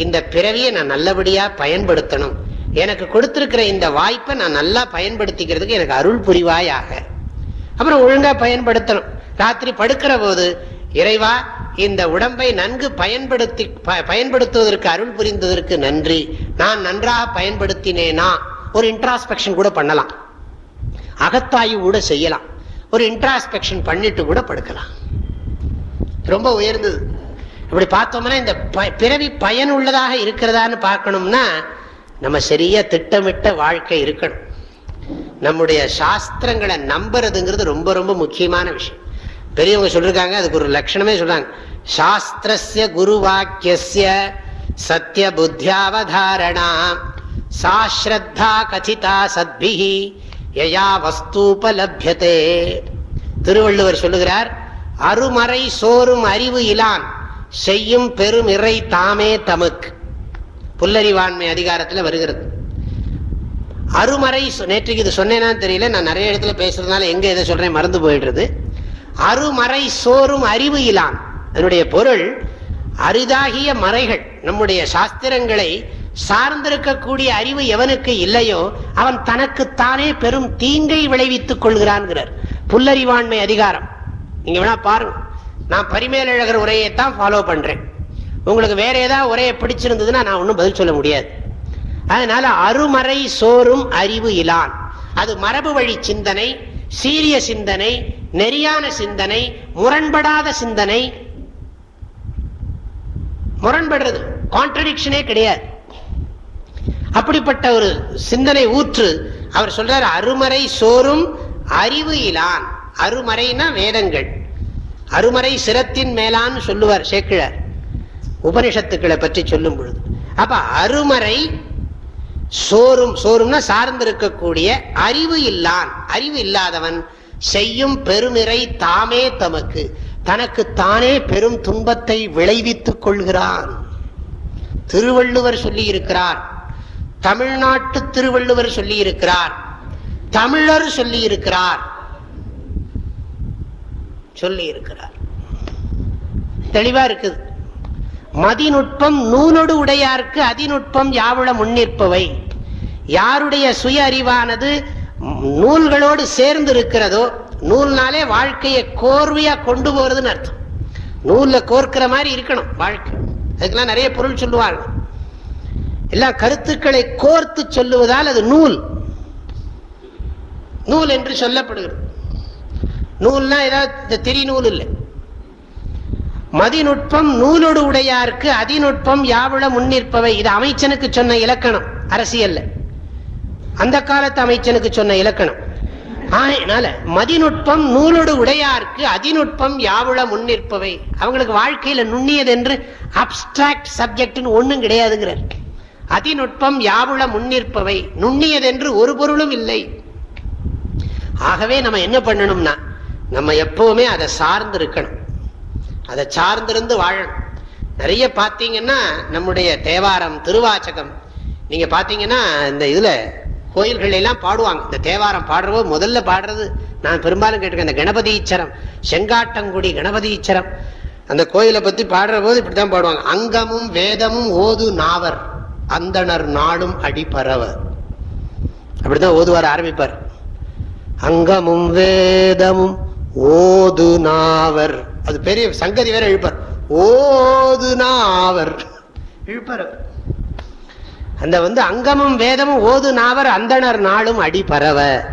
இந்த பிறவியை நான் நல்லபடியா பயன்படுத்தணும். எனக்கு கொடுத்திருக்கிற இந்த வாய்ப்பை நான் நல்லா பயன்படுத்திக்கிறதுக்கு எனக்கு அருள் புரிவாயாக. அப்புறம் ஒழுங்கா பயன்படுத்தணும். ராத்திரி படுக்கிற போது இறைவா இந்த உடம்பை நன்கு பயன்படுத்தி பயன்படுத்துவதற்கு அருள் புரிந்ததற்கு நன்றி. நான் நன்றாக பயன்படுத்தினேனா? ஒரு இன்ட்ராஸ்பெக்ஷன் கூட பண்ணலாம். அகத்தாய்வு கூட செய்யலாம். ஒரு இன்ட்ராஸ்பெக்ஷன் பண்ணிட்டு கூட படுக்கலாம். ரொம்ப உயர்ந்தது. இப்படி பார்த்தோம்னா இந்த பிறவி பயனுள்ளதாக இருக்கிறதான்னு பார்க்கணும்னா நம்ம சரியா திட்டமிட்ட வாழ்க்கை இருக்கணும். நம்முடைய சாஸ்திரங்களை நம்புறதுங்கிறது ரொம்ப ரொம்ப முக்கியமான விஷயம். பெரியவங்க சொல்லிருக்காங்க அதுக்கு ஒரு லட்சணமே சொல்றாங்க. சாஸ்திரஸ்ய குரு வாக்கிய சத்திய புத்தியாவதாரணா சாஸ்ரத்தா கதிதா சத்பிஹி. யயா வஸ்தூபலபியதே. திருவள்ளுவர் சொல்லுகிறார் அருமறை சோறும் அறிவு இலான் செய்யும் பெரும் இறை தாமே தமக்கு. புல்லறிவாண்மை அதிகாரத்தில் வருகிறது. அருமறை நேற்றுக்கு இது சொன்னேனான்னு தெரியல நான் நிறைய இடத்துல பேசுறதுனால எங்க இதை சொல்றேன் மறந்து போயிடுறது. அருமறை சோறும் அறிவு இலான். அதனுடைய பொருள் அரிதாகிய மறைகள் நம்முடைய சாஸ்திரங்களை சார்ந்திருக்கக்கூடிய அறிவு எவனுக்கு இல்லையோ அவன் தனக்குத்தானே பெரும் தீங்கை விளைவித்துக் கொள்கிறான்கிறார். புல்லறிவாண்மை அதிகாரம். நீங்க வேணா பாருங்க. நான் பரிமேலழகர் உரையை தான் ஃபாலோ பண்றேன். உங்களுக்கு வேற ஏதாவது உரையை பிடிச்சிருந்ததுன்னா நான் ஒன்றும் பதில் சொல்ல முடியாது. அதனால அருமறை சோறும் அறிவு இலான். அது மரபு வழி சிந்தனை சீரிய சிந்தனை நெறியான சிந்தனை முரண்படாத சிந்தனை. முரண்படுறது. கான்ட்ரடிக்ஷனே கிடையாது. அப்படிப்பட்ட ஒரு சிந்தனை ஊற்று அவர் சொல்றார் அருமறை சோறும் அறிவு இலான். அருமறைனா வேதங்கள். அருமறை சிரத்தின் மேலான்னு சொல்லுவார் சேக்கிழார் உபனிஷத்துக்களை பற்றி சொல்லும் பொழுது. அப்ப அருமறை சோறும் சோறும்னா சார்ந்திருக்கக்கூடிய அறிவு இல்லான் அறிவு இல்லாதவன் செய்யும் பெருமிறை தாமே தமக்கு. தனக்கு தானே பெரும் துன்பத்தை விளைவித்துக் கொள்கிறான். திருவள்ளுவர் சொல்லி இருக்கிறார் தமிழ்நாட்டு திருவள்ளுவர் சொல்லியிருக்கிறார். தமிழர் சொல்லியிருக்கிறார். சொல்லி இருக்கிறார் தெளிவா இருக்குது. மதிநுட்பம் நூலொடு உடையாருக்கு அதிநுட்பம் யாவுள முன்னிற்பவை. யாருடைய சுய அறிவானது நூல்களோடு சேர்ந்து இருக்கிறதோ நூல்னாலே வாழ்க்கையை கோர்வையா கொண்டு போறதுன்னு அர்த்தம். நூல்ல கோர்க்கிற மாதிரி இருக்கணும் வாழ்க்கை. அதுக்கெல்லாம் நிறைய பொருள் சொல்லுவாங்க எல்லா கருத்துக்களை கோர்த்து சொல்லுவதால் அது நூல். நூல் என்று சொல்லப்படுகிறது. நூல்னா ஏதாவது திரி நூல் இல்லை. மதிநுட்பம் நூலோடு உடையாருக்கு அதிநுட்பம் யாவுள முன்னிற்பவை. இது அமைச்சனுக்கு சொன்ன இலக்கணம். அரசியல்ல. அந்த காலத்து அமைச்சனுக்கு சொன்ன இலக்கணம். அதனால மதிநுட்பம் நூலோடு உடையாருக்கு அதிநுட்பம் யாவுள முன்னிற்பவை. அவங்களுக்கு வாழ்க்கையில நுண்ணியது என்று அப்டிராக்ட் சப்ஜெக்ட்னு ஒன்னும் கிடையாதுங்கிறார். அதிநுட்பம் யாவுள முன்னிற்பவை? நுண்ணியது என்று ஒரு பொருளும் இல்லை. ஆகவே நம்ம என்ன பண்ணணும்னா நம்ம எப்பவுமே அதை சார்ந்து இருக்கணும் அதை சார்ந்திருந்து வாழணும். நிறைய பார்த்தீங்கன்னா நம்முடைய தேவாரம் திருவாச்சகம். நீங்க பார்த்தீங்கன்னா இந்த இதுல கோயில்கள் எல்லாம் பாடுவாங்க. இந்த தேவாரம் பாடுறவோ முதல்ல பாடுறது நான் பெரும்பாலும் கேட்டிருக்கேன் இந்த கணபதீச்சரம் செங்காட்டங்குடி கணபதீச்சரம். அந்த கோயிலை பத்தி பாடுற போது இப்படித்தான் பாடுவாங்க. அங்கமும் வேதமும் ஓது நாவர். அந்தனர் நாடும் அடிப்பறவர் அப்படிதான் ஓதுவார் ஆரம்பிப்பார். அங்கமும் வேதமும் ஓது நாவர். அது பெரிய சங்கதி வேற இழுப்பார் ஓது நாவர். இழுப்பார். அந்த வந்து அங்கமும் வேதமும் ஓது நாவர் அந்தனர் நாளும் அடி பரவ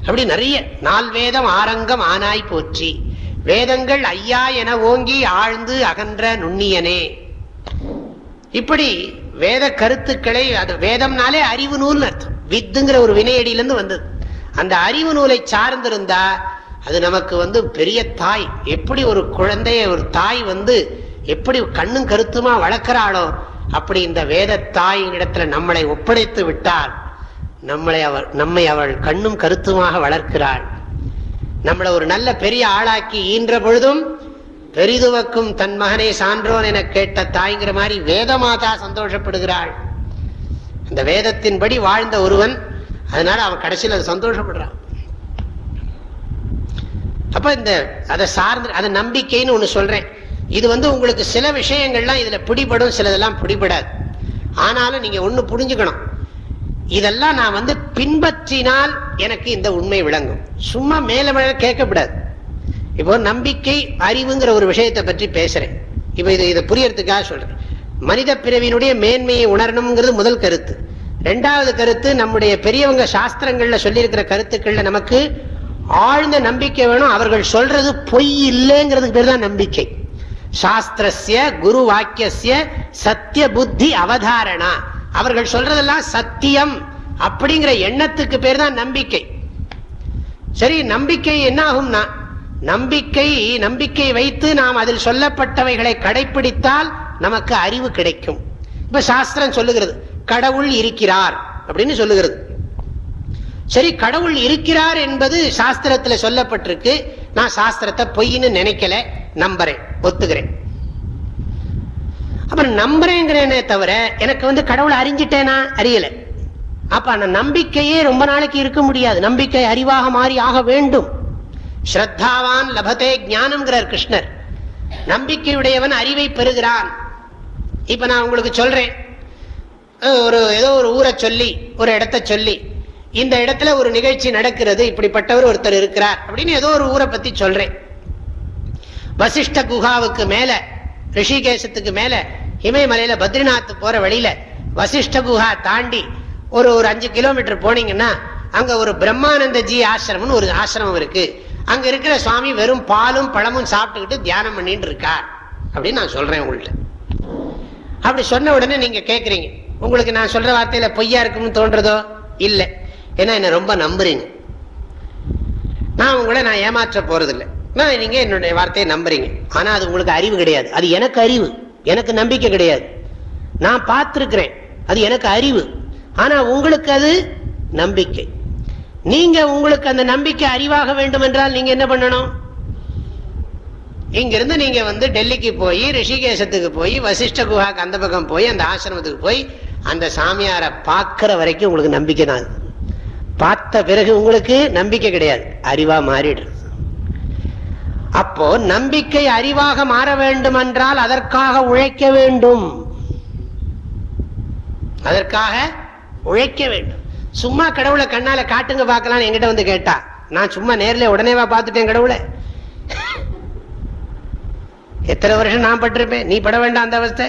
அப்படி நிறைய. நால் வேதம் ஆரங்கம் ஆனாய் போற்றி. வேதங்கள் ஐயா என ஓங்கி ஆழ்ந்து அகன்ற நுண்ணியனே. இப்படி வேத கருத்துக்களை அது வேதம்னாலே அறிவு நூல் அர்த்தம். வித்துங்கிற ஒரு வினையடியிலிருந்து வந்தது. அந்த அறிவு நூலை சார்ந்திருந்தா அது நமக்கு வந்து பெரிய தாய் எப்படி ஒரு குழந்தைய ஒரு தாய் வந்து எப்படி கண்ணும் கருத்துமா வளர்க்கிறாளோ அப்படி இந்த வேத தாய் இடத்துல நம்மளை ஒப்படைத்து விட்டால் நம்மளை அவள் நம்மை அவள் கண்ணும் கருத்துமாக வளர்க்கிறாள். நம்மளை ஒரு நல்ல பெரிய ஆளாக்கி ஈன்ற பொழுதும் பெரிதுவக்கும் தன் மகனை சான்றோன் என கேட்ட தாய்ங்கிற மாதிரி வேதமாதா சந்தோஷப்படுகிறாள். அந்த வேதத்தின்படி வாழ்ந்த ஒருவன் அதனால அவன் கடைசியில் அதை சந்தோஷப்படுறான். அப்ப இந்த அதை சார்ந்து அதை நம்பிக்கைன்னு ஒன்று சொல்றேன். இது வந்து உங்களுக்கு சில விஷயங்கள்லாம் இதுல பிடிபடும் சிலதெல்லாம் பிடிபடாது. ஆனாலும் நீங்க ஒன்று புரிஞ்சுக்கணும். இதெல்லாம் நான் வந்து பின்பற்றினால் எனக்கு இந்த உண்மை விளங்கும். சும்மா மேல மேல கேட்கக்கூடாது. இப்போ நம்பிக்கை அறிவுங்கிற ஒரு விஷயத்தை பற்றி பேசுறேன். இப்போ இது இதை புரியறதுக்காக சொல்றேன். மனித பிறவியினுடைய மேன்மையை உணரணுங்கிறது முதல் கருத்து. ரெண்டாவது கருத்து நம்முடைய பெரியவங்க சாஸ்திரங்கள்ல சொல்லியிருக்கிற கருத்துக்கள்ல நமக்கு ஆழ்ந்த நம்பிக்கை வேணும். அவர்கள் சொல்றது பொய் இல்லைங்கிறதுக்கு பேர் தான் நம்பிக்கை. சாஸ்திரஸ்ய குரு வாக்கிய சத்திய புத்தி அவதாரணா. அவர்கள் சொல்றதெல்லாம் சத்தியம் அப்படிங்கிற எண்ணத்துக்கு பேர் தான் நம்பிக்கை. சரி நம்பிக்கை என்ன ஆகும்னா நம்பிக்கை நம்பிக்கை வைத்து நாம் அதில் சொல்லப்பட்டவைகளை கடைபிடித்தால் நமக்கு அறிவு கிடைக்கும். இப்ப சாஸ்திரம் சொல்லுகிறது கடவுள் இருக்கிறார் அப்படின்னு சொல்லுகிறது. சரி கடவுள் இருக்கிறார் என்பது சாஸ்திரத்துல சொல்லப்பட்டிருக்கு. நான் சாஸ்திரத்தை பொய்ன்னு நினைக்கல நம்புறேன் ஒத்துக்கிறேன். அப்புறம் நம்புறேங்கிறேனே தவிர எனக்கு வந்து கடவுளை அறிஞ்சிட்டேனா? அறியல. அப்ப அந்த நம்பிக்கையே ரொம்ப நாளைக்கு இருக்க முடியாது. நம்பிக்கை அறிவாக மாறி ஆக வேண்டும். ஸ்ரத்தாவான் லபத்தே ஜானம்ங்கிறார் கிருஷ்ணர். நம்பிக்கையுடையவன் அறிவை பெறுகிறான். இப்போ நான் உங்களுக்கு சொல்கிறேன் ஒரு ஏதோ ஒரு ஊரை சொல்லி ஒரு இடத்த சொல்லி இந்த இடத்துல ஒரு நிகழ்ச்சி நடக்கிறது இப்படிப்பட்டவர் ஒருத்தர் இருக்கிறார் அப்படின்னு ஏதோ ஒரு ஊரை பற்றி சொல்கிறேன் வசிஷ்ட குஹாவுக்கு மேலே ரிஷிகேசத்துக்கு மேலே இமயமலையில் பத்ரிநாத் போகிற வழியில் வசிஷ்ட குஹா தாண்டி ஒரு ஒரு அஞ்சு கிலோமீட்டர் போனீங்கன்னா அங்கே ஒரு பிரம்மானந்த ஜி ஆசிரமம்னு ஒரு ஆசிரமம் இருக்குது அங்க இருக்கிற சுவாமி வெறும் பாலும் பழமும் சாப்பிட்டுக்கிட்டு தியானம் பண்ணிட்டு இருக்கார். அப்படின்னு நான் சொல்றேன் உங்கள்கிட்ட அப்படி சொன்ன உடனே நீங்க கேக்குறீங்க. உங்களுக்கு நான் சொல்ற வார்த்தையில பொய்யா இருக்கும்னு தோன்றதோ? இல்லை. ஏன்னா என்ன ரொம்ப நம்புறீங்க. நான் உங்களை நான் ஏமாற்ற போறதில்லை. நான் நீங்க என்னுடைய வார்த்தையை நம்புறீங்க. ஆனா அது உங்களுக்கு அறிவு கிடையாது. அது எனக்கு அறிவு. எனக்கு நம்பிக்கை கிடையாது. நான் பார்த்திருக்கிறேன். அது எனக்கு அறிவு. ஆனா உங்களுக்கு அது நம்பிக்கை. நீங்க உங்களுக்கு அந்த நம்பிக்கை அறிவாக வேண்டும் என்றால் நீங்க என்ன பண்ணணும்? இங்கிருந்து நீங்க வந்து டெல்லிக்கு போய் ரிஷிகேசத்துக்கு போய் வசிஷ்ட குஹாக்கு அந்த பக்கம் போய் அந்த ஆசிரமத்துக்கு போய் அந்த சாமியாரை பார்க்கிற வரைக்கும் உங்களுக்கு நம்பிக்கை தான் பார்த்த பிறகு உங்களுக்கு நம்பிக்கை கிடையாது. அறிவா மாறிடுறது அப்போ நம்பிக்கை அறிவாக மாற வேண்டும் என்றால் அதற்காக உழைக்க வேண்டும். அதற்காக உழைக்க வேண்டும். சும்மா கடவுளை கண்ணால காட்டுங்க பார்க்கலாம் என்கிட்ட வந்து கேட்டா. நான் சும்மா நேரில் உடனேவா பார்த்துட்டேன் கடவுளை. எத்தனை வருஷம் நான் பட்டிருப்பேன்? நீ பட வேண்டாம் அந்த அவஸ்தை.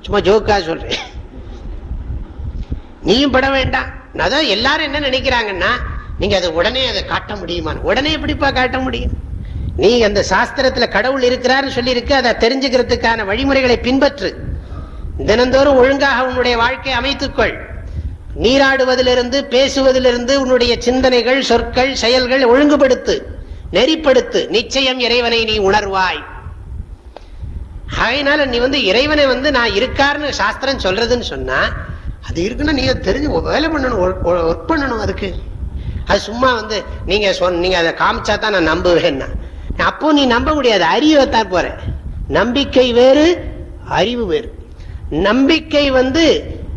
சும்மா ஜோக்கா சொல்றேன். நீயும் பட வேண்டாம். அதான் எல்லாரும் என்ன நினைக்கிறாங்கன்னா நீங்க அதை உடனே அதை காட்ட முடியுமா உடனே எப்படிப்பா காட்ட முடியும்? நீ அந்த சாஸ்திரத்துல கடவுள் இருக்கிறாருன்னு சொல்லியிருக்கு அதை தெரிஞ்சுக்கிறதுக்கான வழிமுறைகளை பின்பற்று. தினந்தோறும் ஒழுங்காக உன்னுடைய வாழ்க்கையை அமைத்துக்கொள். நீராடுவதிலிருந்து பேசுவதிலிருந்து உன்னுடைய சிந்தனைகள் சொற்கள் செயல்கள் ஒழுங்குபடுத்து நெறிப்படுத்து. நிச்சயம் இறைவனை நீ உணர்வாய். அதனால நீ வந்து இறைவனை வந்து நான் இருக்காருன்னு சாஸ்திரம் சொல்றதுன்னு சொன்னா அது இருக்குன்னா நீ தெரிஞ்சு வேலை பண்ணணும் ஒர்க் பண்ணணும் அதுக்கு. அது சும்மா வந்து நீங்க சொன் நீங்க அதை காமிச்சா தான் நான் நம்புவேன்னா. அப்போ நீ நம்ப முடியாது. அறிவைத்தான் போற. நம்பிக்கை வேறு அறிவு வேறு. நம்பிக்கை வந்து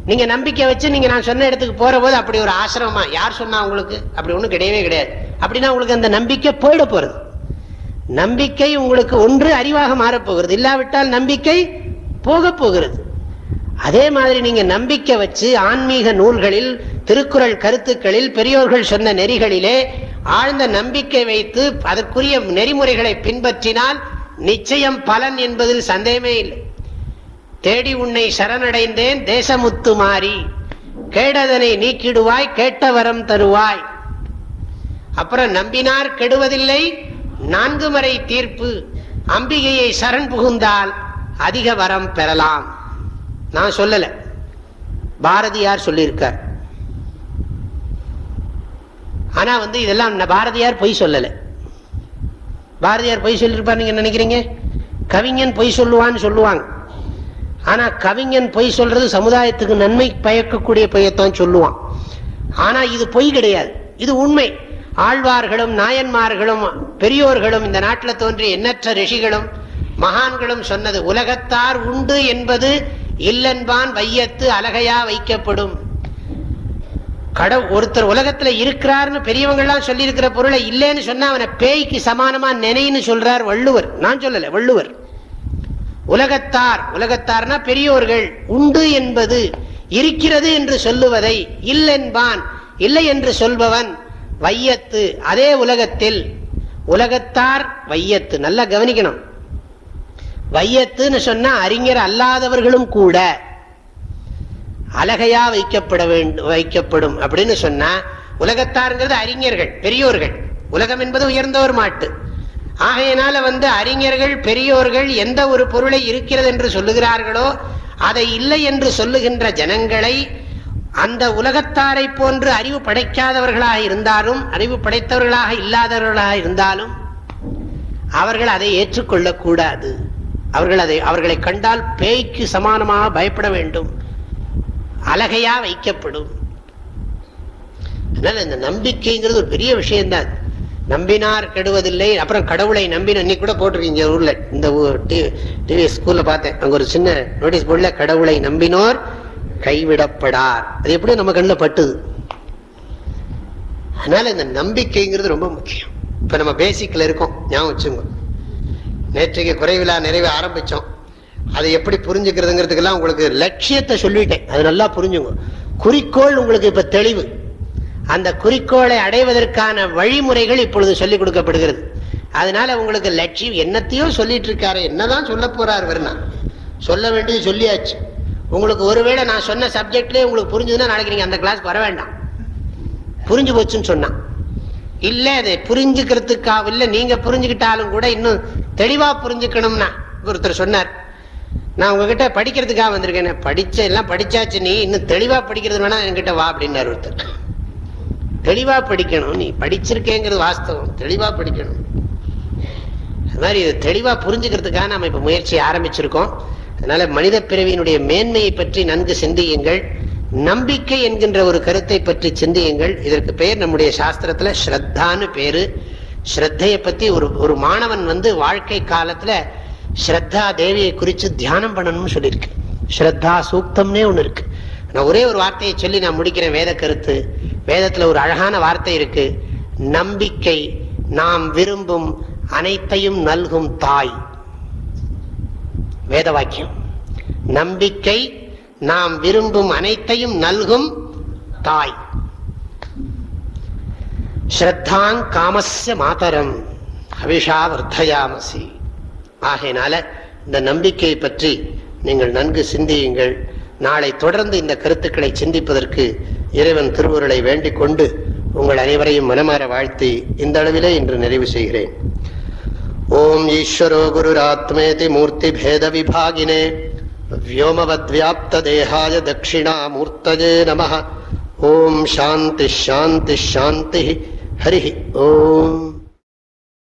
நீங்க நம்பிக்கை வச்சு நீங்க நான் சொன்ன இடத்துக்கு போற போது அப்படி ஒரு ஆசிரமமா? யார் சொன்னா உங்களுக்கு? அப்படி ஒண்ணும் கிடையவே கிடையாது. அப்படின்னா உங்களுக்கு அந்த நம்பிக்கை போயிட போறது. நம்பிக்கை உங்களுக்கு ஒன்று அறிவாக மாறப்போகிறது. இல்லாவிட்டால் நம்பிக்கை போக போகிறது. அதே மாதிரி நீங்க நம்பிக்கை வச்சு ஆன்மீக நூல்களில் திருக்குறள் கருத்துக்களில் பெரியோர்கள் சொன்ன நெறிகளிலே ஆழ்ந்த நம்பிக்கை வைத்து அதற்குரிய நெறிமுறைகளை பின்பற்றினால் நிச்சயம் பலன் என்பதில் சந்தேகமே இல்லை. தேடி உன்னை சரணடைந்தேன் தேசமுத்து மாறி. கேடதனை நீக்கிடுவாய் கேட்ட வரம் தருவாய். அப்புறம் நம்பினார் கெடுவதில்லை நான்கு முறை தீர்ப்பு. அம்பிகையை சரண் புகுந்தால் அதிக வரம் பெறலாம். நான் சொல்லல. பாரதியார் சொல்லியிருக்கார். ஆனா வந்து இதெல்லாம் பாரதியார் பொய் சொல்லல. பாரதியார் பொய் சொல்லியிருப்பார் நீங்க நினைக்கிறீங்க? கவிஞன் பொய் சொல்லுவான்னு சொல்லுவாங்க. ஆனா கவிஞன் பொய் சொல்றது சமுதாயத்துக்கு நன்மை பயக்கக்கூடிய பொய்யத்தான் சொல்லுவான். ஆனா இது பொய் கிடையாது. இது உண்மை. ஆழ்வார்களும் நாயன்மார்களும் பெரியோர்களும் இந்த நாட்டில் தோன்றிய எண்ணற்ற ரிஷிகளும் மகான்களும் சொன்னது உலகத்தார் உண்டு என்பது இல்லன்பான் வையத்து அழகையா வைக்கப்படும். கடவு ஒருத்தர் உலகத்துல இருக்கிறார்னு பெரியவங்கள்லாம் சொல்லியிருக்கிற பொருளை இல்லைன்னு சொன்னா அவனை பேய்க்கு சமானமா நினைன்னு சொல்றார் வள்ளுவர். நான் சொல்லலை வள்ளுவர். உலகத்தார் உலகத்தார்னா பெரியோர்கள். உண்டு என்பது இருக்கிறது என்று சொல்லுவதை இல்லென்பான் இல்லை என்று சொல்பவன் வையத்து. அதே உலகத்தில் உலகத்தார் வையத்து. நல்லா கவனிக்கணும். வையத்துன்னு சொன்னா அறிஞர் அல்லாதவர்களும் கூட அழகையா வைக்கப்பட வேண்டும் வைக்கப்படும் அப்படின்னு சொன்னா உலகத்தாருங்கிறது அறிஞர்கள் பெரியோர்கள். உலகம் என்பது உயர்ந்தவர் மாட்டு. ஆகையினால வந்து அறிஞர்கள் பெரியோர்கள் எந்த ஒரு பொருளை இருக்கிறது என்று சொல்லுகிறார்களோ அதை இல்லை என்று சொல்லுகின்ற ஜனங்களை அந்த உலகத்தாரை போன்று அறிவு படைக்காதவர்களாக இருந்தாலும் அறிவு படைத்தவர்களாக இல்லாதவர்களாக இருந்தாலும் அவர்கள் அதை ஏற்றுக்கொள்ளக்கூடாது. அவர்கள் அதை அவர்களை கண்டால் பேய்க்கு சமானமாக பயப்பட வேண்டும். அழகையா வைக்கப்படும். அதனால இந்த நம்பிக்கைங்கிறது ஒரு பெரிய விஷயம்தான். நம்பினார் கெடுவதில்லை. அப்புறம் கடவுளை நம்பின இன்னைக்கு கூட போட்டிருக்கீங்க ஊர்ல. இந்த டிவி ஸ்கூல்ல பார்த்தேன். அங்க ஒரு சின்ன நோட்டீஸ் போர்டுல கடவுளை நம்பினோர் கைவிடப்படார். அது எப்படி நம்ம கண்ணில் பட்டுது. அதனால இந்த நம்பிக்கைங்கிறது ரொம்ப முக்கியம். இப்ப நம்ம பேசிக்ல இருக்கோம். ஞாபகம் வச்சுங்க நேற்றைக்கு குறைவிழா நிறைவே ஆரம்பிச்சோம். அதை எப்படி புரிஞ்சுக்கிறதுங்கிறதுக்கெல்லாம் உங்களுக்கு லட்சியத்தை சொல்லிட்டேன். அது நல்லா புரிஞ்சுங்க குறிக்கோள் உங்களுக்கு இப்ப தெளிவு. அந்த குறிக்கோளை அடைவதற்கான வழிமுறைகள் இப்பொழுது சொல்லிக் கொடுக்கப்படுகிறது. அதனால உங்களுக்கு லட்சியம் என்னத்தையோ சொல்லிட்டு இருக்காரு. என்னதான் சொல்ல போறார் வருணா சொல்ல வேண்டியது சொல்லியாச்சு. உங்களுக்கு ஒருவேளை நான் சொன்ன சப்ஜெக்ட்லேயே உங்களுக்கு புரிஞ்சுதுன்னா நாளைக்கு நீங்க அந்த கிளாஸ் வர வேண்டாம். புரிஞ்சு போச்சுன்னு சொன்னான். இல்ல அதை புரிஞ்சுக்கிறதுக்காக இல்லை நீங்க புரிஞ்சுக்கிட்டாலும் கூட இன்னும் தெளிவா புரிஞ்சுக்கணும்னா ஒருத்தர் சொன்னார். நான் உங்ககிட்ட படிக்கிறதுக்காக வந்திருக்கேன் படிச்ச எல்லாம் படிச்சாச்சு நீ இன்னும் தெளிவா படிக்கிறது வேணா என்கிட்ட வா அப்படின்னாரு ஒருத்தர். தெளிவா படிக்கணும். நீ படிச்சிருக்கேங்கிறது வாஸ்தவம். தெளிவா படிக்கணும். அது மாதிரி இது தெளிவா புரிஞ்சுக்கிறதுக்காக நம்ம இப்ப முயற்சி ஆரம்பிச்சிருக்கோம். அதனால மனித பிறவியினுடைய மேன்மையை பற்றி நன்கு சிந்தியுங்கள். நம்பிக்கை என்கின்ற ஒரு கருத்தை பற்றி சிந்தியுங்கள். இதற்கு பெயர் நம்முடைய சாஸ்திரத்துல ஸ்ரத்தான்னு பேரு. ஸ்ரத்தையை பத்தி ஒரு ஒரு மாணவன் வந்து வாழ்க்கை காலத்துல ஸ்ரத்தா தேவியை குறித்து தியானம் பண்ணணும்னு சொல்லியிருக்கு. ஸ்ரத்தா சூக்தம்னே ஒன்று இருக்கு. நான் ஒரே ஒரு வார்த்தையை சொல்லி நான் முடிக்கிறேன் வேத கருத்து. வேதத்துல ஒரு அழகான வார்த்தை இருக்கு. நம்பிக்கை நாம் விரும்பும் அனைத்தையும் நல்கும் தாய். வேத வாக்கியம். நம்பிக்கை நாம் விரும்பும் அனைத்தையும் நல்கும் தாய். ஸ்ரத்தாங் காமஸ்ய மாதரம். அவிஷா வர்த்தயாமசி. ஆகையினால இந்த நம்பிக்கையை பற்றி நீங்கள் நன்கு சிந்தியுங்கள். நாளை தொடர்ந்து இந்த கருத்துக்களை சிந்திப்பதற்கு இறைவன் திருவுருளை வேண்டிக் கொண்டு உங்கள் அனைவரையும் மனமாற வாழ்த்தி இந்த அளவிலே இன்று நிறைவு செய்கிறேன். ஓம் ஈஸ்வரோ குருராத்மேதி மூர்த்தி பேத விபாகினே. வியோமவத் வியாப்த தேகாய தட்சிணாமூர்த்தஜே நம ஓம் சாந்தி ஷாந்தி ஷாந்தி ஹரி ஓம்.